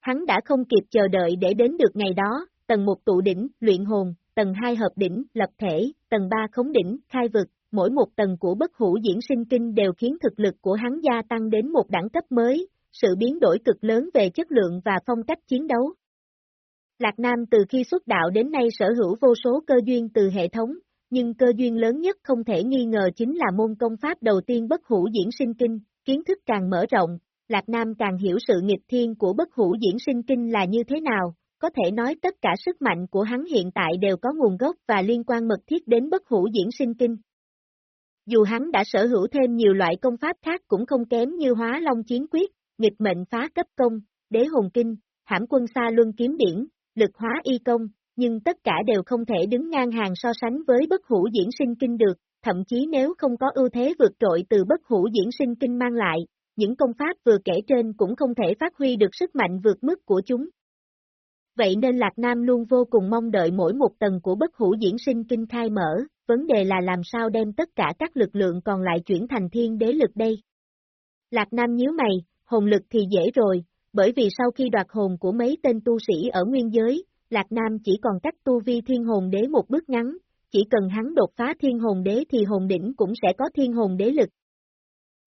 Hắn đã không kịp chờ đợi để đến được ngày đó, tầng 1 tụ đỉnh, luyện hồn, tầng 2 hợp đỉnh, lập thể, tầng 3 khống đỉnh, khai vực, mỗi một tầng của bất hủ diễn sinh kinh đều khiến thực lực của hắn gia tăng đến một đẳng cấp mới, sự biến đổi cực lớn về chất lượng và phong cách chiến đấu. Lạc Nam từ khi xuất đạo đến nay sở hữu vô số cơ duyên từ hệ thống, nhưng cơ duyên lớn nhất không thể nghi ngờ chính là môn công pháp đầu tiên bất hủ diễn sinh kinh, kiến thức càng mở rộng, Lạc Nam càng hiểu sự nghịch thiên của bất hủ diễn sinh kinh là như thế nào, có thể nói tất cả sức mạnh của hắn hiện tại đều có nguồn gốc và liên quan mật thiết đến bất hủ diễn sinh kinh. Dù hắn đã sở hữu thêm nhiều loại công pháp khác cũng không kém như hóa long chiến quyết, nghịch mệnh phá cấp công, đế hồn kinh, hãm quân xa luân kiếm điển, lực hóa y công, nhưng tất cả đều không thể đứng ngang hàng so sánh với bất hủ diễn sinh kinh được, thậm chí nếu không có ưu thế vượt trội từ bất hủ diễn sinh kinh mang lại, những công pháp vừa kể trên cũng không thể phát huy được sức mạnh vượt mức của chúng. Vậy nên Lạc Nam luôn vô cùng mong đợi mỗi một tầng của bất hủ diễn sinh kinh khai mở, vấn đề là làm sao đem tất cả các lực lượng còn lại chuyển thành thiên đế lực đây. Lạc Nam nhíu mày, hồn lực thì dễ rồi, bởi vì sau khi đoạt hồn của mấy tên tu sĩ ở nguyên giới, Lạc Nam chỉ còn cách tu vi thiên hồn đế một bước ngắn, chỉ cần hắn đột phá thiên hồn đế thì hồn đỉnh cũng sẽ có thiên hồn đế lực.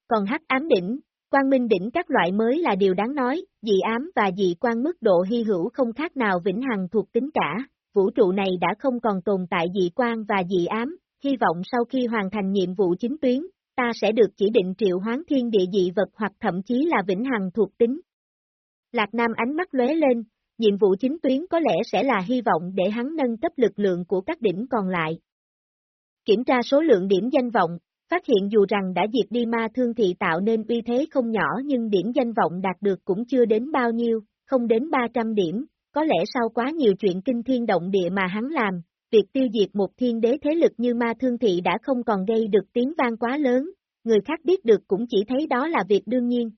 Còn hắc ám đỉnh, quang minh đỉnh các loại mới là điều đáng nói, dị ám và dị quan mức độ hy hữu không khác nào vĩnh hằng thuộc tính cả, vũ trụ này đã không còn tồn tại dị quan và dị ám, hy vọng sau khi hoàn thành nhiệm vụ chính tuyến, ta sẽ được chỉ định triệu hoán thiên địa dị vật hoặc thậm chí là vĩnh hằng thuộc tính. Lạc Nam ánh mắt lóe lên, nhiệm vụ chính tuyến có lẽ sẽ là hy vọng để hắn nâng cấp lực lượng của các đỉnh còn lại. Kiểm tra số lượng điểm danh vọng, phát hiện dù rằng đã diệt đi ma thương thị tạo nên uy thế không nhỏ nhưng điểm danh vọng đạt được cũng chưa đến bao nhiêu, không đến 300 điểm, có lẽ sau quá nhiều chuyện kinh thiên động địa mà hắn làm, việc tiêu diệt một thiên đế thế lực như ma thương thị đã không còn gây được tiếng vang quá lớn, người khác biết được cũng chỉ thấy đó là việc đương nhiên.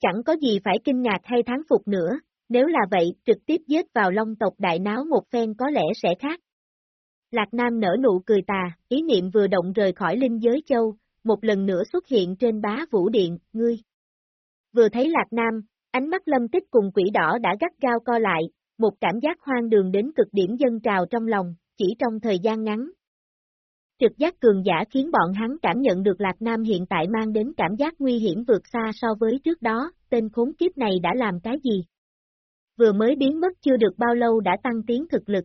Chẳng có gì phải kinh ngạc hay thán phục nữa, nếu là vậy, trực tiếp giết vào long tộc đại náo một phen có lẽ sẽ khác. Lạc Nam nở nụ cười tà, ý niệm vừa động rời khỏi linh giới châu, một lần nữa xuất hiện trên bá vũ điện, ngươi. Vừa thấy Lạc Nam, ánh mắt lâm tích cùng quỷ đỏ đã gắt gao co lại, một cảm giác hoang đường đến cực điểm dân trào trong lòng, chỉ trong thời gian ngắn. Trực giác cường giả khiến bọn hắn cảm nhận được Lạc Nam hiện tại mang đến cảm giác nguy hiểm vượt xa so với trước đó, tên khốn kiếp này đã làm cái gì? Vừa mới biến mất chưa được bao lâu đã tăng tiến thực lực.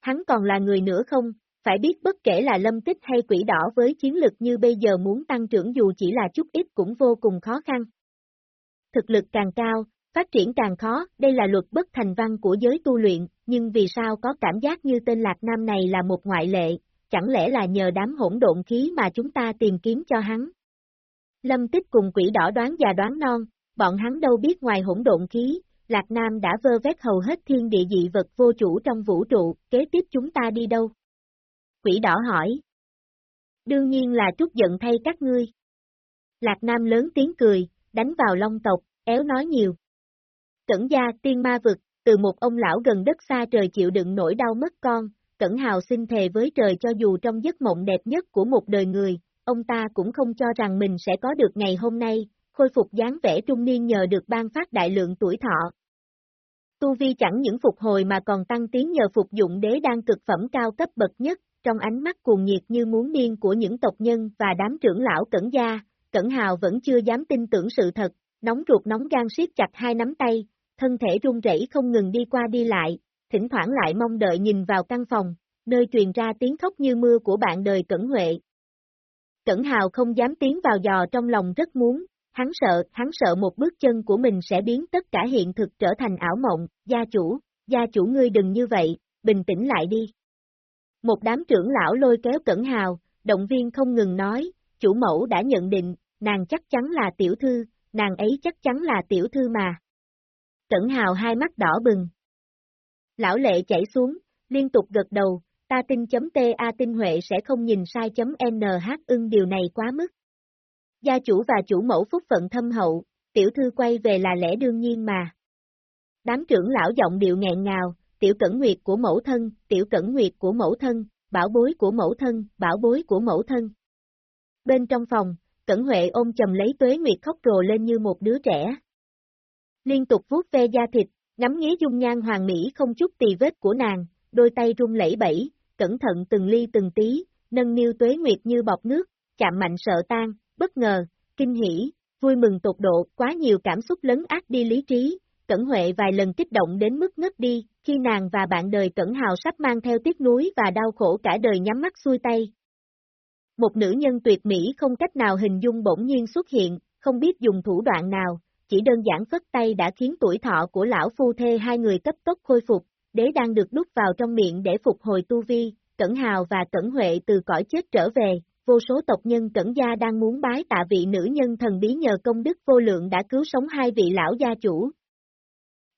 Hắn còn là người nữa không, phải biết bất kể là lâm tích hay quỷ đỏ với chiến lực như bây giờ muốn tăng trưởng dù chỉ là chút ít cũng vô cùng khó khăn. Thực lực càng cao, phát triển càng khó, đây là luật bất thành văn của giới tu luyện, nhưng vì sao có cảm giác như tên Lạc Nam này là một ngoại lệ, chẳng lẽ là nhờ đám hỗn độn khí mà chúng ta tìm kiếm cho hắn? Lâm tích cùng quỷ đỏ đoán già đoán non, bọn hắn đâu biết ngoài hỗn độn khí, Lạc Nam đã vơ vét hầu hết thiên địa dị vật vô chủ trong vũ trụ, kế tiếp chúng ta đi đâu? Quỷ đỏ hỏi. Đương nhiên là trút giận thay các ngươi. Lạc Nam lớn tiếng cười, đánh vào long tộc, éo nói nhiều. Cẩn gia tiên ma vực, từ một ông lão gần đất xa trời chịu đựng nỗi đau mất con, Cẩn Hào xin thề với trời cho dù trong giấc mộng đẹp nhất của một đời người, ông ta cũng không cho rằng mình sẽ có được ngày hôm nay, khôi phục dáng vẻ trung niên nhờ được ban phát đại lượng tuổi thọ, Tu Vi chẳng những phục hồi mà còn tăng tiến nhờ phục dụng đế đan cực phẩm cao cấp bậc nhất, trong ánh mắt cuồng nhiệt như muốn điên của những tộc nhân và đám trưởng lão cẩn gia, cẩn hào vẫn chưa dám tin tưởng sự thật, nóng ruột nóng gan siết chặt hai nắm tay, thân thể run rẩy không ngừng đi qua đi lại, thỉnh thoảng lại mong đợi nhìn vào căn phòng, nơi truyền ra tiếng khóc như mưa của bạn đời cẩn huệ. Cẩn Hào không dám tiến vào dò trong lòng rất muốn, hắn sợ, hắn sợ một bước chân của mình sẽ biến tất cả hiện thực trở thành ảo mộng, gia chủ, gia chủ ngươi đừng như vậy, bình tĩnh lại đi. Một đám trưởng lão lôi kéo Cẩn Hào, động viên không ngừng nói, chủ mẫu đã nhận định, nàng chắc chắn là tiểu thư, nàng ấy chắc chắn là tiểu thư mà. Cẩn Hào hai mắt đỏ bừng. Lão lệ chảy xuống, liên tục gật đầu, ta tin chấm ta tinh huệ sẽ không nhìn sai chấm nh ưng điều này quá mức. Gia chủ và chủ mẫu phúc phận thâm hậu, tiểu thư quay về là lẽ đương nhiên mà. Đám trưởng lão giọng điệu nghẹn ngào, tiểu cẩn nguyệt của mẫu thân, tiểu cẩn nguyệt của mẫu thân, bảo bối của mẫu thân, bảo bối của mẫu thân. Bên trong phòng, Cẩn Huệ ôm chầm lấy tuế nguyệt khóc rồ lên như một đứa trẻ. Liên tục vuốt ve da thịt, ngắm nghía dung nhan hoàng mỹ không chút tì vết của nàng, đôi tay run lẩy bẩy, cẩn thận từng ly từng tí, nâng niu tuế nguyệt như bọt nước, chạm mạnh sợ tan, bất ngờ, kinh hỉ, vui mừng tột độ, quá nhiều cảm xúc lấn át đi lý trí, Cẩn Huệ vài lần kích động đến mức ngất đi, khi nàng và bạn đời Cẩn Hào sắp mang theo tiếc núi và đau khổ cả đời nhắm mắt xuôi tay. Một nữ nhân tuyệt mỹ không cách nào hình dung bỗng nhiên xuất hiện, không biết dùng thủ đoạn nào, chỉ đơn giản phất tay đã khiến tuổi thọ của lão phu thê hai người cấp tốc khôi phục, đế đang được đút vào trong miệng để phục hồi tu vi, Cẩn Hào và Cẩn Huệ từ cõi chết trở về, vô số tộc nhân Cẩn Gia đang muốn bái tạ vị nữ nhân thần bí nhờ công đức vô lượng đã cứu sống hai vị lão gia chủ.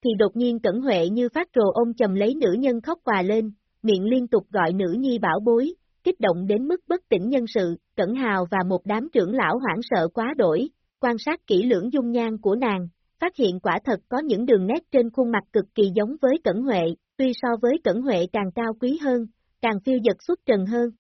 Thì đột nhiên Cẩn Huệ như phát rồ ôm chầm lấy nữ nhân khóc quà lên, miệng liên tục gọi nữ nhi bảo bối, kích động đến mức bất tỉnh nhân sự, Cẩn Hào và một đám trưởng lão hoảng sợ quá đổi, quan sát kỹ lưỡng dung nhan của nàng, phát hiện quả thật có những đường nét trên khuôn mặt cực kỳ giống với Cẩn Huệ, tuy so với Cẩn Huệ càng cao quý hơn, càng phiêu dật xuất trần hơn.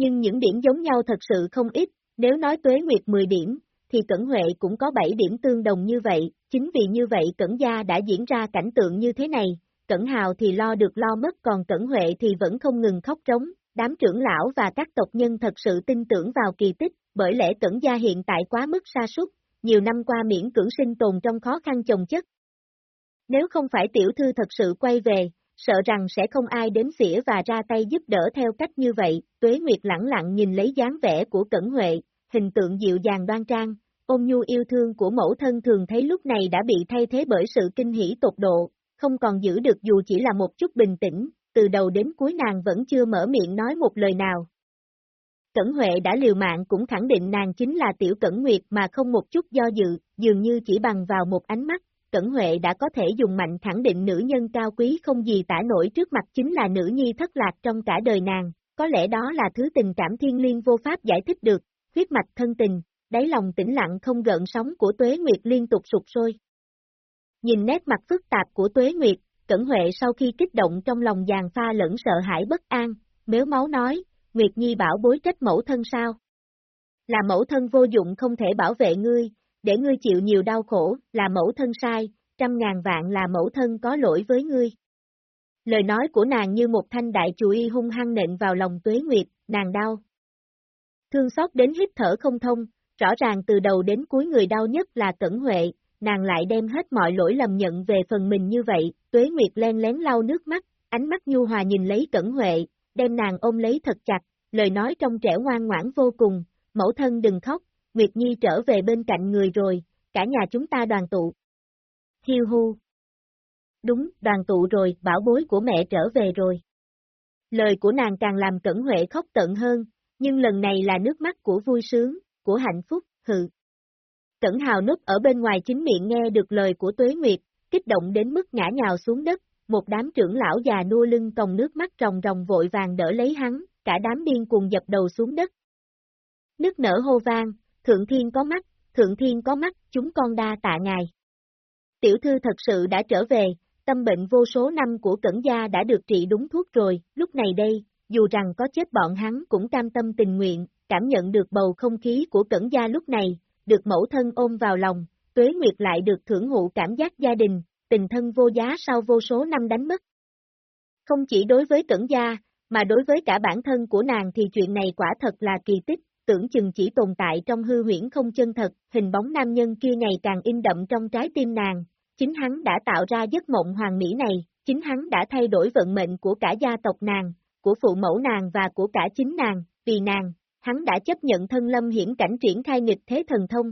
Nhưng những điểm giống nhau thật sự không ít, nếu nói tuế nguyệt 10 điểm, thì Cẩn Huệ cũng có 7 điểm tương đồng như vậy, chính vì như vậy Cẩn Gia đã diễn ra cảnh tượng như thế này, Cẩn Hào thì lo được lo mất còn Cẩn Huệ thì vẫn không ngừng khóc trống, đám trưởng lão và các tộc nhân thật sự tin tưởng vào kỳ tích, bởi lẽ Cẩn Gia hiện tại quá mức sa sút. Nhiều năm qua miễn cưỡng sinh tồn trong khó khăn chồng chất. Nếu không phải tiểu thư thật sự quay về, sợ rằng sẽ không ai đến xỉa và ra tay giúp đỡ theo cách như vậy, Tuế Nguyệt lẳng lặng nhìn lấy dáng vẻ của Cẩn Huệ, hình tượng dịu dàng đoan trang, ôn nhu yêu thương của mẫu thân thường thấy lúc này đã bị thay thế bởi sự kinh hỉ tột độ, không còn giữ được dù chỉ là một chút bình tĩnh, từ đầu đến cuối nàng vẫn chưa mở miệng nói một lời nào. Cẩn Huệ đã liều mạng cũng khẳng định nàng chính là tiểu Cẩn Nguyệt mà không một chút do dự, dường như chỉ bằng vào một ánh mắt, Cẩn Huệ đã có thể dùng mạnh khẳng định nữ nhân cao quý không gì tả nổi trước mặt chính là nữ nhi thất lạc trong cả đời nàng, có lẽ đó là thứ tình cảm thiên liêng vô pháp giải thích được, huyết mạch thân tình, đáy lòng tĩnh lặng không gợn sóng của Tuế Nguyệt liên tục sụp sôi. Nhìn nét mặt phức tạp của Tuế Nguyệt, Cẩn Huệ sau khi kích động trong lòng giàn pha lẫn sợ hãi bất an, mếu máu nói, Nguyệt Nhi bảo bối trách mẫu thân sao? Là mẫu thân vô dụng không thể bảo vệ ngươi, để ngươi chịu nhiều đau khổ, là mẫu thân sai, trăm ngàn vạn là mẫu thân có lỗi với ngươi. Lời nói của nàng như một thanh đại chùy y hung hăng nện vào lòng tuế nguyệt, nàng đau. Thương xót đến hít thở không thông, rõ ràng từ đầu đến cuối người đau nhất là Cẩn Huệ, nàng lại đem hết mọi lỗi lầm nhận về phần mình như vậy, Tuế Nguyệt len lén lau nước mắt, ánh mắt nhu hòa nhìn lấy Cẩn Huệ, đem nàng ôm lấy thật chặt, lời nói trong trẻ ngoan ngoãn vô cùng, mẫu thân đừng khóc, Nguyệt Nhi trở về bên cạnh người rồi, cả nhà chúng ta đoàn tụ. Hiu hu. Đúng, đoàn tụ rồi, bảo bối của mẹ trở về rồi. Lời của nàng càng làm Cẩn Huệ khóc tận hơn, nhưng lần này là nước mắt của vui sướng, của hạnh phúc, hừ. Cẩn Hào núp ở bên ngoài chính miệng nghe được lời của Tuế Nguyệt, kích động đến mức ngã nhào xuống đất, một đám trưởng lão già nua lưng còng nước mắt ròng ròng vội vàng đỡ lấy hắn, cả đám điên cuồng dập đầu xuống đất. Nước nở hô vang, Thượng Thiên có mắt, Thượng Thiên có mắt, chúng con đa tạ ngài. Tiểu thư thật sự đã trở về, tâm bệnh vô số năm của Cẩn Gia đã được trị đúng thuốc rồi, lúc này đây, dù rằng có chết bọn hắn cũng cam tâm tình nguyện, cảm nhận được bầu không khí của Cẩn Gia lúc này, được mẫu thân ôm vào lòng, Tuế Nguyệt lại được thưởng ngụ cảm giác gia đình, tình thân vô giá sau vô số năm đánh mất. Không chỉ đối với Cẩn Gia, mà đối với cả bản thân của nàng thì chuyện này quả thật là kỳ tích, tưởng chừng chỉ tồn tại trong hư huyễn không chân thật, hình bóng nam nhân kia ngày càng in đậm trong trái tim nàng, chính hắn đã tạo ra giấc mộng hoàng mỹ này, chính hắn đã thay đổi vận mệnh của cả gia tộc nàng, của phụ mẫu nàng và của cả chính nàng, vì nàng, hắn đã chấp nhận thân lâm hiển cảnh triển khai nghịch thế thần thông.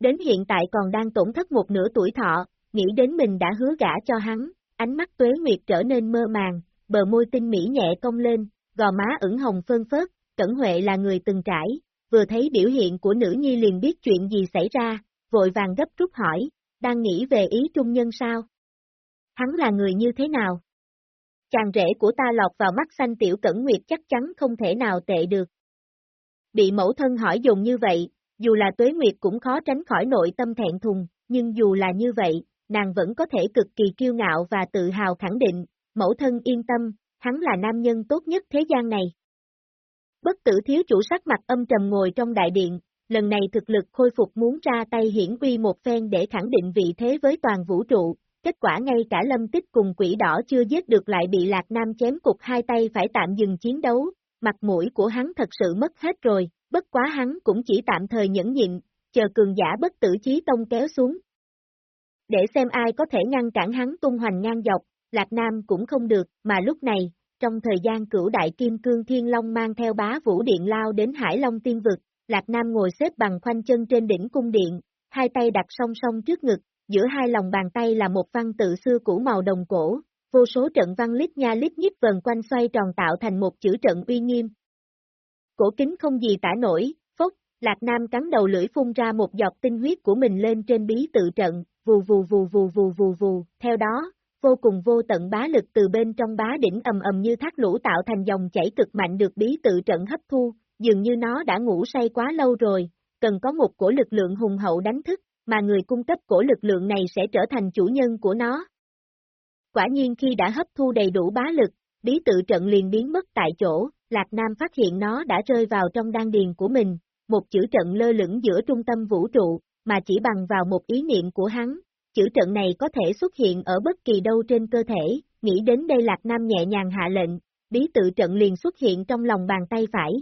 Đến hiện tại còn đang tổn thất một nửa tuổi thọ, nghĩ đến mình đã hứa gả cho hắn, ánh mắt tuế nguyệt trở nên mơ màng, bờ môi tinh mỹ nhẹ cong lên, gò má ửng hồng phơn phớt, Cẩn Huệ là người từng trải, vừa thấy biểu hiện của nữ nhi liền biết chuyện gì xảy ra, vội vàng gấp rút hỏi, đang nghĩ về ý trung nhân sao? Hắn là người như thế nào? Chàng rể của ta lọt vào mắt xanh tiểu cẩn nguyệt chắc chắn không thể nào tệ được. Bị mẫu thân hỏi dùng như vậy, dù là tuế nguyệt cũng khó tránh khỏi nội tâm thẹn thùng, nhưng dù là như vậy, nàng vẫn có thể cực kỳ kiêu ngạo và tự hào khẳng định, mẫu thân yên tâm, hắn là nam nhân tốt nhất thế gian này. Bất tử thiếu chủ sắc mặt âm trầm ngồi trong đại điện, lần này thực lực khôi phục muốn ra tay hiển uy một phen để khẳng định vị thế với toàn vũ trụ, kết quả ngay cả lâm tích cùng quỷ đỏ chưa giết được lại bị Lạc Nam chém cục hai tay phải tạm dừng chiến đấu, mặt mũi của hắn thật sự mất hết rồi, bất quá hắn cũng chỉ tạm thời nhẫn nhịn, chờ cường giả bất tử chí tông kéo xuống. Để xem ai có thể ngăn cản hắn tung hoành ngang dọc, Lạc Nam cũng không được, mà lúc này, trong thời gian cửu đại kim cương thiên long mang theo bá vũ điện lao đến Hải Long tiên vực, Lạc Nam ngồi xếp bằng khoanh chân trên đỉnh cung điện, hai tay đặt song song trước ngực, giữa hai lòng bàn tay là một văn tự xưa cũ màu đồng cổ, vô số trận văn lít nha lít nhít vần quanh xoay tròn tạo thành một chữ trận uy nghiêm. Cổ kính không gì tả nổi, phốc, Lạc Nam cắn đầu lưỡi phun ra một giọt tinh huyết của mình lên trên bí tự trận, vù vù vù vù vù vù vù, theo đó, vô cùng vô tận bá lực từ bên trong bá đỉnh ầm ầm như thác lũ tạo thành dòng chảy cực mạnh được bí tự trận hấp thu, dường như nó đã ngủ say quá lâu rồi, cần có một cổ lực lượng hùng hậu đánh thức, mà người cung cấp cổ lực lượng này sẽ trở thành chủ nhân của nó. Quả nhiên khi đã hấp thu đầy đủ bá lực, bí tự trận liền biến mất tại chỗ, Lạc Nam phát hiện nó đã rơi vào trong đan điền của mình, một chữ trận lơ lửng giữa trung tâm vũ trụ, mà chỉ bằng vào một ý niệm của hắn, chữ trận này có thể xuất hiện ở bất kỳ đâu trên cơ thể, nghĩ đến đây Lạc Nam nhẹ nhàng hạ lệnh, bí tự trận liền xuất hiện trong lòng bàn tay phải.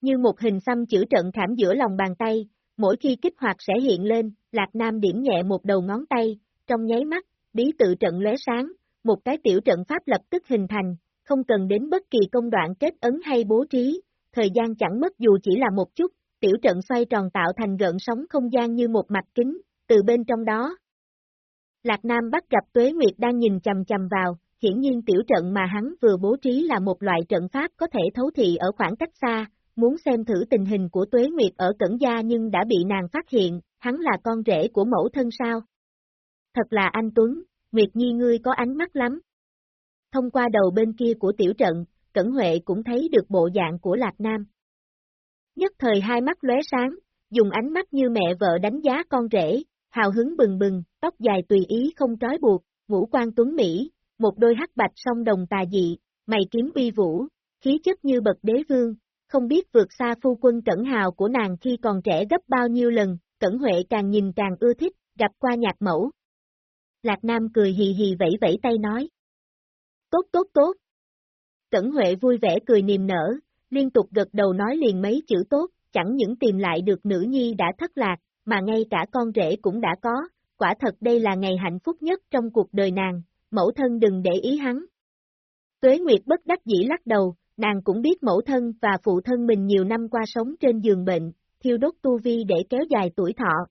Như một hình xăm chữ trận khảm giữa lòng bàn tay, mỗi khi kích hoạt sẽ hiện lên, Lạc Nam điểm nhẹ một đầu ngón tay, trong nháy mắt, bí tự trận lóe sáng, một cái tiểu trận pháp lập tức hình thành, không cần đến bất kỳ công đoạn kết ấn hay bố trí, thời gian chẳng mất dù chỉ là một chút, tiểu trận xoay tròn tạo thành gợn sóng không gian như một mặt kính, từ bên trong đó. Lạc Nam bắt gặp Tuế Nguyệt đang nhìn chầm chầm vào, hiển nhiên tiểu trận mà hắn vừa bố trí là một loại trận pháp có thể thấu thị ở khoảng cách xa, muốn xem thử tình hình của Tuế Nguyệt ở Cẩn Gia nhưng đã bị nàng phát hiện, hắn là con rể của mẫu thân sao. Thật là anh Tuấn, Nguyệt Nhi ngươi có ánh mắt lắm. Thông qua đầu bên kia của tiểu trận, Cẩn Huệ cũng thấy được bộ dạng của Lạc Nam. Nhất thời hai mắt lóe sáng, dùng ánh mắt như mẹ vợ đánh giá con rể, hào hứng bừng bừng, tóc dài tùy ý không trói buộc, ngũ quan tuấn Mỹ, một đôi hắc bạch song đồng tà dị, mày kiếm uy vũ, khí chất như bậc đế vương, không biết vượt xa phu quân cẩn hào của nàng khi còn trẻ gấp bao nhiêu lần, cẩn huệ càng nhìn càng ưa thích, gặp qua nhạc mẫu. Lạc Nam cười hì hì vẫy vẫy tay nói. Tốt tốt tốt. Cẩn huệ vui vẻ cười niềm nở, liên tục gật đầu nói liền mấy chữ tốt, chẳng những tìm lại được nữ nhi đã thất lạc, mà ngay cả con rể cũng đã có, quả thật đây là ngày hạnh phúc nhất trong cuộc đời nàng, mẫu thân đừng để ý hắn. Tuế Nguyệt bất đắc dĩ lắc đầu, nàng cũng biết mẫu thân và phụ thân mình nhiều năm qua sống trên giường bệnh, thiêu đốt tu vi để kéo dài tuổi thọ.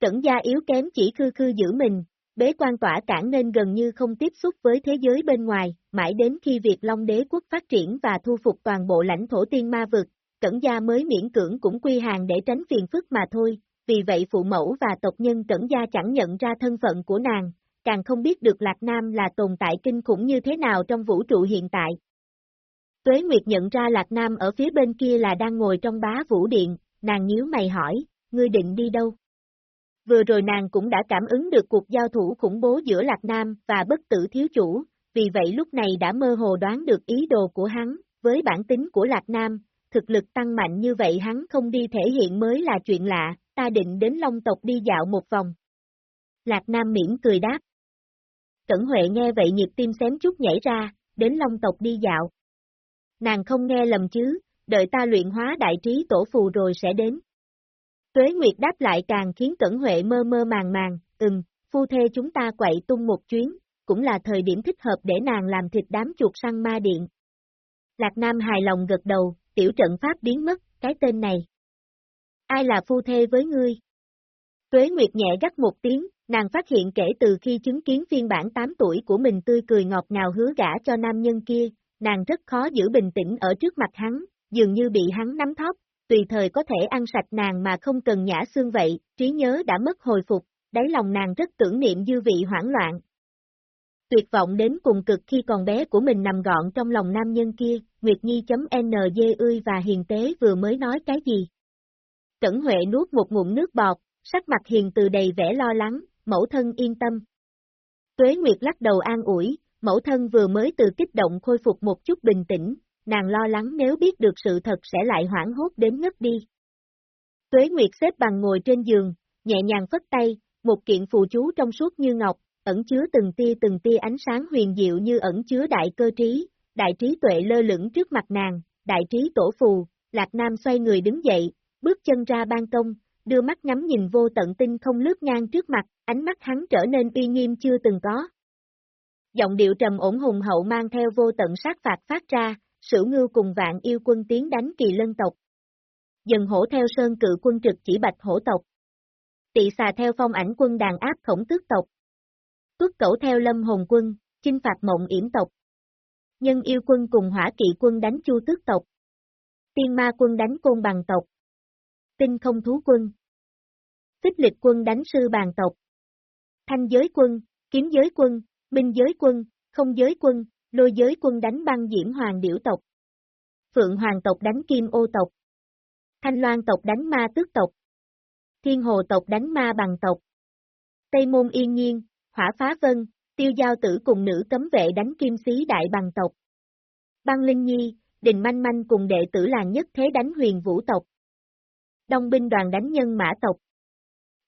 Cẩn gia yếu kém chỉ khư khư giữ mình, bế quan tỏa cản nên gần như không tiếp xúc với thế giới bên ngoài, mãi đến khi việc Long đế quốc phát triển và thu phục toàn bộ lãnh thổ tiên ma vực, Cẩn gia mới miễn cưỡng cũng quy hàng để tránh phiền phức mà thôi, vì vậy phụ mẫu và tộc nhân Cẩn gia chẳng nhận ra thân phận của nàng, càng không biết được Lạc Nam là tồn tại kinh khủng như thế nào trong vũ trụ hiện tại. Tuế Nguyệt nhận ra Lạc Nam ở phía bên kia là đang ngồi trong bá vũ điện, nàng nhíu mày hỏi, ngươi định đi đâu? Vừa rồi nàng cũng đã cảm ứng được cuộc giao thủ khủng bố giữa Lạc Nam và bất tử thiếu chủ, vì vậy lúc này đã mơ hồ đoán được ý đồ của hắn, với bản tính của Lạc Nam, thực lực tăng mạnh như vậy hắn không đi thể hiện mới là chuyện lạ, ta định đến Long tộc đi dạo một vòng. Lạc Nam miễn cười đáp. Cẩn Huệ nghe vậy nhịp tim xém chút nhảy ra, đến Long tộc đi dạo. Nàng không nghe lầm chứ, đợi ta luyện hóa đại trí tổ phù rồi sẽ đến. Tuế Nguyệt đáp lại càng khiến Cẩn Huệ mơ mơ màng màng, ừm, phu thê chúng ta quậy tung một chuyến, cũng là thời điểm thích hợp để nàng làm thịt đám chuột săn ma điện. Lạc Nam hài lòng gật đầu, tiểu trận pháp biến mất, cái tên này. Ai là phu thê với ngươi? Tuế Nguyệt nhẹ gắt một tiếng, nàng phát hiện kể từ khi chứng kiến phiên bản 8 tuổi của mình tươi cười ngọt ngào hứa gả cho nam nhân kia, nàng rất khó giữ bình tĩnh ở trước mặt hắn, dường như bị hắn nắm thóp, tùy thời có thể ăn sạch nàng mà không cần nhã xương vậy, trí nhớ đã mất hồi phục, đáy lòng nàng rất tưởng niệm dư vị hoảng loạn. Tuyệt vọng đến cùng cực khi còn bé của mình nằm gọn trong lòng nam nhân kia, Nguyệt Nhi.ng ươi và hiền tế vừa mới nói cái gì. Cẩn Huệ nuốt một ngụm nước bọt, sắc mặt hiền từ đầy vẻ lo lắng, mẫu thân yên tâm. Tuế Nguyệt lắc đầu an ủi, mẫu thân vừa mới từ kích động khôi phục một chút bình tĩnh, nàng lo lắng nếu biết được sự thật sẽ lại hoảng hốt đến ngất đi. Tuế Nguyệt xếp bằng ngồi trên giường, nhẹ nhàng phất tay, một kiện phù chú trong suốt như ngọc, ẩn chứa từng tia từng tia ánh sáng huyền diệu như ẩn chứa đại cơ trí, đại trí tuệ lơ lửng trước mặt nàng, đại trí tổ phù, Lạc Nam xoay người đứng dậy, bước chân ra ban công, đưa mắt ngắm nhìn vô tận tinh không lướt ngang trước mặt, ánh mắt hắn trở nên uy nghiêm chưa từng có. Giọng điệu trầm ổn hùng hậu mang theo vô tận sát phạt phát ra, sử ngưu cùng vạn yêu quân tiến đánh kỳ lân tộc. Dần hổ theo sơn cự quân trực chỉ bạch hổ tộc. Tị xà theo phong ảnh quân đàn áp khổng tước tộc. Tuất cẩu theo lâm hồn quân, chinh phạt mộng yểm tộc. Nhân yêu quân cùng hỏa kỵ quân đánh chu tước tộc. Tiên ma quân đánh côn bằng tộc. Tinh không thú quân. Tích lịch quân đánh sư bàn tộc. Thanh giới quân, kiếm giới quân, minh giới quân, không giới quân, lôi giới quân đánh băng diễm hoàng điểu tộc. Phượng hoàng tộc đánh kim ô tộc. Thanh loan tộc đánh ma tước tộc. Thiên hồ tộc đánh ma bằng tộc. Tây môn yên nhiên, hỏa phá vân, tiêu giao tử cùng nữ cấm vệ đánh kim sĩ đại bằng tộc. Băng Linh Nhi, Đình Manh Manh cùng đệ tử làng nhất thế đánh huyền vũ tộc. Đông binh đoàn đánh nhân mã tộc.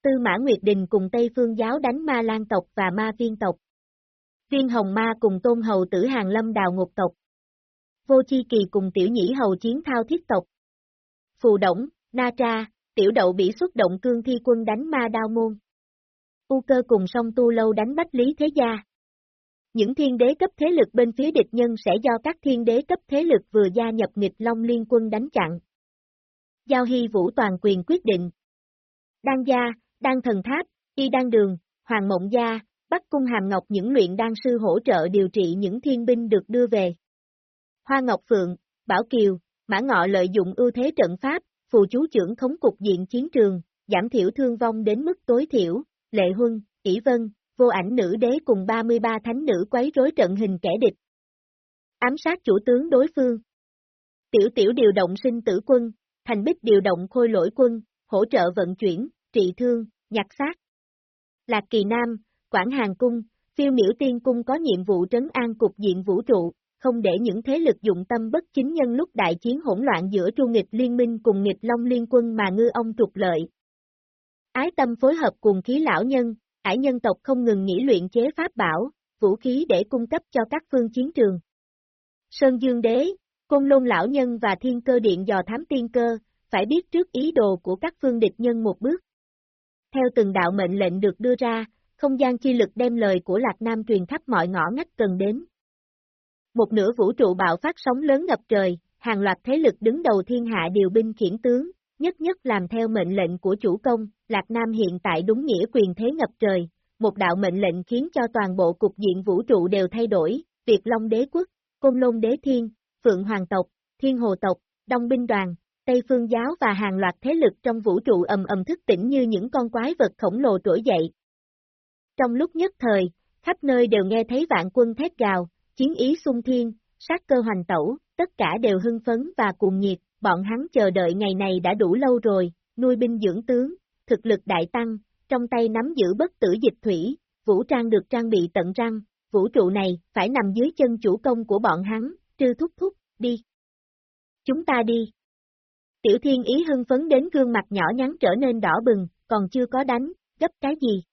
Tư Mã Nguyệt Đình cùng Tây Phương giáo đánh ma lan tộc và ma viên tộc. Viên Hồng Ma cùng Tôn Hầu tử Hàng Lâm đào ngục tộc. Vô Chi Kỳ cùng Tiểu Nhĩ Hầu chiến thao thiết tộc. Phù Động, Na Tra, Tiểu Đậu bị xuất động cương thi quân đánh ma đao môn. U cơ cùng song tu lâu đánh bách lý thế gia. Những thiên đế cấp thế lực bên phía địch nhân sẽ do các thiên đế cấp thế lực vừa gia nhập nghịch long liên quân đánh chặn. Giao hy vũ toàn quyền quyết định. Đan gia, đan thần tháp, y đan đường, hoàng mộng gia, Bắc Cung Hàm Ngọc những luyện đan sư hỗ trợ điều trị những thiên binh được đưa về. Hoa Ngọc Phượng, Bảo Kiều, Mã Ngọ lợi dụng ưu thế trận pháp, phù chú trưởng thống cục diện chiến trường, giảm thiểu thương vong đến mức tối thiểu, Lệ Huân, ỷ Vân, vô ảnh nữ đế cùng 33 thánh nữ quấy rối trận hình kẻ địch. Ám sát chủ tướng đối phương. Tiểu tiểu điều động sinh tử quân, thành bích điều động khôi lỗi quân, hỗ trợ vận chuyển, trị thương, nhặt xác. Lạc Kỳ Nam, Quảng Hàng Cung, phiêu miểu tiên cung có nhiệm vụ trấn an cục diện vũ trụ, không để những thế lực dụng tâm bất chính nhân lúc đại chiến hỗn loạn giữa tru nghịch liên minh cùng nghịch long liên quân mà ngư ông trục lợi. Ái tâm phối hợp cùng khí lão nhân, ải nhân tộc không ngừng nghĩ luyện chế pháp bảo, vũ khí để cung cấp cho các phương chiến trường. Sơn Dương Đế, Côn Lôn Lão Nhân và Thiên Cơ Điện dò thám tiên cơ, phải biết trước ý đồ của các phương địch nhân một bước. Theo từng đạo mệnh lệnh được đưa ra, không gian chi lực đem lời của Lạc Nam truyền khắp mọi ngõ ngách cần đến. Một nửa vũ trụ bạo phát sóng lớn ngập trời, hàng loạt thế lực đứng đầu thiên hạ điều binh khiển tướng, nhất nhất làm theo mệnh lệnh của chủ công, Lạc Nam hiện tại đúng nghĩa quyền thế ngập trời, một đạo mệnh lệnh khiến cho toàn bộ cục diện vũ trụ đều thay đổi, Việt Long đế quốc, Côn Lôn đế thiên, Phượng Hoàng tộc, Thiên Hồ tộc, Đông binh đoàn, Tây Phương giáo và hàng loạt thế lực trong vũ trụ ầm ầm thức tỉnh như những con quái vật khổng lồ trỗi dậy, trong lúc nhất thời, khắp nơi đều nghe thấy vạn quân thét gào, chiến ý sung thiên, sát cơ hoành tẩu, tất cả đều hưng phấn và cuồng nhiệt, bọn hắn chờ đợi ngày này đã đủ lâu rồi, nuôi binh dưỡng tướng, thực lực đại tăng, trong tay nắm giữ bất tử dịch thủy, vũ trang được trang bị tận răng, vũ trụ này phải nằm dưới chân chủ công của bọn hắn, trư thúc thúc, đi. Chúng ta đi. Tiểu thiên ý hưng phấn đến gương mặt nhỏ nhắn trở nên đỏ bừng, còn chưa có đánh, gấp cái gì?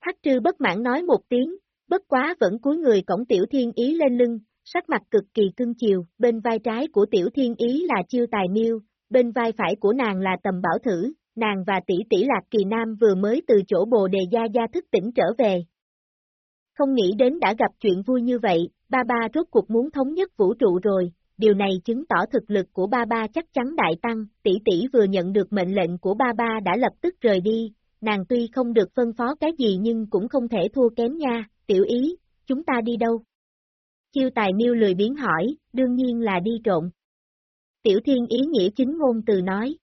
Hắc trư bất mãn nói một tiếng, bất quá vẫn cúi người cổng tiểu thiên ý lên lưng, sắc mặt cực kỳ cưng chiều, bên vai trái của tiểu thiên ý là chiêu tài miêu, bên vai phải của nàng là tầm bảo thử, nàng và tỷ tỷ lạc kỳ nam vừa mới từ chỗ bồ đề gia gia thức tỉnh trở về. Không nghĩ đến đã gặp chuyện vui như vậy, ba ba rốt cuộc muốn thống nhất vũ trụ rồi, điều này chứng tỏ thực lực của ba ba chắc chắn đại tăng, tỷ tỷ vừa nhận được mệnh lệnh của ba ba đã lập tức rời đi, nàng tuy không được phân phó cái gì nhưng cũng không thể thua kém nha, tiểu ý, chúng ta đi đâu? Chiêu tài miêu lười biến hỏi, đương nhiên là đi trộn. Tiểu thiên ý nghĩa chính ngôn từ nói.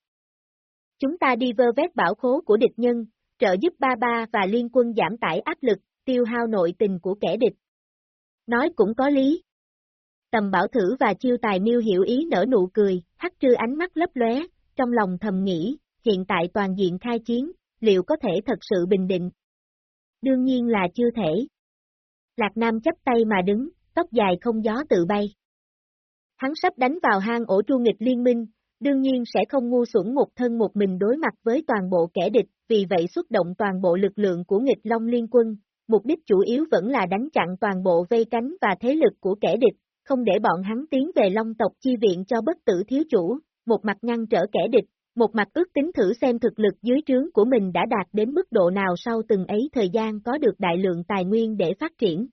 Chúng ta đi vơ vét bảo khố của địch nhân, trợ giúp ba ba và liên quân giảm tải áp lực, tiêu hao nội tình của kẻ địch. Nói cũng có lý. Tầm bảo thử và chiêu tài miêu hiểu ý nở nụ cười, hắt trư ánh mắt lấp lóe, trong lòng thầm nghĩ, hiện tại toàn diện khai chiến, liệu có thể thật sự bình định? Đương nhiên là chưa thể. Lạc Nam chấp tay mà đứng, tóc dài không gió tự bay. Hắn sắp đánh vào hang ổ tru nghịch liên minh, đương nhiên sẽ không ngu xuẩn một thân một mình đối mặt với toàn bộ kẻ địch, vì vậy xuất động toàn bộ lực lượng của nghịch Long Liên quân, mục đích chủ yếu vẫn là đánh chặn toàn bộ vây cánh và thế lực của kẻ địch, không để bọn hắn tiến về Long tộc chi viện cho bất tử thiếu chủ, một mặt ngăn trở kẻ địch, một mặt ước tính thử xem thực lực dưới trướng của mình đã đạt đến mức độ nào sau từng ấy thời gian có được đại lượng tài nguyên để phát triển.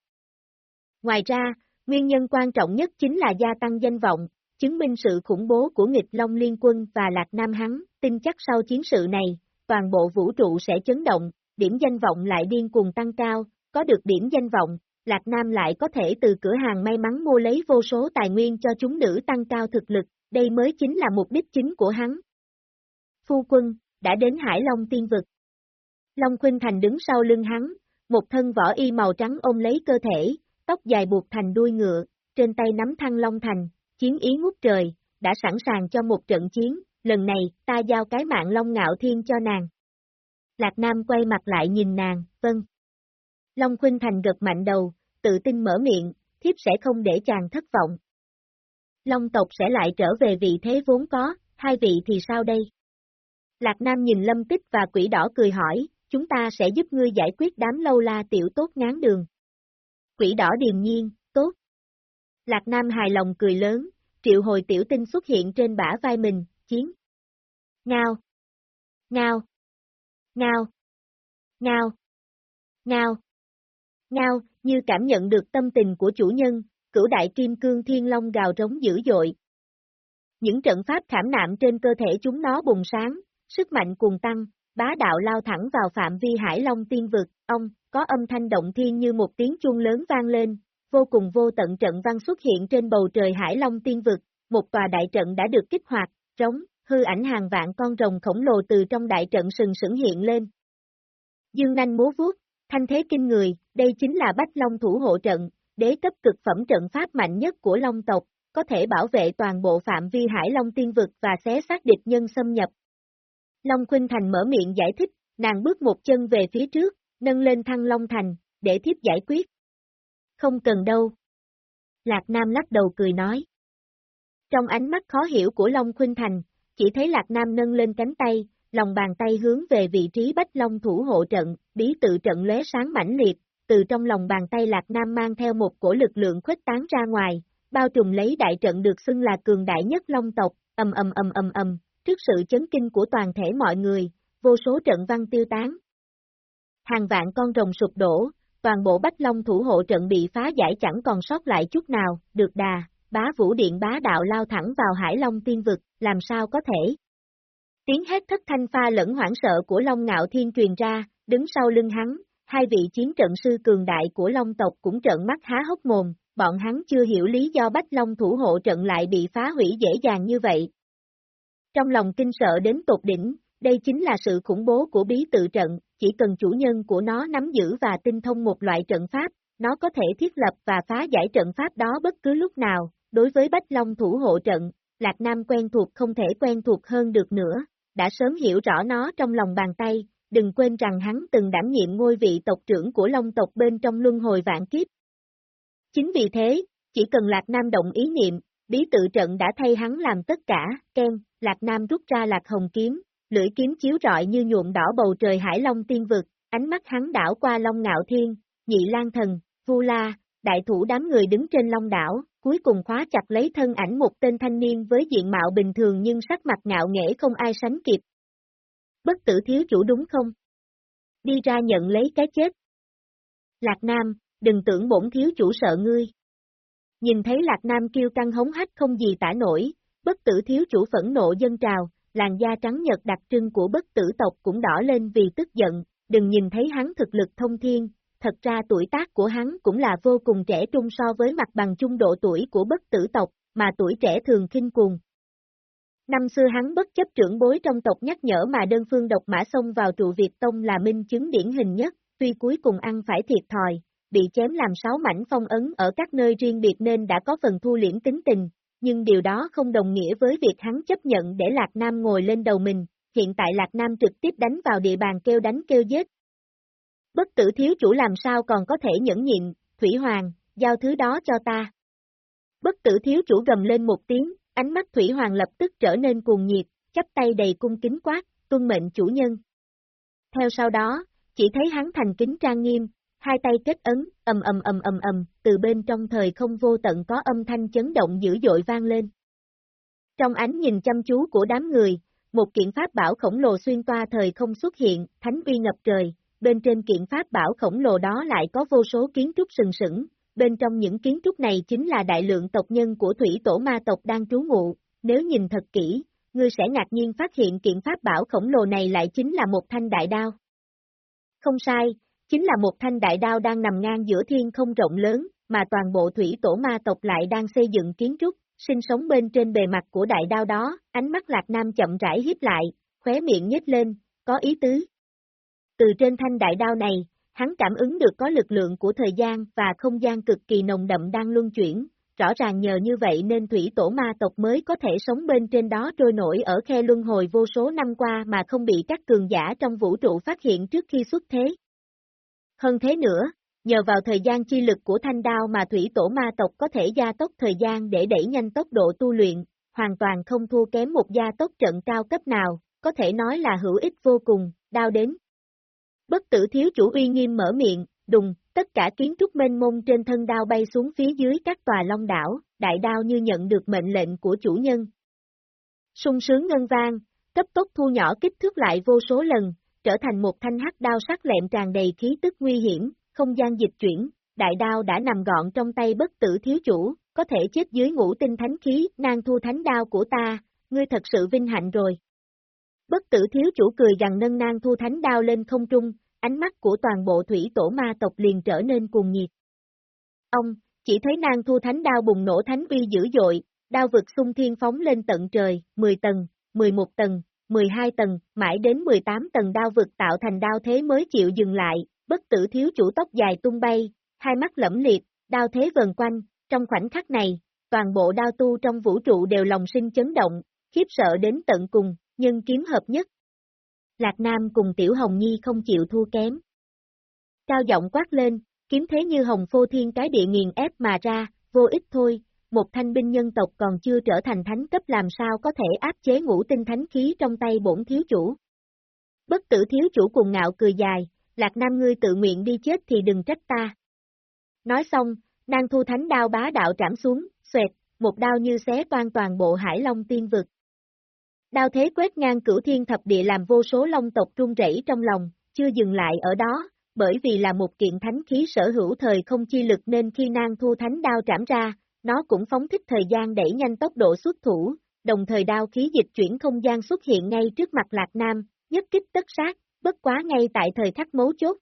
Ngoài ra, nguyên nhân quan trọng nhất chính là gia tăng danh vọng, chứng minh sự khủng bố của nghịch Long Liên quân và Lạc Nam hắn, tin chắc sau chiến sự này, toàn bộ vũ trụ sẽ chấn động, điểm danh vọng lại điên cuồng tăng cao, có được điểm danh vọng, Lạc Nam lại có thể từ cửa hàng may mắn mua lấy vô số tài nguyên cho chúng nữ tăng cao thực lực, đây mới chính là mục đích chính của hắn. Phu quân, đã đến Hải Long tiên vực. Long Khuynh Thành đứng sau lưng hắn, một thân võ y màu trắng ôm lấy cơ thể, tóc dài buộc thành đuôi ngựa, trên tay nắm thăng Long Thành, chiến ý ngút trời, đã sẵn sàng cho một trận chiến, lần này, ta giao cái mạng Long Ngạo Thiên cho nàng. Lạc Nam quay mặt lại nhìn nàng, vâng. Long Khuynh Thành gật mạnh đầu, tự tin mở miệng, thiếp sẽ không để chàng thất vọng. Long tộc sẽ lại trở về vị thế vốn có, hai vị thì sao đây? Lạc Nam nhìn Lâm Tích và quỷ đỏ cười hỏi, chúng ta sẽ giúp ngươi giải quyết đám lâu la tiểu tốt ngán đường. Quỷ đỏ điềm nhiên, tốt. Lạc Nam hài lòng cười lớn, triệu hồi tiểu tinh xuất hiện trên bả vai mình, chiến. Ngao. Ngao. Ngao. Ngao. Ngao. Ngao, như cảm nhận được tâm tình của chủ nhân, cửu đại kim cương thiên long gào rống dữ dội. Những trận pháp khảm nạm trên cơ thể chúng nó bùng sáng, sức mạnh cuồng tăng, bá đạo lao thẳng vào phạm vi hải long tiên vực, ông, có âm thanh động thiên như một tiếng chuông lớn vang lên, vô cùng vô tận trận văn xuất hiện trên bầu trời hải long tiên vực, một tòa đại trận đã được kích hoạt, trống, hư ảnh hàng vạn con rồng khổng lồ từ trong đại trận sừng sững hiện lên. Dương nanh múa vuốt, thanh thế kinh người, đây chính là Bách Long thủ hộ trận, đế cấp cực phẩm trận pháp mạnh nhất của Long tộc, có thể bảo vệ toàn bộ phạm vi Hải Long tiên vực và xé xác địch nhân xâm nhập. Long Khuynh Thành mở miệng giải thích, nàng bước một chân về phía trước, nâng lên thăng Long Thành, để tiếp giải quyết. Không cần đâu. Lạc Nam lắc đầu cười nói. Trong ánh mắt khó hiểu của Long Khuynh Thành, chỉ thấy Lạc Nam nâng lên cánh tay, lòng bàn tay hướng về vị trí Bách Long thủ hộ trận, bí tự trận lóe sáng mãnh liệt, từ trong lòng bàn tay Lạc Nam mang theo một cổ lực lượng khuếch tán ra ngoài, bao trùm lấy đại trận được xưng là cường đại nhất Long tộc, ầm ầm ầm ầm ầm, trước sự chấn kinh của toàn thể mọi người, vô số trận văn tiêu tán. Hàng vạn con rồng sụp đổ, toàn bộ Bách Long thủ hộ trận bị phá giải chẳng còn sót lại chút nào, được đà, bá vũ điện bá đạo lao thẳng vào Hải Long tiên vực, làm sao có thể. Tiếng hét thất thanh pha lẫn hoảng sợ của Long Ngạo Thiên truyền ra, đứng sau lưng hắn, hai vị chiến trận sư cường đại của Long tộc cũng trợn mắt há hốc mồm, bọn hắn chưa hiểu lý do Bách Long thủ hộ trận lại bị phá hủy dễ dàng như vậy. Trong lòng kinh sợ đến tột đỉnh, đây chính là sự khủng bố của bí tự trận, chỉ cần chủ nhân của nó nắm giữ và tinh thông một loại trận pháp, nó có thể thiết lập và phá giải trận pháp đó bất cứ lúc nào, đối với Bách Long thủ hộ trận, Lạc Nam quen thuộc không thể quen thuộc hơn được nữa, đã sớm hiểu rõ nó trong lòng bàn tay, đừng quên rằng hắn từng đảm nhiệm ngôi vị tộc trưởng của Long tộc bên trong luân hồi vạn kiếp. Chính vì thế, chỉ cần Lạc Nam động ý niệm, bí tự trận đã thay hắn làm tất cả, Ken, Lạc Nam rút ra Lạc Hồng Kiếm, lưỡi kiếm chiếu rọi như nhuộm đỏ bầu trời Hải Long tiên vực, ánh mắt hắn đảo qua Long Ngạo Thiên, Nhị Lan Thần, Vu La, đại thủ đám người đứng trên Long đảo, cuối cùng khóa chặt lấy thân ảnh một tên thanh niên với diện mạo bình thường nhưng sắc mặt ngạo nghễ không ai sánh kịp. Bất tử thiếu chủ đúng không? Đi ra nhận lấy cái chết. Lạc Nam, đừng tưởng bổn thiếu chủ sợ ngươi. Nhìn thấy Lạc Nam kêu căng hống hách không gì tả nổi, bất tử thiếu chủ phẫn nộ dân trào, làn da trắng nhật đặc trưng của bất tử tộc cũng đỏ lên vì tức giận, đừng nhìn thấy hắn thực lực thông thiên, thật ra tuổi tác của hắn cũng là vô cùng trẻ trung so với mặt bằng chung độ tuổi của bất tử tộc, mà tuổi trẻ thường khinh cuồng. Năm xưa hắn bất chấp trưởng bối trong tộc nhắc nhở mà đơn phương độc mã xông vào trụ Việt Tông là minh chứng điển hình nhất, tuy cuối cùng ăn phải thiệt thòi, bị chém làm sáu mảnh phong ấn ở các nơi riêng biệt nên đã có phần thu liễm tính tình, nhưng điều đó không đồng nghĩa với việc hắn chấp nhận để Lạc Nam ngồi lên đầu mình, hiện tại Lạc Nam trực tiếp đánh vào địa bàn kêu đánh kêu giết. Bất tử thiếu chủ làm sao còn có thể nhẫn nhịn, Thủy Hoàng, giao thứ đó cho ta. Bất tử thiếu chủ gầm lên một tiếng, ánh mắt Thủy Hoàng lập tức trở nên cuồng nhiệt, chắp tay đầy cung kính quát, tuân mệnh chủ nhân. Theo sau đó, chỉ thấy hắn thành kính trang nghiêm, hai tay kết ấn, ầm ầm ầm ầm ầm, từ bên trong thời không vô tận có âm thanh chấn động dữ dội vang lên. Trong ánh nhìn chăm chú của đám người, một kiện pháp bảo khổng lồ xuyên toa thời không xuất hiện, thánh uy ngập trời, bên trên kiện pháp bảo khổng lồ đó lại có vô số kiến trúc sừng sững, bên trong những kiến trúc này chính là đại lượng tộc nhân của thủy tổ ma tộc đang trú ngụ, nếu nhìn thật kỹ, ngươi sẽ ngạc nhiên phát hiện kiện pháp bảo khổng lồ này lại chính là một thanh đại đao. Không sai, chính là một thanh đại đao đang nằm ngang giữa thiên không rộng lớn, mà toàn bộ thủy tổ ma tộc lại đang xây dựng kiến trúc, sinh sống bên trên bề mặt của đại đao đó, ánh mắt Lạc Nam chậm rãi hiếp lại, khóe miệng nhếch lên, có ý tứ. Từ trên thanh đại đao này, hắn cảm ứng được có lực lượng của thời gian và không gian cực kỳ nồng đậm đang luân chuyển, rõ ràng nhờ như vậy nên thủy tổ ma tộc mới có thể sống bên trên đó trôi nổi ở khe luân hồi vô số năm qua mà không bị các cường giả trong vũ trụ phát hiện trước khi xuất thế. Hơn thế nữa, nhờ vào thời gian chi lực của thanh đao mà thủy tổ ma tộc có thể gia tốc thời gian để đẩy nhanh tốc độ tu luyện, hoàn toàn không thua kém một gia tốc trận cao cấp nào, có thể nói là hữu ích vô cùng, đao đến. Bất tử thiếu chủ uy nghiêm mở miệng, đùng, tất cả kiến trúc mênh mông trên thân đao bay xuống phía dưới các tòa long đảo, đại đao như nhận được mệnh lệnh của chủ nhân. sung sướng ngân vang, cấp tốc thu nhỏ kích thước lại vô số lần, trở thành một thanh hắc đao sắc lẹm tràn đầy khí tức nguy hiểm, không gian dịch chuyển, đại đao đã nằm gọn trong tay bất tử thiếu chủ, có thể chết dưới ngũ tinh thánh khí, nang thu thánh đao của ta, ngươi thật sự vinh hạnh rồi. Bất tử thiếu chủ cười rằng nâng nang thu thánh đao lên không trung, ánh mắt của toàn bộ thủy tổ ma tộc liền trở nên cuồng nhiệt. Ông, chỉ thấy nang thu thánh đao bùng nổ thánh uy dữ dội, đao vực xung thiên phóng lên tận trời, 10 tầng, 11 tầng, 12 tầng, mãi đến 18 tầng đao vực tạo thành đao thế mới chịu dừng lại, bất tử thiếu chủ tóc dài tung bay, hai mắt lẫm liệt, đao thế vần quanh, trong khoảnh khắc này, toàn bộ đao tu trong vũ trụ đều lòng sinh chấn động, khiếp sợ đến tận cùng, nhân kiếm hợp nhất. Lạc Nam cùng Tiểu Hồng Nhi không chịu thua kém. Cao giọng quát lên, kiếm thế như hồng phô thiên cái địa nghiền ép mà ra, vô ích thôi, một thanh binh nhân tộc còn chưa trở thành thánh cấp làm sao có thể áp chế ngũ tinh thánh khí trong tay bổn thiếu chủ. Bất tử thiếu chủ cùng ngạo cười dài, Lạc Nam ngươi tự nguyện đi chết thì đừng trách ta. Nói xong, đang thu thánh đao bá đạo trảm xuống, xoẹt, một đao như xé toan toàn bộ hải long tiên vực. Đao thế quét ngang cửu thiên thập địa làm vô số long tộc run rẩy trong lòng, chưa dừng lại ở đó, bởi vì là một kiện thánh khí sở hữu thời không chi lực nên khi nang thu thánh đao trảm ra, nó cũng phóng thích thời gian đẩy nhanh tốc độ xuất thủ, đồng thời đao khí dịch chuyển không gian xuất hiện ngay trước mặt Lạc Nam, nhất kích tất sát, bất quá ngay tại thời khắc mấu chốt.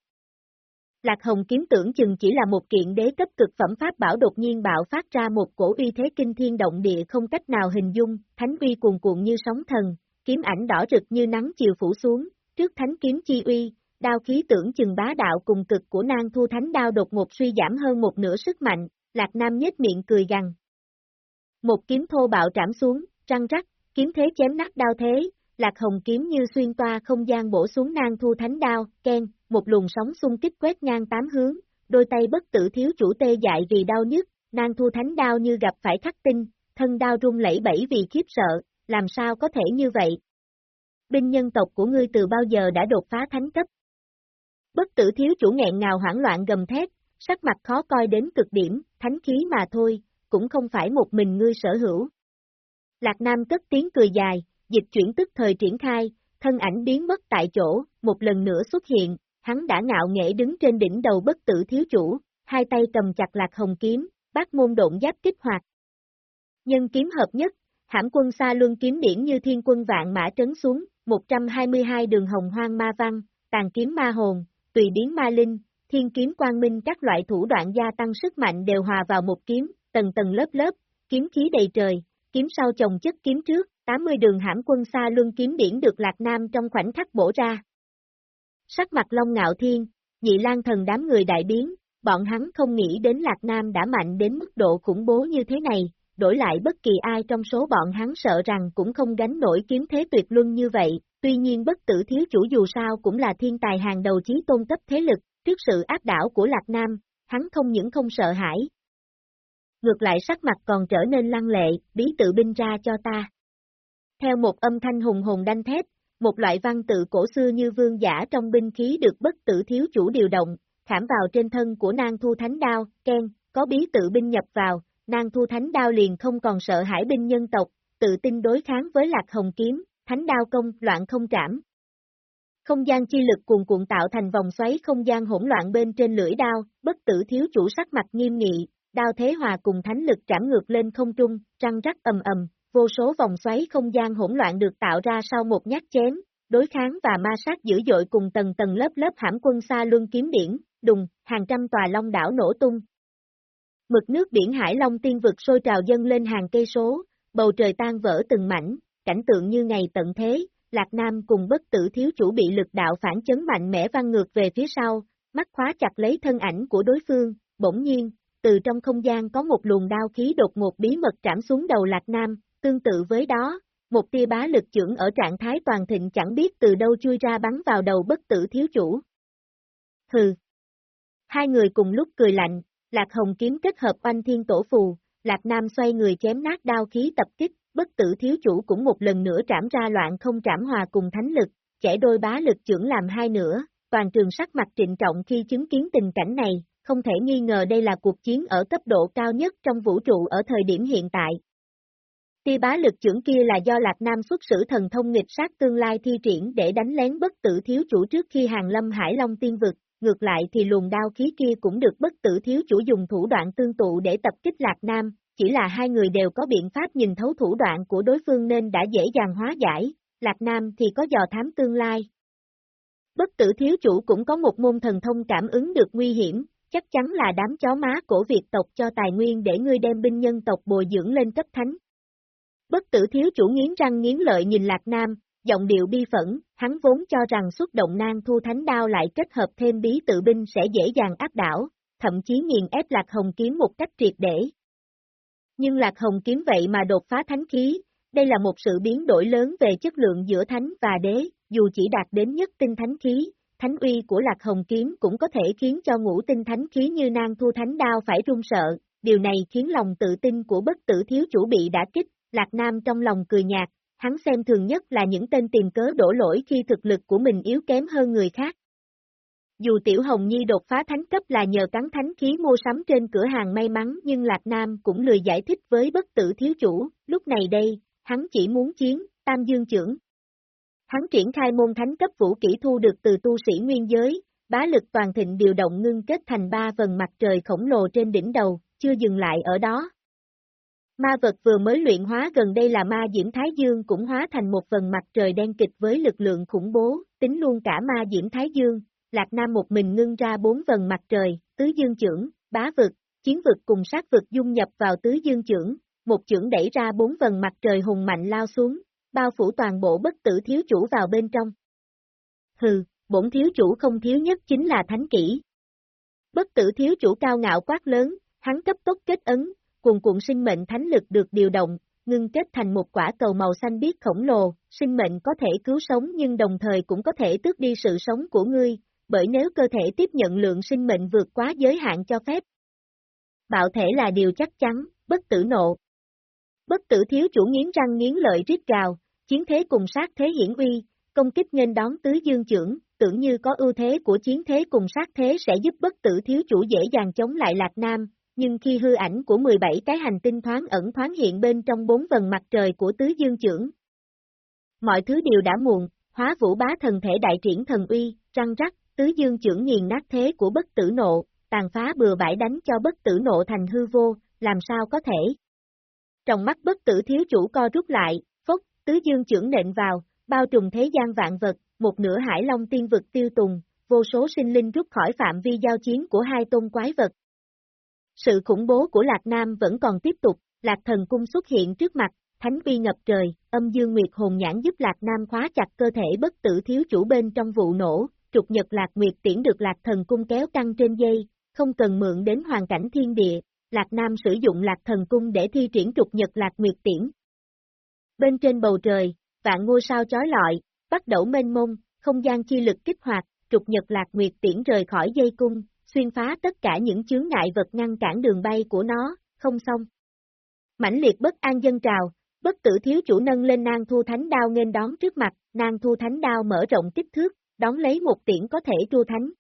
Lạc Hồng kiếm tưởng chừng chỉ là một kiện đế cấp cực phẩm pháp bảo đột nhiên bạo phát ra một cổ uy thế kinh thiên động địa không cách nào hình dung, thánh uy cuồn cuộn như sóng thần, kiếm ảnh đỏ rực như nắng chiều phủ xuống, trước thánh kiếm chi uy, đao khí tưởng chừng bá đạo cùng cực của nang thu thánh đao đột ngột suy giảm hơn một nửa sức mạnh, Lạc Nam nhếch miệng cười gằn. Một kiếm thô bạo trảm xuống, răng rắc, kiếm thế chém nát đao thế, Lạc Hồng kiếm như xuyên toa không gian bổ xuống nang thu thánh đao, ken, một luồng sóng xung kích quét ngang tám hướng, đôi tay bất tử thiếu chủ tê dại vì đau nhức, nàng thu thánh đao như gặp phải khắc tinh, thân đao rung lẫy bẫy vì khiếp sợ, làm sao có thể như vậy? Binh nhân tộc của ngươi từ bao giờ đã đột phá thánh cấp? Bất tử thiếu chủ nghẹn ngào hoảng loạn gầm thét, sắc mặt khó coi đến cực điểm, thánh khí mà thôi, cũng không phải một mình ngươi sở hữu. Lạc Nam cất tiếng cười dài, dịch chuyển tức thời triển khai, thân ảnh biến mất tại chỗ, một lần nữa xuất hiện, hắn đã ngạo nghễ đứng trên đỉnh đầu bất tử thiếu chủ, hai tay cầm chặt lạc hồng kiếm, bát môn độn giáp kích hoạt. Nhân kiếm hợp nhất, hãm quân xa luân kiếm điển như thiên quân vạn mã trấn xuống, 122 đường hồng hoang ma văn, tàn kiếm ma hồn, tùy biến ma linh, thiên kiếm quang minh các loại thủ đoạn gia tăng sức mạnh đều hòa vào một kiếm, tầng tầng lớp lớp, kiếm khí đầy trời, kiếm sau chồng chất kiếm trước, 80 đường hãm quân xa luân kiếm điển được Lạc Nam trong khoảnh khắc bổ ra. Sắc mặt Long Ngạo Thiên, nhị lan thần đám người đại biến, bọn hắn không nghĩ đến Lạc Nam đã mạnh đến mức độ khủng bố như thế này, đổi lại bất kỳ ai trong số bọn hắn sợ rằng cũng không gánh nổi kiếm thế tuyệt luân như vậy, tuy nhiên bất tử thiếu chủ dù sao cũng là thiên tài hàng đầu chí tôn cấp thế lực, trước sự áp đảo của Lạc Nam, hắn không những không sợ hãi. Ngược lại sắc mặt còn trở nên lăng lệ, bí tự binh ra cho ta. Theo một âm thanh hùng hùng đanh thép, một loại văn tự cổ xưa như vương giả trong binh khí được bất tử thiếu chủ điều động, khảm vào trên thân của nang thu thánh đao, ken, có bí tự binh nhập vào, nang thu thánh đao liền không còn sợ hãi binh nhân tộc, tự tin đối kháng với lạc hồng kiếm, thánh đao công, loạn không trảm. Không gian chi lực cuồn cuộn tạo thành vòng xoáy không gian hỗn loạn bên trên lưỡi đao, bất tử thiếu chủ sắc mặt nghiêm nghị, đao thế hòa cùng thánh lực trảm ngược lên không trung, răng rắc ầm ầm, vô số vòng xoáy không gian hỗn loạn được tạo ra sau một nhát chém, đối kháng và ma sát dữ dội cùng tầng tầng lớp lớp hãm quân xa luân kiếm điển, đùng, hàng trăm tòa long đảo nổ tung. Mực nước biển Hải Long tiên vực sôi trào dâng lên hàng cây số, bầu trời tan vỡ từng mảnh, cảnh tượng như ngày tận thế, Lạc Nam cùng bất tử thiếu chủ bị lực đạo phản chấn mạnh mẽ văng ngược về phía sau, mắt khóa chặt lấy thân ảnh của đối phương, bỗng nhiên, từ trong không gian có một luồng đao khí đột ngột bí mật trảm xuống đầu Lạc Nam, tương tự với đó, một tia bá lực trưởng ở trạng thái toàn thịnh chẳng biết từ đâu chui ra bắn vào đầu bất tử thiếu chủ. Hừ. Hai người cùng lúc cười lạnh, Lạc Hồng kiếm kết hợp oanh thiên tổ phù, Lạc Nam xoay người chém nát đao khí tập kích, bất tử thiếu chủ cũng một lần nữa trảm ra loạn không trảm hòa cùng thánh lực, chẻ đôi bá lực trưởng làm hai nửa, toàn trường sắc mặt trịnh trọng khi chứng kiến tình cảnh này, không thể nghi ngờ đây là cuộc chiến ở cấp độ cao nhất trong vũ trụ ở thời điểm hiện tại, Tia bá lực trưởng kia là do Lạc Nam xuất sử thần thông nghịch sát tương lai thi triển để đánh lén bất tử thiếu chủ trước khi hàng lâm Hải Long tiên vực, ngược lại thì luồng đao khí kia cũng được bất tử thiếu chủ dùng thủ đoạn tương tụ để tập kích Lạc Nam, chỉ là hai người đều có biện pháp nhìn thấu thủ đoạn của đối phương nên đã dễ dàng hóa giải, Lạc Nam thì có dò thám tương lai. Bất tử thiếu chủ cũng có một môn thần thông cảm ứng được nguy hiểm, chắc chắn là đám chó má cổ Việt tộc cho tài nguyên để ngươi đem binh nhân tộc bồi dưỡng lên cấp thánh, Bất tử thiếu chủ nghiến răng nghiến lợi nhìn Lạc Nam, giọng điệu bi phẫn, hắn vốn cho rằng xuất động nang thu thánh đao lại kết hợp thêm bí tự binh sẽ dễ dàng áp đảo, thậm chí nghiền ép Lạc Hồng kiếm một cách triệt để. Nhưng Lạc Hồng kiếm vậy mà đột phá thánh khí, đây là một sự biến đổi lớn về chất lượng giữa thánh và đế, dù chỉ đạt đến nhất tinh thánh khí, thánh uy của Lạc Hồng kiếm cũng có thể khiến cho ngũ tinh thánh khí như nang thu thánh đao phải run sợ, điều này khiến lòng tự tin của bất tử thiếu chủ bị đã kích, Lạc Nam trong lòng cười nhạt, hắn xem thường nhất là những tên tìm cớ đổ lỗi khi thực lực của mình yếu kém hơn người khác. Dù Tiểu Hồng Nhi đột phá thánh cấp là nhờ cắn thánh khí mua sắm trên cửa hàng may mắn nhưng Lạc Nam cũng lười giải thích với bất tử thiếu chủ, lúc này đây, hắn chỉ muốn chiến, tam dương trưởng. Hắn triển khai môn thánh cấp vũ kỹ thu được từ tu sĩ nguyên giới, bá lực toàn thịnh điều động ngưng kết thành ba vần mặt trời khổng lồ trên đỉnh đầu, chưa dừng lại ở đó, Ma vật vừa mới luyện hóa gần đây là ma diễm Thái Dương cũng hóa thành một phần mặt trời đen kịch với lực lượng khủng bố, tính luôn cả ma diễm Thái Dương, Lạc Nam một mình ngưng ra bốn phần mặt trời, tứ dương trưởng, bá vực, chiến vực cùng sát vực dung nhập vào tứ dương trưởng, một trưởng đẩy ra bốn phần mặt trời hùng mạnh lao xuống, bao phủ toàn bộ bất tử thiếu chủ vào bên trong. Hừ, bổn thiếu chủ không thiếu nhất chính là thánh kỹ. Bất tử thiếu chủ cao ngạo quát lớn, hắn cấp tốc kết ấn, cuồn cuộn sinh mệnh thánh lực được điều động, ngưng kết thành một quả cầu màu xanh biếc khổng lồ, sinh mệnh có thể cứu sống nhưng đồng thời cũng có thể tước đi sự sống của ngươi, bởi nếu cơ thể tiếp nhận lượng sinh mệnh vượt quá giới hạn cho phép. Bạo thể là điều chắc chắn, bất tử nộ. Bất tử thiếu chủ nghiến răng nghiến lợi rít gào, chiến thế cùng sát thế hiển uy, công kích nghênh đón tứ dương trưởng, tưởng như có ưu thế của chiến thế cùng sát thế sẽ giúp bất tử thiếu chủ dễ dàng chống lại Lạc Nam, nhưng khi hư ảnh của 17 cái hành tinh thoáng ẩn thoáng hiện bên trong bốn vần mặt trời của tứ dương trưởng. Mọi thứ đều đã muộn, hóa vũ bá thần thể đại triển thần uy, răng rắc, tứ dương trưởng nghiền nát thế của bất tử nộ, tàn phá bừa bãi đánh cho bất tử nộ thành hư vô, làm sao có thể. Trong mắt bất tử thiếu chủ co rút lại, phốc, tứ dương trưởng nện vào, bao trùm thế gian vạn vật, một nửa hải long tiên vực tiêu tùng, vô số sinh linh rút khỏi phạm vi giao chiến của hai tôn quái vật. Sự khủng bố của Lạc Nam vẫn còn tiếp tục, Lạc Thần Cung xuất hiện trước mặt, thánh vi ngập trời, âm dương nguyệt hồn nhãn giúp Lạc Nam khóa chặt cơ thể bất tử thiếu chủ bên trong vụ nổ, trục nhật Lạc Nguyệt tiễn được Lạc Thần Cung kéo căng trên dây, không cần mượn đến hoàn cảnh thiên địa, Lạc Nam sử dụng Lạc Thần Cung để thi triển trục nhật Lạc Nguyệt tiễn. Bên trên bầu trời, vạn ngôi sao chói lọi, bắt đầu mênh mông, không gian chi lực kích hoạt, trục nhật Lạc Nguyệt tiễn rời khỏi dây cung, xuyên phá tất cả những chướng ngại vật ngăn cản đường bay của nó, không xong. Mãnh liệt bất an dân trào, bất tử thiếu chủ nâng lên nang thu thánh đao nghênh đón trước mặt, nang thu thánh đao mở rộng kích thước, đón lấy một tiễn có thể tru thánh.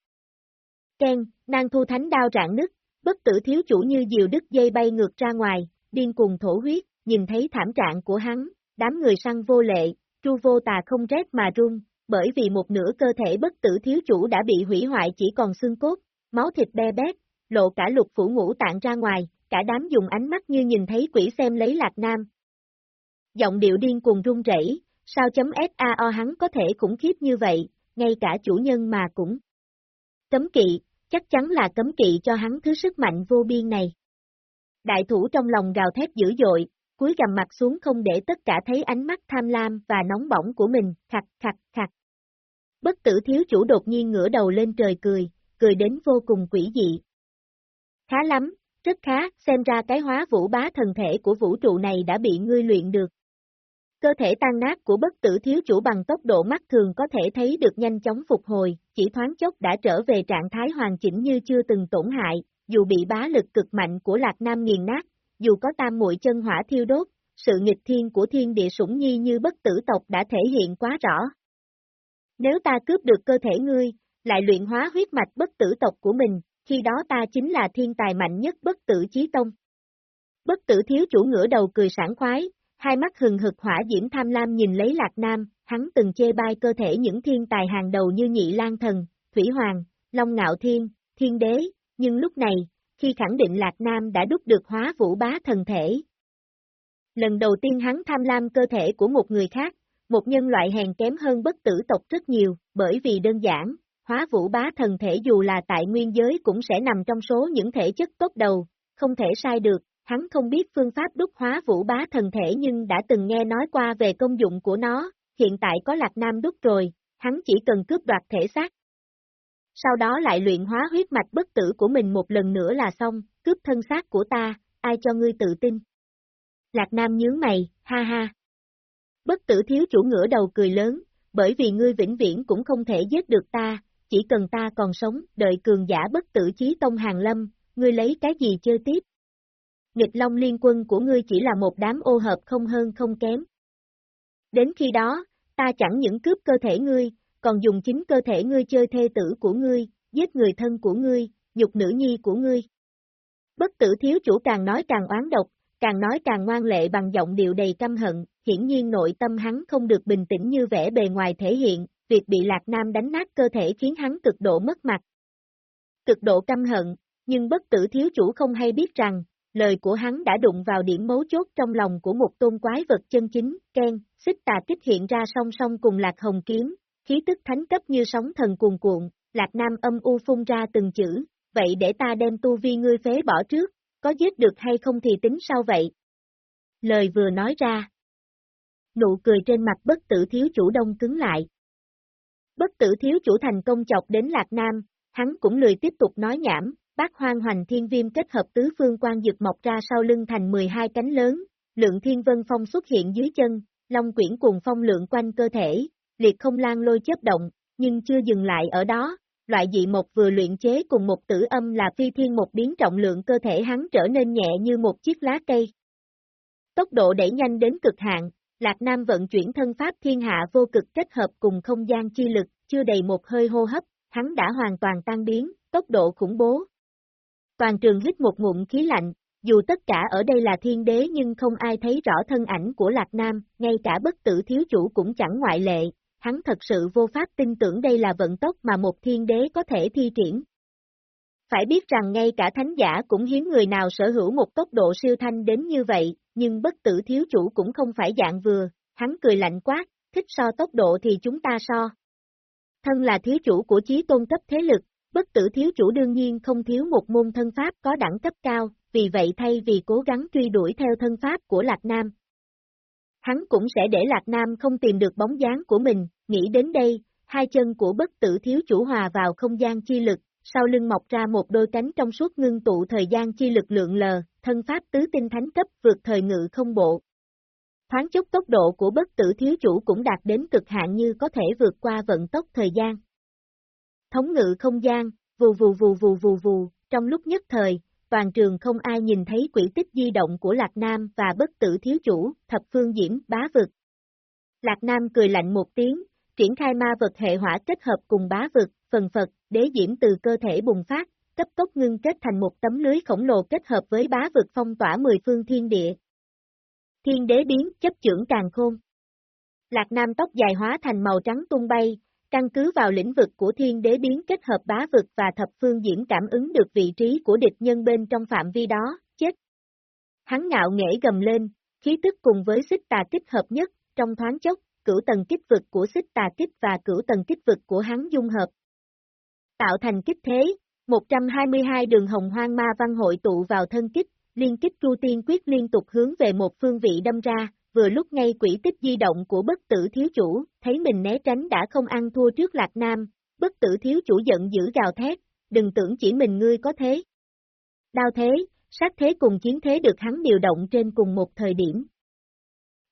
Ken, nang thu thánh đao rạn nứt, bất tử thiếu chủ như diều đứt dây bay ngược ra ngoài, điên cuồng thổ huyết, nhìn thấy thảm trạng của hắn, đám người săn vô lệ, tru vô tà không rét mà run, bởi vì một nửa cơ thể bất tử thiếu chủ đã bị hủy hoại chỉ còn xương cốt, máu thịt be bét, lộ cả lục phủ ngũ tạng ra ngoài, cả đám dùng ánh mắt như nhìn thấy quỷ xem lấy lạc nam. Giọng điệu điên cuồng run rẩy, sao chấm SAO hắn có thể khủng khiếp như vậy, ngay cả chủ nhân mà cũng. Cấm kỵ, chắc chắn là cấm kỵ cho hắn thứ sức mạnh vô biên này. Đại thủ trong lòng gào thét dữ dội, cúi gầm mặt xuống không để tất cả thấy ánh mắt tham lam và nóng bỏng của mình, khặt khặt khặt. Bất tử thiếu chủ đột nhiên ngửa đầu lên trời cười, cười đến vô cùng quỷ dị. Khá lắm, rất khá, xem ra cái hóa vũ bá thần thể của vũ trụ này đã bị ngươi luyện được. Cơ thể tan nát của bất tử thiếu chủ bằng tốc độ mắt thường có thể thấy được nhanh chóng phục hồi, chỉ thoáng chốc đã trở về trạng thái hoàn chỉnh như chưa từng tổn hại, dù bị bá lực cực mạnh của Lạc Nam nghiền nát, dù có tam muội chân hỏa thiêu đốt, sự nghịch thiên của thiên địa sủng nhi như bất tử tộc đã thể hiện quá rõ. Nếu ta cướp được cơ thể ngươi, lại luyện hóa huyết mạch bất tử tộc của mình, khi đó ta chính là thiên tài mạnh nhất bất tử chí tông. Bất tử thiếu chủ ngửa đầu cười sảng khoái, hai mắt hừng hực hỏa diễm tham lam nhìn lấy Lạc Nam, hắn từng chê bai cơ thể những thiên tài hàng đầu như Nhị Lan Thần, Thủy Hoàng, Long Ngạo Thiên, Thiên Đế, nhưng lúc này, khi khẳng định Lạc Nam đã đúc được hóa vũ bá thần thể. Lần đầu tiên hắn tham lam cơ thể của một người khác, một nhân loại hèn kém hơn bất tử tộc rất nhiều, bởi vì đơn giản, hóa vũ bá thần thể dù là tại nguyên giới cũng sẽ nằm trong số những thể chất tốt đầu, không thể sai được, hắn không biết phương pháp đúc hóa vũ bá thần thể nhưng đã từng nghe nói qua về công dụng của nó, hiện tại có Lạc Nam đúc rồi, hắn chỉ cần cướp đoạt thể xác. Sau đó lại luyện hóa huyết mạch bất tử của mình một lần nữa là xong, cướp thân xác của ta, ai cho ngươi tự tin. Lạc Nam nhướng mày, ha ha. Bất tử thiếu chủ ngửa đầu cười lớn, bởi vì ngươi vĩnh viễn cũng không thể giết được ta, chỉ cần ta còn sống, đợi cường giả bất tử chí tông hàng lâm, ngươi lấy cái gì chơi tiếp? Nghịch Long liên quân của ngươi chỉ là một đám ô hợp không hơn không kém. Đến khi đó, ta chẳng những cướp cơ thể ngươi, còn dùng chính cơ thể ngươi chơi thê tử của ngươi, giết người thân của ngươi, nhục nữ nhi của ngươi. Bất tử thiếu chủ càng nói càng oán độc, càng nói càng ngoan lệ bằng giọng điệu đầy căm hận, hiển nhiên nội tâm hắn không được bình tĩnh như vẻ bề ngoài thể hiện, việc bị Lạc Nam đánh nát cơ thể khiến hắn cực độ mất mặt. Cực độ căm hận, nhưng bất tử thiếu chủ không hay biết rằng, lời của hắn đã đụng vào điểm mấu chốt trong lòng của một tôn quái vật chân chính, Ken, xích tà tích hiện ra song song cùng Lạc Hồng Kiếm, khí tức thánh cấp như sóng thần cuồn cuộn, Lạc Nam âm u phun ra từng chữ, vậy để ta đem tu vi ngươi phế bỏ trước, có giết được hay không thì tính sao vậy? Lời vừa nói ra. Nụ cười trên mặt bất tử thiếu chủ đông cứng lại. Bất tử thiếu chủ thành công chọc đến Lạc Nam, hắn cũng lười tiếp tục nói nhảm, bác hoang hoành thiên viêm kết hợp tứ phương quan dược mọc ra sau lưng thành 12 cánh lớn, lượng thiên vân phong xuất hiện dưới chân, long quyển cùng phong lượng quanh cơ thể, liệt không lan lôi chấp động, nhưng chưa dừng lại ở đó, loại dị một vừa luyện chế cùng một tử âm là phi thiên một biến trọng lượng cơ thể hắn trở nên nhẹ như một chiếc lá cây. Tốc độ đẩy nhanh đến cực hạn, Lạc Nam vận chuyển thân pháp thiên hạ vô cực kết hợp cùng không gian chi lực, chưa đầy một hơi hô hấp, hắn đã hoàn toàn tan biến, tốc độ khủng bố. Toàn trường hít một ngụm khí lạnh, dù tất cả ở đây là thiên đế nhưng không ai thấy rõ thân ảnh của Lạc Nam, ngay cả bất tử thiếu chủ cũng chẳng ngoại lệ, hắn thật sự vô pháp tin tưởng đây là vận tốc mà một thiên đế có thể thi triển. Phải biết rằng ngay cả thánh giả cũng hiếm người nào sở hữu một tốc độ siêu thanh đến như vậy, nhưng bất tử thiếu chủ cũng không phải dạng vừa, hắn cười lạnh quát, thích so tốc độ thì chúng ta so. Thân là thiếu chủ của chí tôn cấp thế lực, bất tử thiếu chủ đương nhiên không thiếu một môn thân pháp có đẳng cấp cao, vì vậy thay vì cố gắng truy đuổi theo thân pháp của Lạc Nam, hắn cũng sẽ để Lạc Nam không tìm được bóng dáng của mình, nghĩ đến đây, hai chân của bất tử thiếu chủ hòa vào không gian chi lực, sau lưng mọc ra một đôi cánh trong suốt ngưng tụ thời gian chi lực lượng lờ, thân pháp tứ tinh thánh cấp vượt thời ngự không bộ. Thoáng chốc tốc độ của bất tử thiếu chủ cũng đạt đến cực hạn như có thể vượt qua vận tốc thời gian. Thống ngự không gian, vù vù vù vù vù vù, trong lúc nhất thời, toàn trường không ai nhìn thấy quỹ tích di động của Lạc Nam và bất tử thiếu chủ, thập phương diễm, bá vực. Lạc Nam cười lạnh một tiếng, triển khai ma vật hệ hỏa kết hợp cùng bá vực, phần Phật, đế diễm từ cơ thể bùng phát, cấp tốc ngưng kết thành một tấm lưới khổng lồ kết hợp với bá vực phong tỏa mười phương thiên địa. Thiên đế biến, chấp trưởng càng khôn. Lạc Nam tóc dài hóa thành màu trắng tung bay, căn cứ vào lĩnh vực của thiên đế biến kết hợp bá vực và thập phương diễm cảm ứng được vị trí của địch nhân bên trong phạm vi đó, chết. Hắn ngạo nghễ gầm lên, khí tức cùng với xích tà kích hợp nhất, trong thoáng chốc, cửu tầng kích vực của xích tà kích và cửu tầng kích vực của hắn dung hợp. Tạo thành kích thế, 122 đường hồng hoang ma văn hội tụ vào thân kích, liên kích tru tiên quyết liên tục hướng về một phương vị đâm ra, vừa lúc ngay quỷ tích di động của bất tử thiếu chủ, thấy mình né tránh đã không ăn thua trước Lạc Nam, bất tử thiếu chủ giận dữ gào thét, đừng tưởng chỉ mình ngươi có thế. Đao thế, sát thế cùng chiến thế được hắn điều động trên cùng một thời điểm.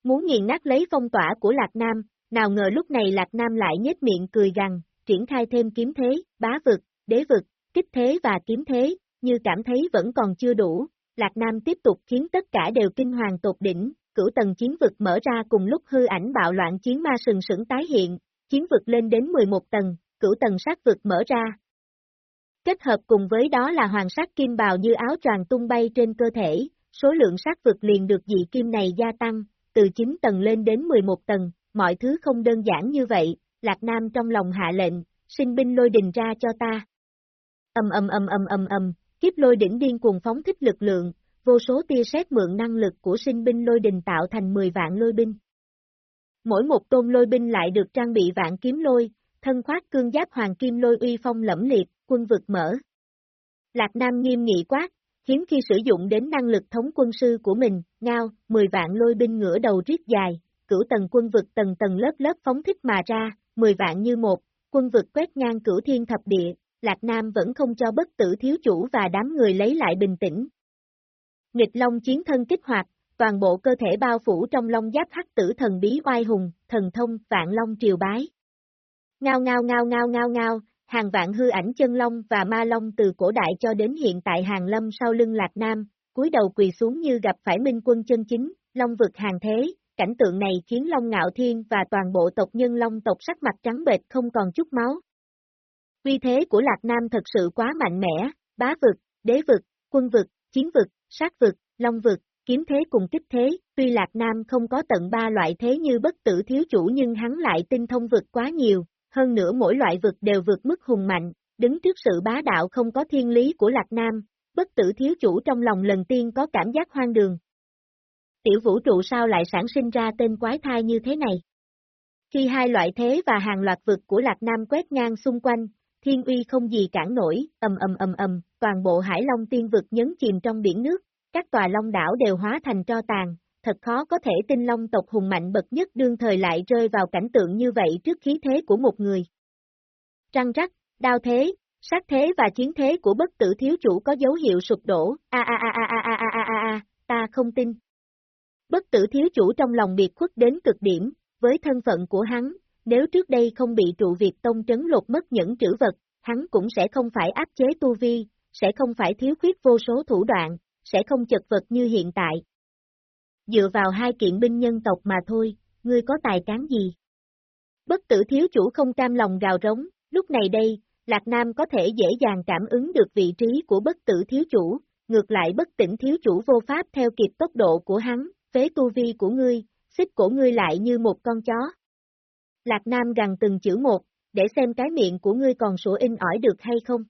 Muốn nghiền nát lấy phong tỏa của Lạc Nam, nào ngờ lúc này Lạc Nam lại nhếch miệng cười rằng triển khai thêm kiếm thế, bá vực, đế vực, kích thế và kiếm thế, như cảm thấy vẫn còn chưa đủ, Lạc Nam tiếp tục khiến tất cả đều kinh hoàng tột đỉnh, cửu tầng chiến vực mở ra cùng lúc hư ảnh bạo loạn chiến ma sừng sững tái hiện, chiến vực lên đến 11 tầng, cửu tầng sát vực mở ra. Kết hợp cùng với đó là hoàng sát kim bào như áo choàng tung bay trên cơ thể, số lượng sát vực liền được dị kim này gia tăng, từ 9 tầng lên đến 11 tầng, mọi thứ không đơn giản như vậy, Lạc Nam trong lòng hạ lệnh, sinh binh lôi đình ra cho ta. Âm âm âm âm âm âm, kiếp lôi đỉnh điên cuồng phóng thích lực lượng, vô số tia sét mượn năng lực của sinh binh lôi đình tạo thành 10 vạn lôi binh. Mỗi một tôn lôi binh lại được trang bị vạn kiếm lôi, thân khoác cương giáp hoàng kim lôi uy phong lẫm liệt, quân vực mở. Lạc Nam nghiêm nghị quát, hiếm khi sử dụng đến năng lực thống quân sư của mình, ngao, 10 vạn lôi binh ngửa đầu riết dài, cửu tầng quân vực tầng tầng lớp lớp phóng thích mà ra, 10 vạn như một, quân vực quét ngang cửu thiên thập địa, Lạc Nam vẫn không cho bất tử thiếu chủ và đám người lấy lại bình tĩnh, Nghịch Long chiến thân kích hoạt, toàn bộ cơ thể bao phủ trong long giáp hắc tử thần bí oai hùng, thần thông, vạn long triều bái. Ngao ngao ngao ngao ngao ngao, hàng vạn hư ảnh chân long và ma long từ cổ đại cho đến hiện tại hàng lâm sau lưng Lạc Nam, cúi đầu quỳ xuống như gặp phải minh quân chân chính, long vực hàng thế, cảnh tượng này khiến Long Ngạo Thiên và toàn bộ tộc nhân Long tộc sắc mặt trắng bệch không còn chút máu. Uy thế của Lạc Nam thật sự quá mạnh mẽ, bá vực, đế vực, quân vực, chiến vực, sát vực, long vực, kiếm thế cùng kích thế, tuy Lạc Nam không có tận ba loại thế như bất tử thiếu chủ nhưng hắn lại tinh thông vực quá nhiều, hơn nữa mỗi loại vực đều vượt mức hùng mạnh, đứng trước sự bá đạo không có thiên lý của Lạc Nam, bất tử thiếu chủ trong lòng lần tiên có cảm giác hoang đường. Tiểu vũ trụ sao lại sản sinh ra tên quái thai như thế này? Khi hai loại thế và hàng loạt vực của Lạc Nam quét ngang xung quanh, thiên uy không gì cản nổi, ầm ầm ầm ầm, toàn bộ hải long tiên vực nhấn chìm trong biển nước, các tòa long đảo đều hóa thành tro tàn, thật khó có thể tin long tộc hùng mạnh bậc nhất đương thời lại rơi vào cảnh tượng như vậy trước khí thế của một người. Trăng rắc, đao thế, sát thế và chiến thế của bất tử thiếu chủ có dấu hiệu sụp đổ, a a a a a a a a a a, ta không tin. Bất tử thiếu chủ trong lòng biệt khuất đến cực điểm, với thân phận của hắn, nếu trước đây không bị trụ Việt Tông trấn lột mất những trữ vật, hắn cũng sẽ không phải áp chế tu vi, sẽ không phải thiếu khuyết vô số thủ đoạn, sẽ không chật vật như hiện tại. Dựa vào hai kiện binh nhân tộc mà thôi, ngươi có tài cán gì? Bất tử thiếu chủ không cam lòng gào rống, lúc này đây, Lạc Nam có thể dễ dàng cảm ứng được vị trí của bất tử thiếu chủ, ngược lại bất tỉnh thiếu chủ vô pháp theo kịp tốc độ của hắn, phế tu vi của ngươi, xích cổ ngươi lại như một con chó. Lạc Nam gần từng chữ một, để xem cái miệng của ngươi còn sủa in ỏi được hay không.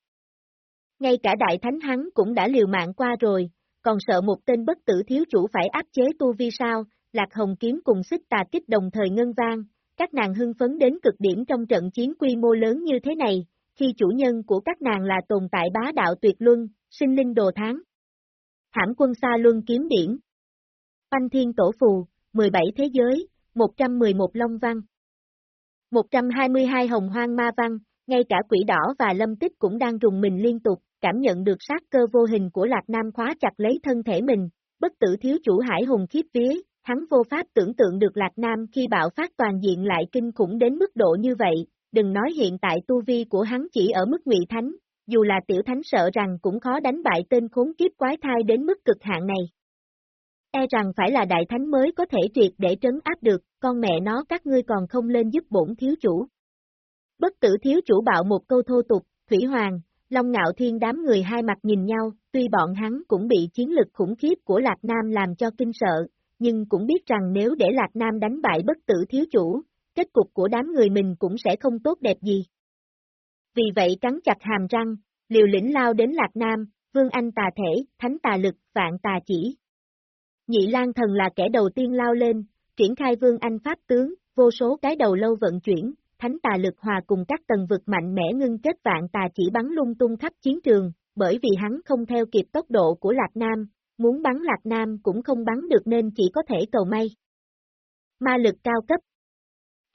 Ngay cả đại thánh hắn cũng đã liều mạng qua rồi, còn sợ một tên bất tử thiếu chủ phải áp chế tu vi sao, Lạc Hồng Kiếm cùng xích tà kích đồng thời ngân vang, các nàng hưng phấn đến cực điểm trong trận chiến quy mô lớn như thế này, khi chủ nhân của các nàng là tồn tại bá đạo tuyệt luân, sinh linh đồ tháng. Hãm quân xa luân kiếm điển. Panh thiên tổ phù, 17 thế giới, 111 long văn. 122 hồng hoang ma văn, ngay cả quỷ đỏ và lâm tích cũng đang rùng mình liên tục, cảm nhận được sát cơ vô hình của Lạc Nam khóa chặt lấy thân thể mình, bất tử thiếu chủ hải hùng khiếp vía, hắn vô pháp tưởng tượng được Lạc Nam khi bạo phát toàn diện lại kinh khủng đến mức độ như vậy, đừng nói hiện tại tu vi của hắn chỉ ở mức ngụy thánh, dù là tiểu thánh sợ rằng cũng khó đánh bại tên khốn kiếp quái thai đến mức cực hạn này. E rằng phải là đại thánh mới có thể triệt để trấn áp được, con mẹ nó các ngươi còn không lên giúp bổn thiếu chủ. Bất tử thiếu chủ bạo một câu thô tục, Thủy Hoàng, Long Ngạo Thiên đám người hai mặt nhìn nhau, tuy bọn hắn cũng bị chiến lực khủng khiếp của Lạc Nam làm cho kinh sợ, nhưng cũng biết rằng nếu để Lạc Nam đánh bại bất tử thiếu chủ, kết cục của đám người mình cũng sẽ không tốt đẹp gì. Vì vậy cắn chặt hàm răng, liều lĩnh lao đến Lạc Nam, Vương Anh tà thể, Thánh tà lực, Vạn tà chỉ. Nhị Lan thần là kẻ đầu tiên lao lên, triển khai Vương Anh pháp tướng, vô số cái đầu lâu vận chuyển, thánh tà lực hòa cùng các tầng vực mạnh mẽ ngưng kết vạn tà chỉ bắn lung tung khắp chiến trường, bởi vì hắn không theo kịp tốc độ của Lạc Nam, muốn bắn Lạc Nam cũng không bắn được nên chỉ có thể cầu may. Ma lực cao cấp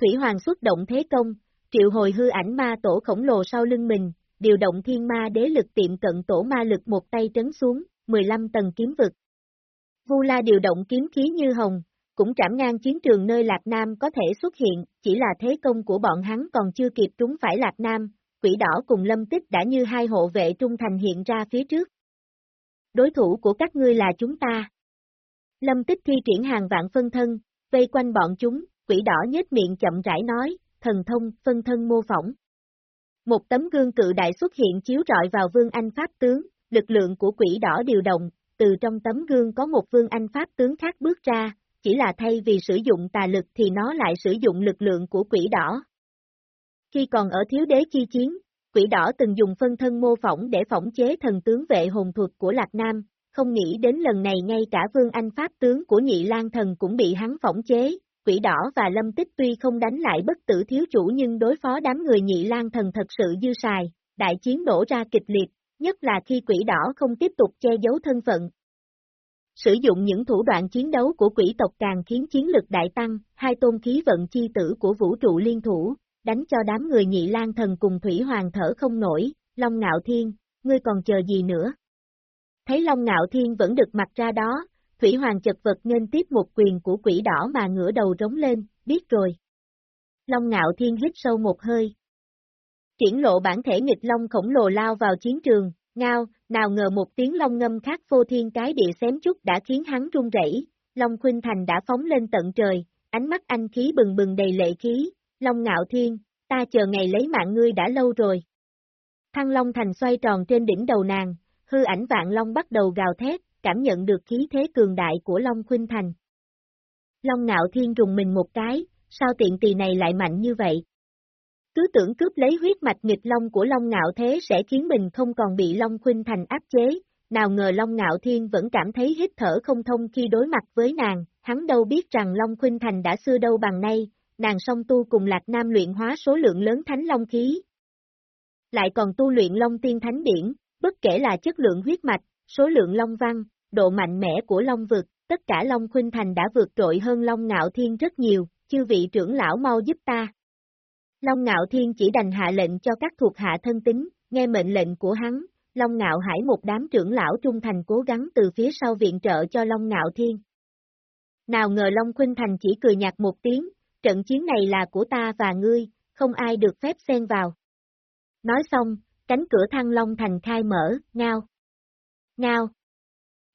Thủy Hoàng xuất động thế công, triệu hồi hư ảnh ma tổ khổng lồ sau lưng mình, điều động thiên ma đế lực tiệm cận tổ ma lực một tay trấn xuống, 15 tầng kiếm vực. Vu La điều động kiếm khí như hồng, cũng trảm ngang chiến trường nơi Lạc Nam có thể xuất hiện, chỉ là thế công của bọn hắn còn chưa kịp trúng phải Lạc Nam, quỷ đỏ cùng lâm tích đã như hai hộ vệ trung thành hiện ra phía trước. Đối thủ của các ngươi là chúng ta. Lâm tích thi triển hàng vạn phân thân, vây quanh bọn chúng, quỷ đỏ nhếch miệng chậm rãi nói, thần thông, phân thân mô phỏng. Một tấm gương cự đại xuất hiện chiếu rọi vào vương anh pháp tướng, lực lượng của quỷ đỏ điều động, từ trong tấm gương có một vương anh pháp tướng khác bước ra, chỉ là thay vì sử dụng tà lực thì nó lại sử dụng lực lượng của quỷ đỏ. Khi còn ở thiếu đế chi chiến, quỷ đỏ từng dùng phân thân mô phỏng để phỏng chế thần tướng vệ hồn thuật của Lạc Nam, không nghĩ đến lần này ngay cả vương anh pháp tướng của nhị lan thần cũng bị hắn phỏng chế, quỷ đỏ và lâm tích tuy không đánh lại bất tử thiếu chủ nhưng đối phó đám người nhị lan thần thật sự dư xài, đại chiến đổ ra kịch liệt, nhất là khi quỷ đỏ không tiếp tục che giấu thân phận, Sử dụng những thủ đoạn chiến đấu của quỷ tộc càng khiến chiến lực đại tăng, hai tôn khí vận chi tử của vũ trụ liên thủ, đánh cho đám người nhị lan thần cùng Thủy Hoàng thở không nổi, Long Ngạo Thiên, ngươi còn chờ gì nữa? Thấy Long Ngạo Thiên vẫn được mặt ra đó, Thủy Hoàng chật vật nên tiếp một quyền của quỷ đỏ mà ngửa đầu rống lên, biết rồi. Long Ngạo Thiên hít sâu một hơi. Triển lộ bản thể nghịch Long khổng lồ lao vào chiến trường, Ngao, nào ngờ một tiếng long ngâm khác vô thiên cái địa xém chút đã khiến hắn run rẩy. Long Khuynh Thành đã phóng lên tận trời, ánh mắt anh khí bừng bừng đầy lệ khí, Long Ngạo Thiên, ta chờ ngày lấy mạng ngươi đã lâu rồi. Thăng Long Thành xoay tròn trên đỉnh đầu nàng, hư ảnh vạn Long bắt đầu gào thét, cảm nhận được khí thế cường đại của Long Khuynh Thành. Long Ngạo Thiên rùng mình một cái, sao tiện tỳ này lại mạnh như vậy? Cứ tưởng cướp lấy huyết mạch nghịch long của Long Ngạo Thế sẽ khiến mình không còn bị Long Khuynh Thành áp chế, nào ngờ Long Ngạo Thiên vẫn cảm thấy hít thở không thông khi đối mặt với nàng, hắn đâu biết rằng Long Khuynh Thành đã xưa đâu bằng nay, nàng song tu cùng Lạc Nam luyện hóa số lượng lớn thánh long khí. Lại còn tu luyện Long Tiên Thánh Điển, bất kể là chất lượng huyết mạch, số lượng long văn, độ mạnh mẽ của long vực, tất cả Long Khuynh Thành đã vượt trội hơn Long Ngạo Thiên rất nhiều, chư vị trưởng lão mau giúp ta. Long Ngạo Thiên chỉ đành hạ lệnh cho các thuộc hạ thân tín, nghe mệnh lệnh của hắn, Long Ngạo Hải một đám trưởng lão trung thành cố gắng từ phía sau viện trợ cho Long Ngạo Thiên. Nào ngờ Long Khuynh Thành chỉ cười nhạt một tiếng, trận chiến này là của ta và ngươi, không ai được phép xen vào. Nói xong, cánh cửa thăng Long Thành khai mở, ngao. Ngao.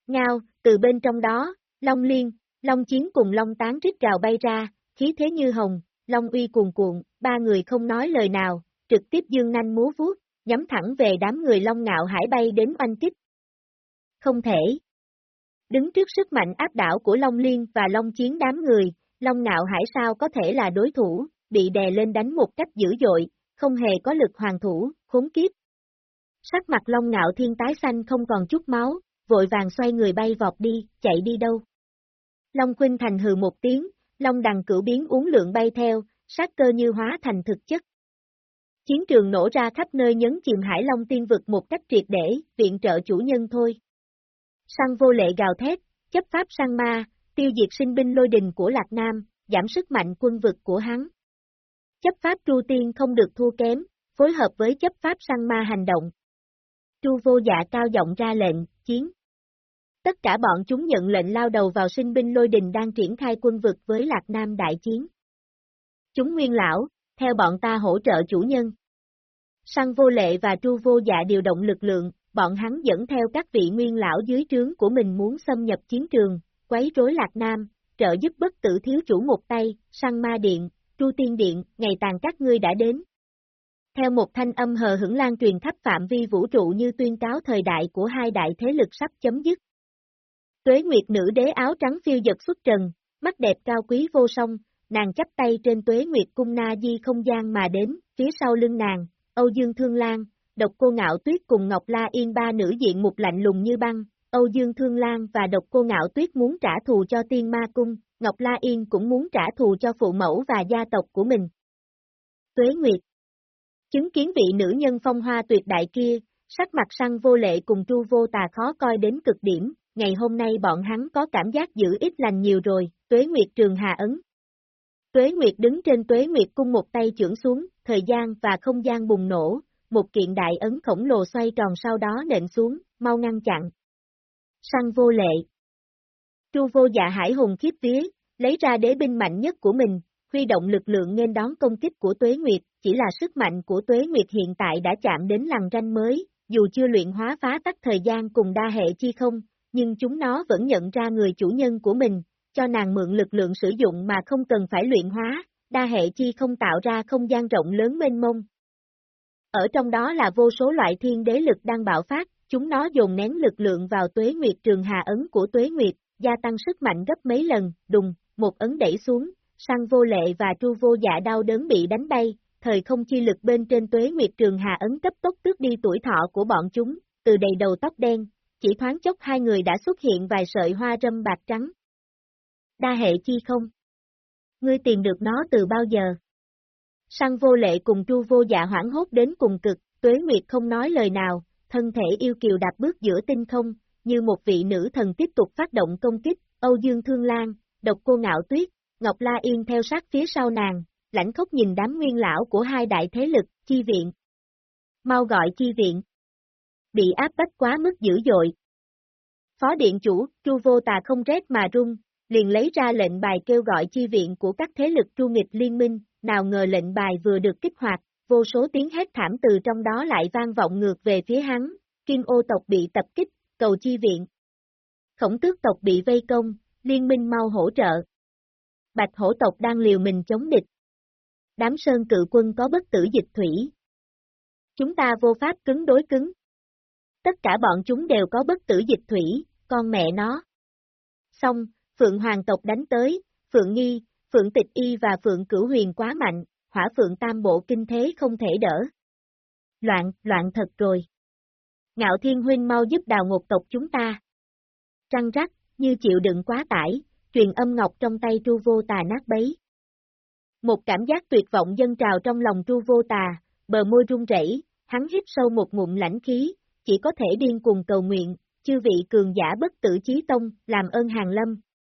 Ngao, từ bên trong đó, Long Liên, Long Chiến cùng Long Tán rít rào bay ra, khí thế như hồng, Long uy cuồn cuộn, ba người không nói lời nào, trực tiếp dương nanh múa vuốt, nhắm thẳng về đám người Long ngạo hải bay đến oanh kích. Không thể. Đứng trước sức mạnh áp đảo của Long Liên và Long Chiến đám người, Long ngạo hải sao có thể là đối thủ, bị đè lên đánh một cách dữ dội, không hề có lực hoàng thủ, khốn kiếp. Sắc mặt Long Ngạo Thiên tái xanh không còn chút máu, vội vàng xoay người bay vọt đi, chạy đi đâu. Long Khuynh Thành hừ một tiếng, Long đằng cửu biến uống lượng bay theo, sát cơ như hóa thành thực chất. Chiến trường nổ ra khắp nơi nhấn chìm Hải Long tiên vực một cách triệt để, viện trợ chủ nhân thôi. Sang vô lệ gào thét, chấp pháp sang ma, tiêu diệt sinh binh lôi đình của Lạc Nam, giảm sức mạnh quân vực của hắn. Chấp pháp tru tiên không được thua kém, phối hợp với chấp pháp sang ma hành động. Tru vô dạ cao giọng ra lệnh, chiến. Tất cả bọn chúng nhận lệnh lao đầu vào sinh binh lôi đình đang triển khai quân vực với Lạc Nam đại chiến. Chúng nguyên lão, theo bọn ta hỗ trợ chủ nhân. Săn vô lệ và tru vô dạ điều động lực lượng, bọn hắn dẫn theo các vị nguyên lão dưới trướng của mình muốn xâm nhập chiến trường, quấy rối Lạc Nam, trợ giúp bất tử thiếu chủ một tay, săn ma điện, tru tiên điện, ngày tàn các ngươi đã đến. Theo một thanh âm hờ hững lan truyền khắp phạm vi vũ trụ như tuyên cáo thời đại của hai đại thế lực sắp chấm dứt. Tuế Nguyệt nữ đế áo trắng phiêu giật xuất trần, mắt đẹp cao quý vô song, nàng chắp tay trên Tuế Nguyệt cung na di không gian mà đến, phía sau lưng nàng, Âu Dương Thương Lan, Độc Cô Ngạo Tuyết cùng Ngọc La Yên ba nữ diện một lạnh lùng như băng, Âu Dương Thương Lan và Độc Cô Ngạo Tuyết muốn trả thù cho Tiên Ma Cung, Ngọc La Yên cũng muốn trả thù cho phụ mẫu và gia tộc của mình. Tuế Nguyệt Chứng kiến vị nữ nhân phong hoa tuyệt đại kia, sắc mặt săn vô lệ cùng tru vô tà khó coi đến cực điểm, ngày hôm nay bọn hắn có cảm giác giữ ít lành nhiều rồi, Tuế Nguyệt Trường Hà Ấn. Tuế Nguyệt đứng trên Tuế Nguyệt cung một tay trưởng xuống, thời gian và không gian bùng nổ, một kiện đại ấn khổng lồ xoay tròn sau đó nện xuống, mau ngăn chặn. Săn vô lệ. Tru vô dạ hải hùng khiếp vía, lấy ra đế binh mạnh nhất của mình, huy động lực lượng nên đón công kích của Tuế Nguyệt, chỉ là sức mạnh của Tuế Nguyệt hiện tại đã chạm đến lằn ranh mới, dù chưa luyện hóa phá tắc thời gian cùng đa hệ chi không, nhưng chúng nó vẫn nhận ra người chủ nhân của mình, cho nàng mượn lực lượng sử dụng mà không cần phải luyện hóa, đa hệ chi không tạo ra không gian rộng lớn mênh mông. Ở trong đó là vô số loại thiên đế lực đang bạo phát, chúng nó dồn nén lực lượng vào tuế nguyệt trường hà ấn của tuế nguyệt, gia tăng sức mạnh gấp mấy lần, đùng, một ấn đẩy xuống, sang vô lệ và tru vô dạ đau đớn bị đánh bay, thời không chi lực bên trên tuế nguyệt trường hà ấn cấp tốc tước đi tuổi thọ của bọn chúng, từ đầy đầu tóc đen, chỉ thoáng chốc hai người đã xuất hiện vài sợi hoa râm bạc trắng. Đa hệ chi không? Ngươi tìm được nó từ bao giờ? Săn vô lệ cùng Chu vô dạ hoảng hốt đến cùng cực, tuế nguyệt không nói lời nào, thân thể yêu kiều đạp bước giữa tinh không, như một vị nữ thần tiếp tục phát động công kích, Âu Dương Thương Lan, độc cô ngạo tuyết, Ngọc La Yên theo sát phía sau nàng, lãnh khốc nhìn đám nguyên lão của hai đại thế lực, chi viện. Mau gọi chi viện. Bị áp bách quá mức dữ dội. Phó điện chủ, Chu vô tà không rét mà run, liền lấy ra lệnh bài kêu gọi chi viện của các thế lực tru nghịch liên minh, nào ngờ lệnh bài vừa được kích hoạt, vô số tiếng hét thảm từ trong đó lại vang vọng ngược về phía hắn, kim ô tộc bị tập kích, cầu chi viện. Khổng tước tộc bị vây công, liên minh mau hỗ trợ. Bạch hổ tộc đang liều mình chống địch. Đám sơn cự quân có bất tử dịch thủy. Chúng ta vô pháp cứng đối cứng. Tất cả bọn chúng đều có bất tử dịch thủy, con mẹ nó. Xong, Phượng Hoàng tộc đánh tới, Phượng Nghi, Phượng Tịch Y và Phượng Cửu Huyền quá mạnh, hỏa Phượng Tam Bộ kinh thế không thể đỡ. Loạn, loạn thật rồi. Ngạo Thiên Huynh mau giúp đào ngục tộc chúng ta. Trăng rắc, như chịu đựng quá tải, truyền âm ngọc trong tay tru vô tà nát bấy. Một cảm giác tuyệt vọng dâng trào trong lòng tru vô tà, bờ môi run rẩy, hắn hít sâu một ngụm lãnh khí, chỉ có thể điên cùng cầu nguyện, chư vị cường giả bất tử chí tông, làm ơn hàng lâm,